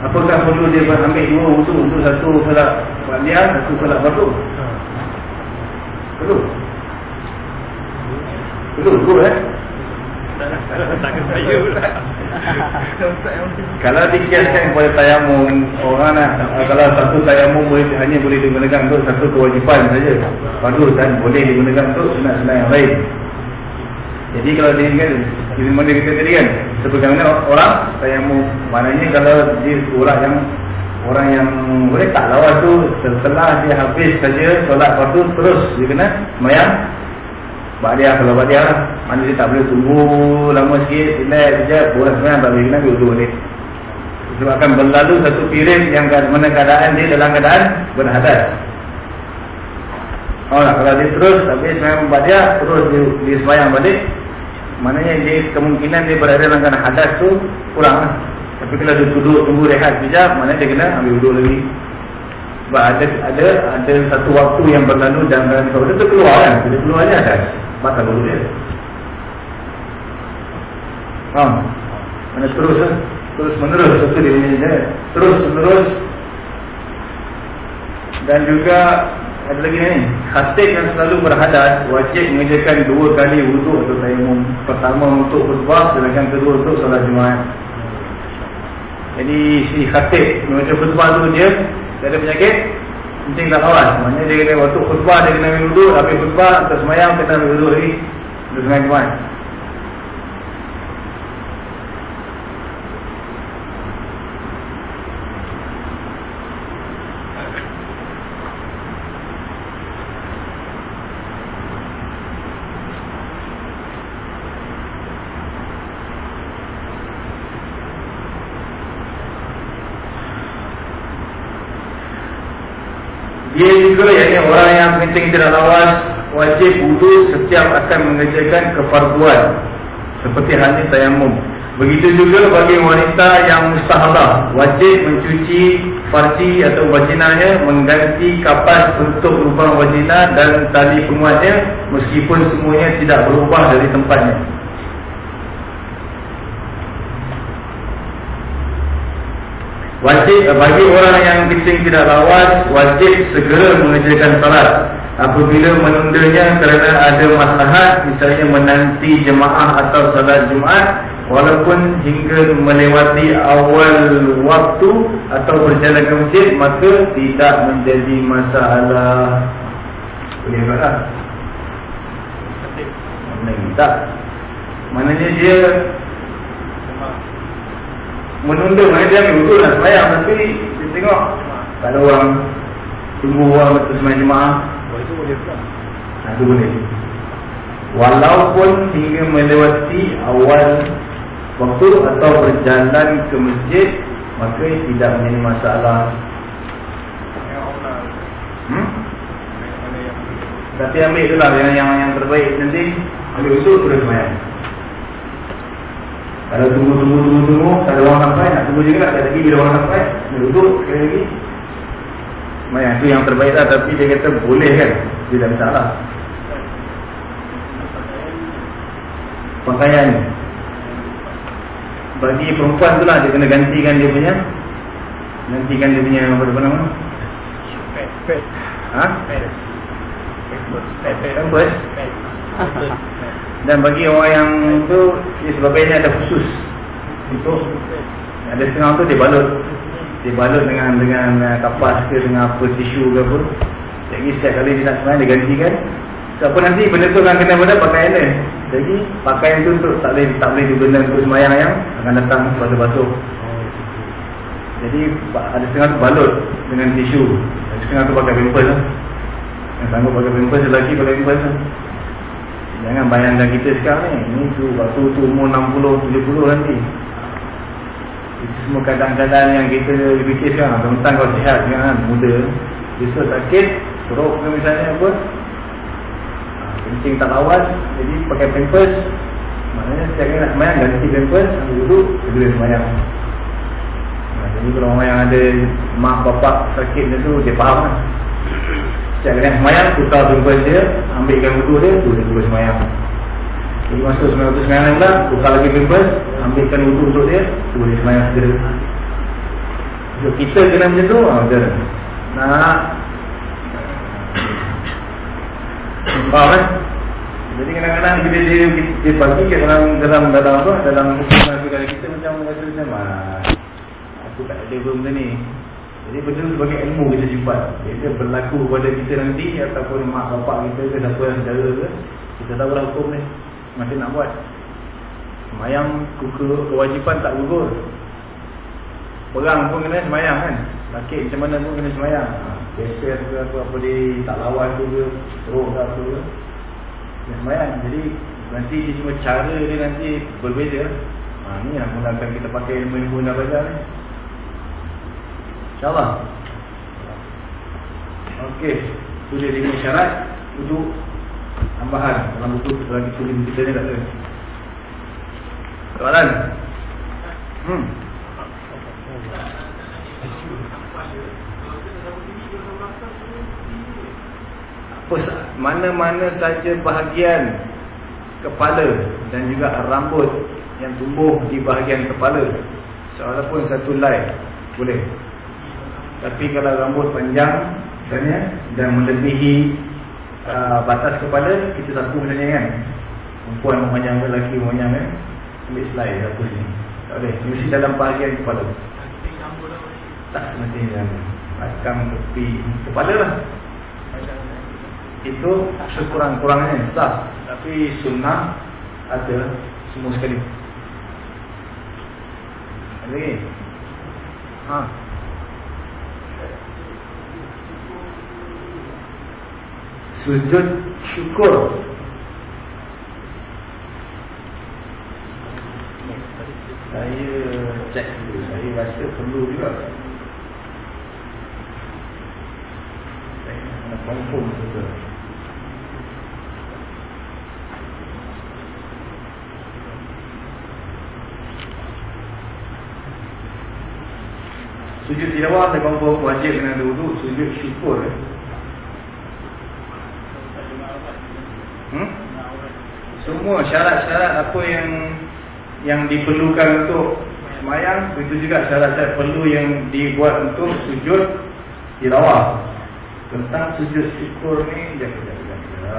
Apakah perlu dia buat ambil dua wudu untuk satu salat Ba'diyah, satu salat fardu? Perlu? Perlu, perlu eh? Takkan saya pula. Kalau dikiaskan kepada tayamum Orang nak, kalau satu tayamum boleh, hanya boleh digunakan untuk satu kewajipan saja. Fardu dan boleh digunakan untuk sunat-sunat yang lain. Jadi kalau dia kan Ini mana kita tadi kan Sebagaimana orang Tayamum. Maknanya kalau dia orang yang Orang yang boleh tak lawan tu Setelah dia habis saja Solat tu terus dia kena Semayang Ba'diah kalau ba'diah lah Mana dia tak boleh tunggu Lama sikit Relax sekejap Boleh semayang tak boleh kena Duduk dia Sebabkan berlalu satu period Yang mana keadaan dia dalam keadaan Berhadas Oh, lah, kalau dia terus habis semayang ba'diah Terus dia, dia semayang balik Maknanya dia kemungkinan dia berada dalam keadaan hadas tu kurang lah. Tapi kalau dia duduk tunggu rehat sekejap, maknanya dia kena ambil duduk lagi. Sebab ada ada ada satu waktu yang berlalu dan dalam kalau dia keluar kan, dia keluar dia hadas. Batal dulu dia. Faham? Mana terus lah. Terus menerus. Itu dia punya Terus menerus. Dan juga ada lagi ni Khatib yang selalu berhadas Wajib mengerjakan dua kali wuduk atau tayamum Pertama untuk khutbah Sedangkan kedua untuk solat Jumaat Jadi si khatib Mengerjakan khutbah tu dia Dia ada penyakit Penting tak awas Maksudnya dia kena waktu khutbah Dia kena ambil wuduk. Habis khutbah Terus semayang Kita ambil wuduk lagi. Untuk solat Jumaat Dia juga yakni orang yang penting tidak lawas wajib wudhu setiap akan mengerjakan kefarduan seperti halnya tayamum. Begitu juga bagi wanita yang mustahadah wajib mencuci farji atau vaginanya mengganti kapas untuk lubang vagina dan tali penguatnya meskipun semuanya tidak berubah dari tempatnya. Wajib bagi orang yang kencing tidak lawas Wajib segera mengerjakan salat Apabila menundanya kerana ada masalah Misalnya menanti jemaah atau salat Jumaat Walaupun hingga melewati awal waktu Atau berjalan ke masjid Maka tidak menjadi masalah Boleh tak? Mana tak? Maknanya dia menunda mana dia ambil betul nak semayang tapi dia tengok ada orang tunggu orang betul semayang jemaah Oh, itu boleh pula. nah, itu boleh. Walaupun hingga melewati awal waktu atau berjalan ke masjid maka tidak menjadi masalah. Allah hmm? Tapi ambil itulah yang, yang, yang terbaik nanti ambil betul terus semayang kalau tunggu, tunggu, tunggu, tunggu Tak ada orang sampai, nak tunggu juga Tak lagi bila orang sampai Dia duduk, sekali lagi. Mayang tu yang terbaik lah Tapi dia kata boleh kan? Dia tak masalah Pakaian. Bagi perempuan tu lah Dia kena gantikan dia punya Gantikan dia punya Apa nama? Pet Pet. Ha? Pet. Pet. Pampers Dan bagi orang yang tu Dia sebabnya ada khusus. Untuk Ada setengah tu dia balut. Dia balut dengan dengan uh, kapas ke Dengan apa tisu ke apa. Jadi setiap kali dia nak semayang dia gantikan. So apa nanti benda tu akan kena benda pakaian dia Jadi pakaian tu untuk tak boleh tak boleh digunakan untuk semayang yang Akan datang basuh-basuh Jadi ada setengah tu balut Dengan tisu. Ada setengah tu pakai pampers lah. Yang sanggup pakai pampers lelaki pakai pampers lah Jangan bayangkan kita sekarang ni. Ini tu waktu tu umur 60, 70 nanti Itu semua keadaan-keadaan yang kita fikir sekarang. Tentang kau sihat kan, muda. Besok sakit, stroke ke misalnya apa. Ha, Kencing tak lawas Jadi pakai pampers. Maknanya setiap kali nak semayang ganti pampers. Ambil duduk, segera semayang. Ha, Jadi kalau orang yang ada Mak bapak sakit macam tu Dia faham lah Setiap nak semayang Tukar pampers dia Ambilkan wudhu dia Tu dia terus semayang Jadi masuk semayang tu semayang pula Tukar lagi pampers Ambilkan wudhu untuk dia Tu dia semayang segera So kita kena macam tu Macam mana Nak Faham kan? Jadi kadang-kadang kita dia, dia bagi ke dalam dalam dalam apa? Dalam hubungan kita macam macam ah, tak ada pun benda ni. Jadi benda tu sebagai ilmu kita simpan. Dia berlaku kepada kita nanti ataupun mak bapak kita ke siapa yang saudara ke, kita tahu lah hukum ni. Masih nak buat. Semayang kuku kewajipan tak gugur. Perang pun kena semayang kan. Sakit macam mana pun kena semayang. Ha, Biasa ke apa, apa dia tak lawan tu ke Teruk ke apa ke. Kena semayang. Jadi nanti dia cuma cara dia nanti berbeza. Ha, Ni yang mula akan kita pakai ilmu-ilmu nak belajar ni InsyaAllah. Okey. Itu dia lima syarat Untuk tambahan. Dalam buku lagi tulis kita ni tak ada. Soalan? Hmm. Mana-mana saja bahagian kepala dan juga rambut yang tumbuh di bahagian kepala. Walaupun satu lay boleh Tapi kalau rambut panjang misalnya dan melebihi uh, batas kepala kita sapu misalnya kan. Perempuan memanjang lelaki memanjang kan. Ambil selai sapu sini Tak boleh, mesti dalam bahagian kepala. Tak semestinya Belakang tepi kepala lah. Itu sekurang-kurangnya sah. Tapi sunnah ada semua sekali. Lagi? Ha sujud syukur saya cek dulu saya rasa perlu juga saya nak confirm betul Sujud tilawah ada confirm wajib kena wudu, sujud syukur. Eh? Hmm? Semua syarat-syarat apa yang yang diperlukan untuk semayang itu juga syarat-syarat perlu yang dibuat untuk sujud tilawah. Tentang sujud syukur ni jaga jaga jaga.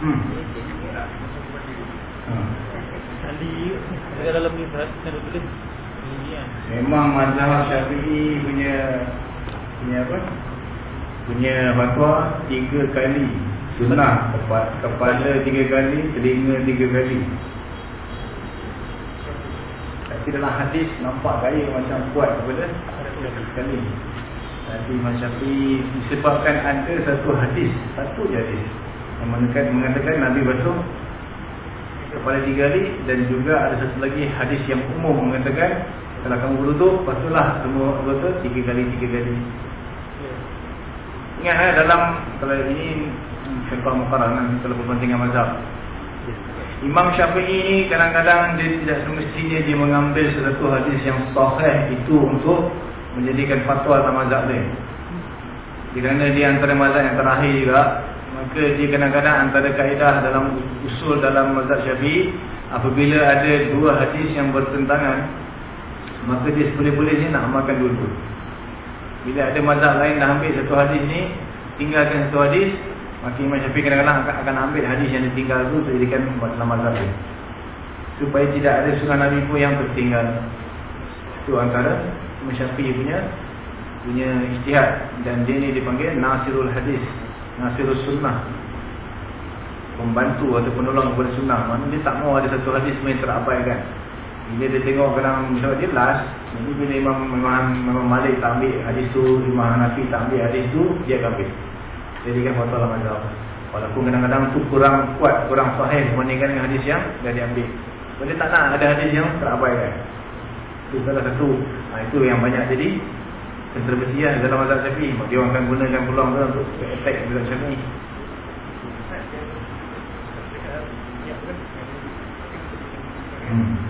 Hmm. Hmm. Ali dekat dalam ni saya dah tulis. Ini kan. Memang mazhab Syafi'i punya punya apa? Punya fatwa tiga kali sunnah Kepa- kepala tiga kali, telinga tiga kali. Tapi dalam hadis nampak gaya macam kuat kepada satu kali. Tapi Imam Syafi'i disebabkan ada satu hadis, satu je hadis yang mengatakan, mengatakan Nabi basuh kepala tiga kali dan juga ada satu lagi hadis yang umum mengatakan kalau kamu berwuduk basuhlah semua anggota tiga kali tiga kali. Ingat eh, dalam kalau ini contoh mukarrah kalau perbandingan mazhab. Imam Syafi'i ni kadang-kadang dia tidak semestinya dia mengambil satu hadis yang sahih itu untuk menjadikan fatwa dalam mazhab dia. Kerana dia antara mazhab yang terakhir juga Maka dia kadang-kadang antara kaedah dalam usul dalam mazhab syafi'i Apabila ada dua hadis yang bertentangan Maka dia seboleh-bolehnya nak amalkan dua-dua Bila ada mazhab lain dah ambil satu hadis ni Tinggalkan satu hadis Maka Imam Syafi'i kadang-kadang akan, ambil hadis yang ditinggal tu Untuk jadikan dalam mazhab dia Supaya tidak ada sunnah Nabi pun yang tertinggal Itu antara Imam Syafi'i punya punya ijtihad dan dia ni dipanggil Nasirul Hadis, Nasirul Sunnah. Pembantu atau penolong kepada sunnah. Mana dia tak mau ada satu hadis main terabaikan. Bila dia tengok dalam dia last, jadi bila Imam Imam, Imam Malik tak ambil hadis tu, Imam Hanafi tak ambil hadis tu, dia akan ambil. Jadi kan fatwa mazhab. Walaupun kadang-kadang tu kurang kuat, kurang sahih berbandingkan dengan hadis yang dah diambil. Dia tak nak ada hadis yang terabaikan. Itu salah satu. Ha, itu yang banyak jadi kontroversial dalam mazhab Syafi'i. Dia orang akan gunakan peluang tu untuk attack mazhab Syafi'i. Hmm.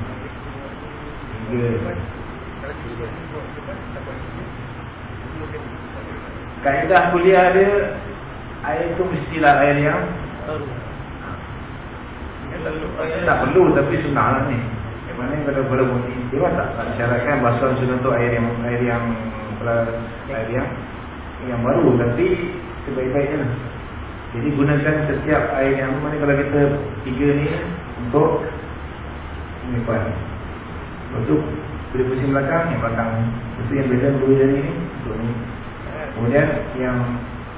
Kaedah kuliah dia Air tu mestilah air yang Tak perlu tapi sunnah lah ni. Mana yang kata boleh bunyi Dia tak, syaratkan basuhan sunnah tu air yang Air yang Air yang Yang baru tapi Sebaik-baiknya lah. Jadi gunakan setiap air yang Mana kalau kita Tiga ni Untuk Menyimpan Lepas tu Bila pusing belakang Yang belakang Itu yang beza dua jari ni. Untuk ni. Kemudian yang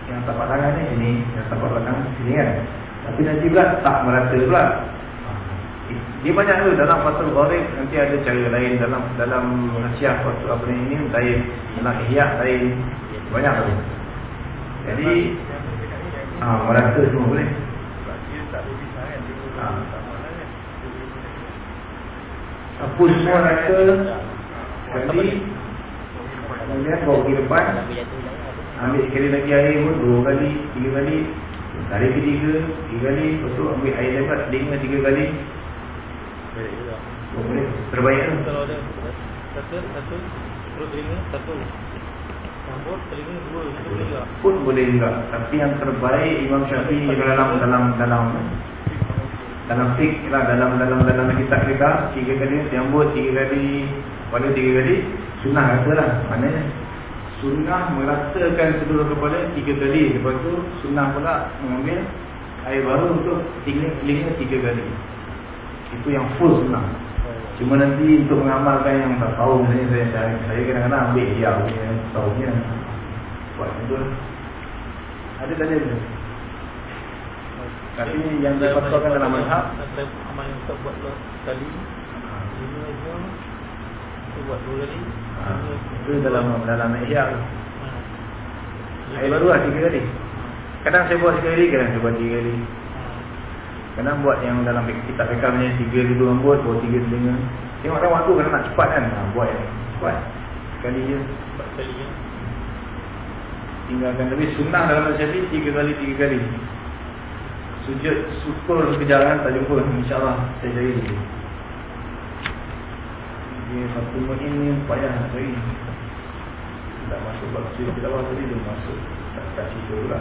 Yang tapak tangan ni Ini. Yang tapak belakang Sini kan. Tapi nanti pula Tak merata pula. Dia banyak tu. Dalam Fatul Gharib nanti ada cara lain. Dalam dalam nasihat Fatul apa ni ini lain. Dalam ihya lain. Banyak tu. Jadi ah merata semua boleh. Apa semua rata Sekali Kemudian bawa pergi depan Ambil sekali lagi air pun Dua kali Tiga kali Tarik ketiga Tiga kali Lepas tu ambil air lebat Selinga tiga kali. Boleh Terbaik ada Satu Satu Terus telinga Satu. Campur telinga dua boleh. juga pun boleh juga. Tapi yang terbaik Imam Syafi'i dalam dalam dalam dalam fik lah dalam dalam dalam kitab kita tiga kali jambut tiga kali kepala tiga kali sunnah kata lah maknanya sunnah meratakan seluruh kepala tiga kali. Lepas tu sunnah pula mengambil air baru untuk telinga, telinga tiga kali. Itu yang full sunnah. Cuma nanti untuk mengamalkan yang tak tahu misalnya saya saya, saya kadang-kadang ambil ya punya tahunya. Buat itu ada tadi ada tapi yang dipatutkan dalam mazhab Saya amal yang tak buat Sekali Lima semua Saya buat dua kali ha, itu dalam dalam ihya. Ha. Air baru lah tiga kali. Kadang saya buat sekali kadang saya buat tiga kali. Kadang buat yang dalam kitab fiqah punya tiga ribu rambut Bawa tiga telinga Tengok orang waktu kadang nak cepat kan? Ha, Buat. Yang cepat. Sekali je. Empat kali ya Tinggalkan. Tapi sunnah dalam Syafi'i tiga kali tiga kali Sujud syukur sekejap kan tak jumpa. InsyaAllah saya cari dulu. Dia satu mu'in ni payah nak cari. Tak masuk bab sujud tilawah tadi dia masuk. Tak kat situ pula.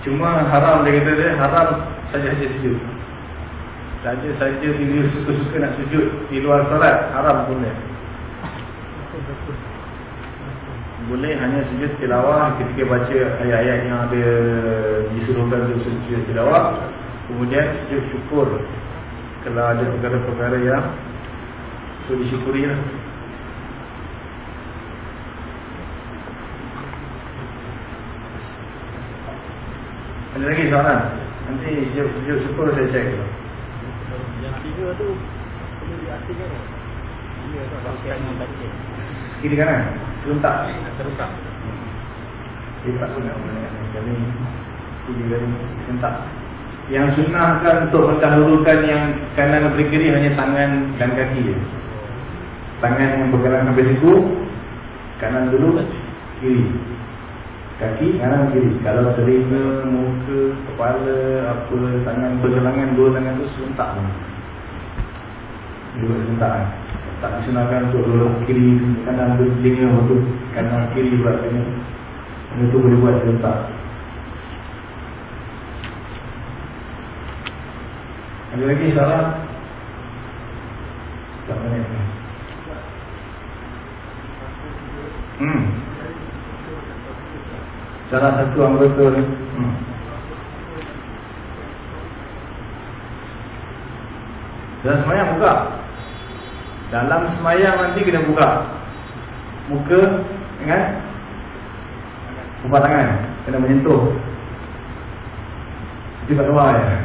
Cuma haram dia kata dia Haram saja-saja sujud. Saja-saja dia suka-suka nak sujud Di luar salat Haram pun dia boleh hanya sujud tilawah. Ketika baca ayat-ayat yang ada disuruhkan untuk sujud tilawah kemudian sujud syukur kalau ada perkara-perkara yang so disyukuri lah. Ada lagi soalan? Nanti sujud, syukur saya cek Yang tiga tu Perlu diartikan. Baca kiri kanan serentak. Serentak. Dia tak kanan serentak. Yang sunnahkan untuk mendahulukan yang kanan dan kiri hanya tangan dan kaki je. Tangan yang bergerak sampai situ Kanan dulu Kiri. Kaki kanan kiri. Kalau telinga, muka, kepala Apa, tangan bergelangan Dua tangan tu serentak. Pun Dua serentak kan Tak disunahkan untuk dulu kiri Kanan bertelinga Lepas tu kanan kiri pula telinga Itu boleh buat serentak Ada lagi salah? Tak banyak Hmm. Salah satu anggota ni. Hmm. Dan semuanya buka. Dalam semayang nanti kena buka. Muka dengan Buka tangan Kena menyentuh. Itu kat luar ya?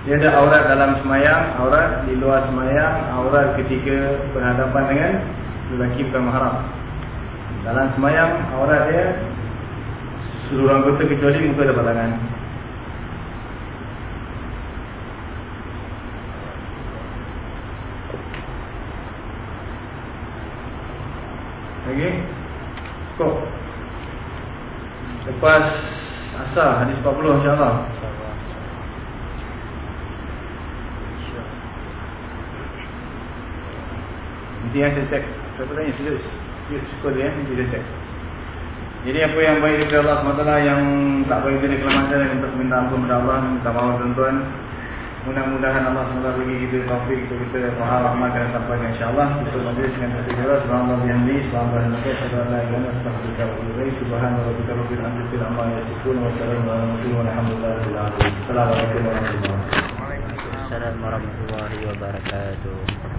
Dia ada aurat dalam semayang Aurat di luar semayang Aurat ketika berhadapan dengan Lelaki bukan mahram. Dalam semayang aurat dia Seluruh anggota kecuali muka dapat tangan Okey. Kok. Lepas asar hadis 40 insya-Allah. Saya cek. Saya tanya serius. Serius dia nanti saya cek. Jadi apa yang baik dari Allah SWT yang tak baik dari kelemahan untuk minta ampun kepada Allah minta maaf tuan-tuan Mudah-mudahan Allah SWT bagi kita taufik untuk kita faham amalkan tanpa insyaAllah. Kita majlis dengan kita Selamat bihamdi. Selamat berhenti Selamat berhenti Selamat berhenti Subhanallah Kita rabbil amri Fil amal Yasifun. Wassalamualaikum warahmatullahi wabarakatuh Assalamualaikum warahmatullahi wabarakatuh. Assalamualaikum warahmatullahi wabarakatuh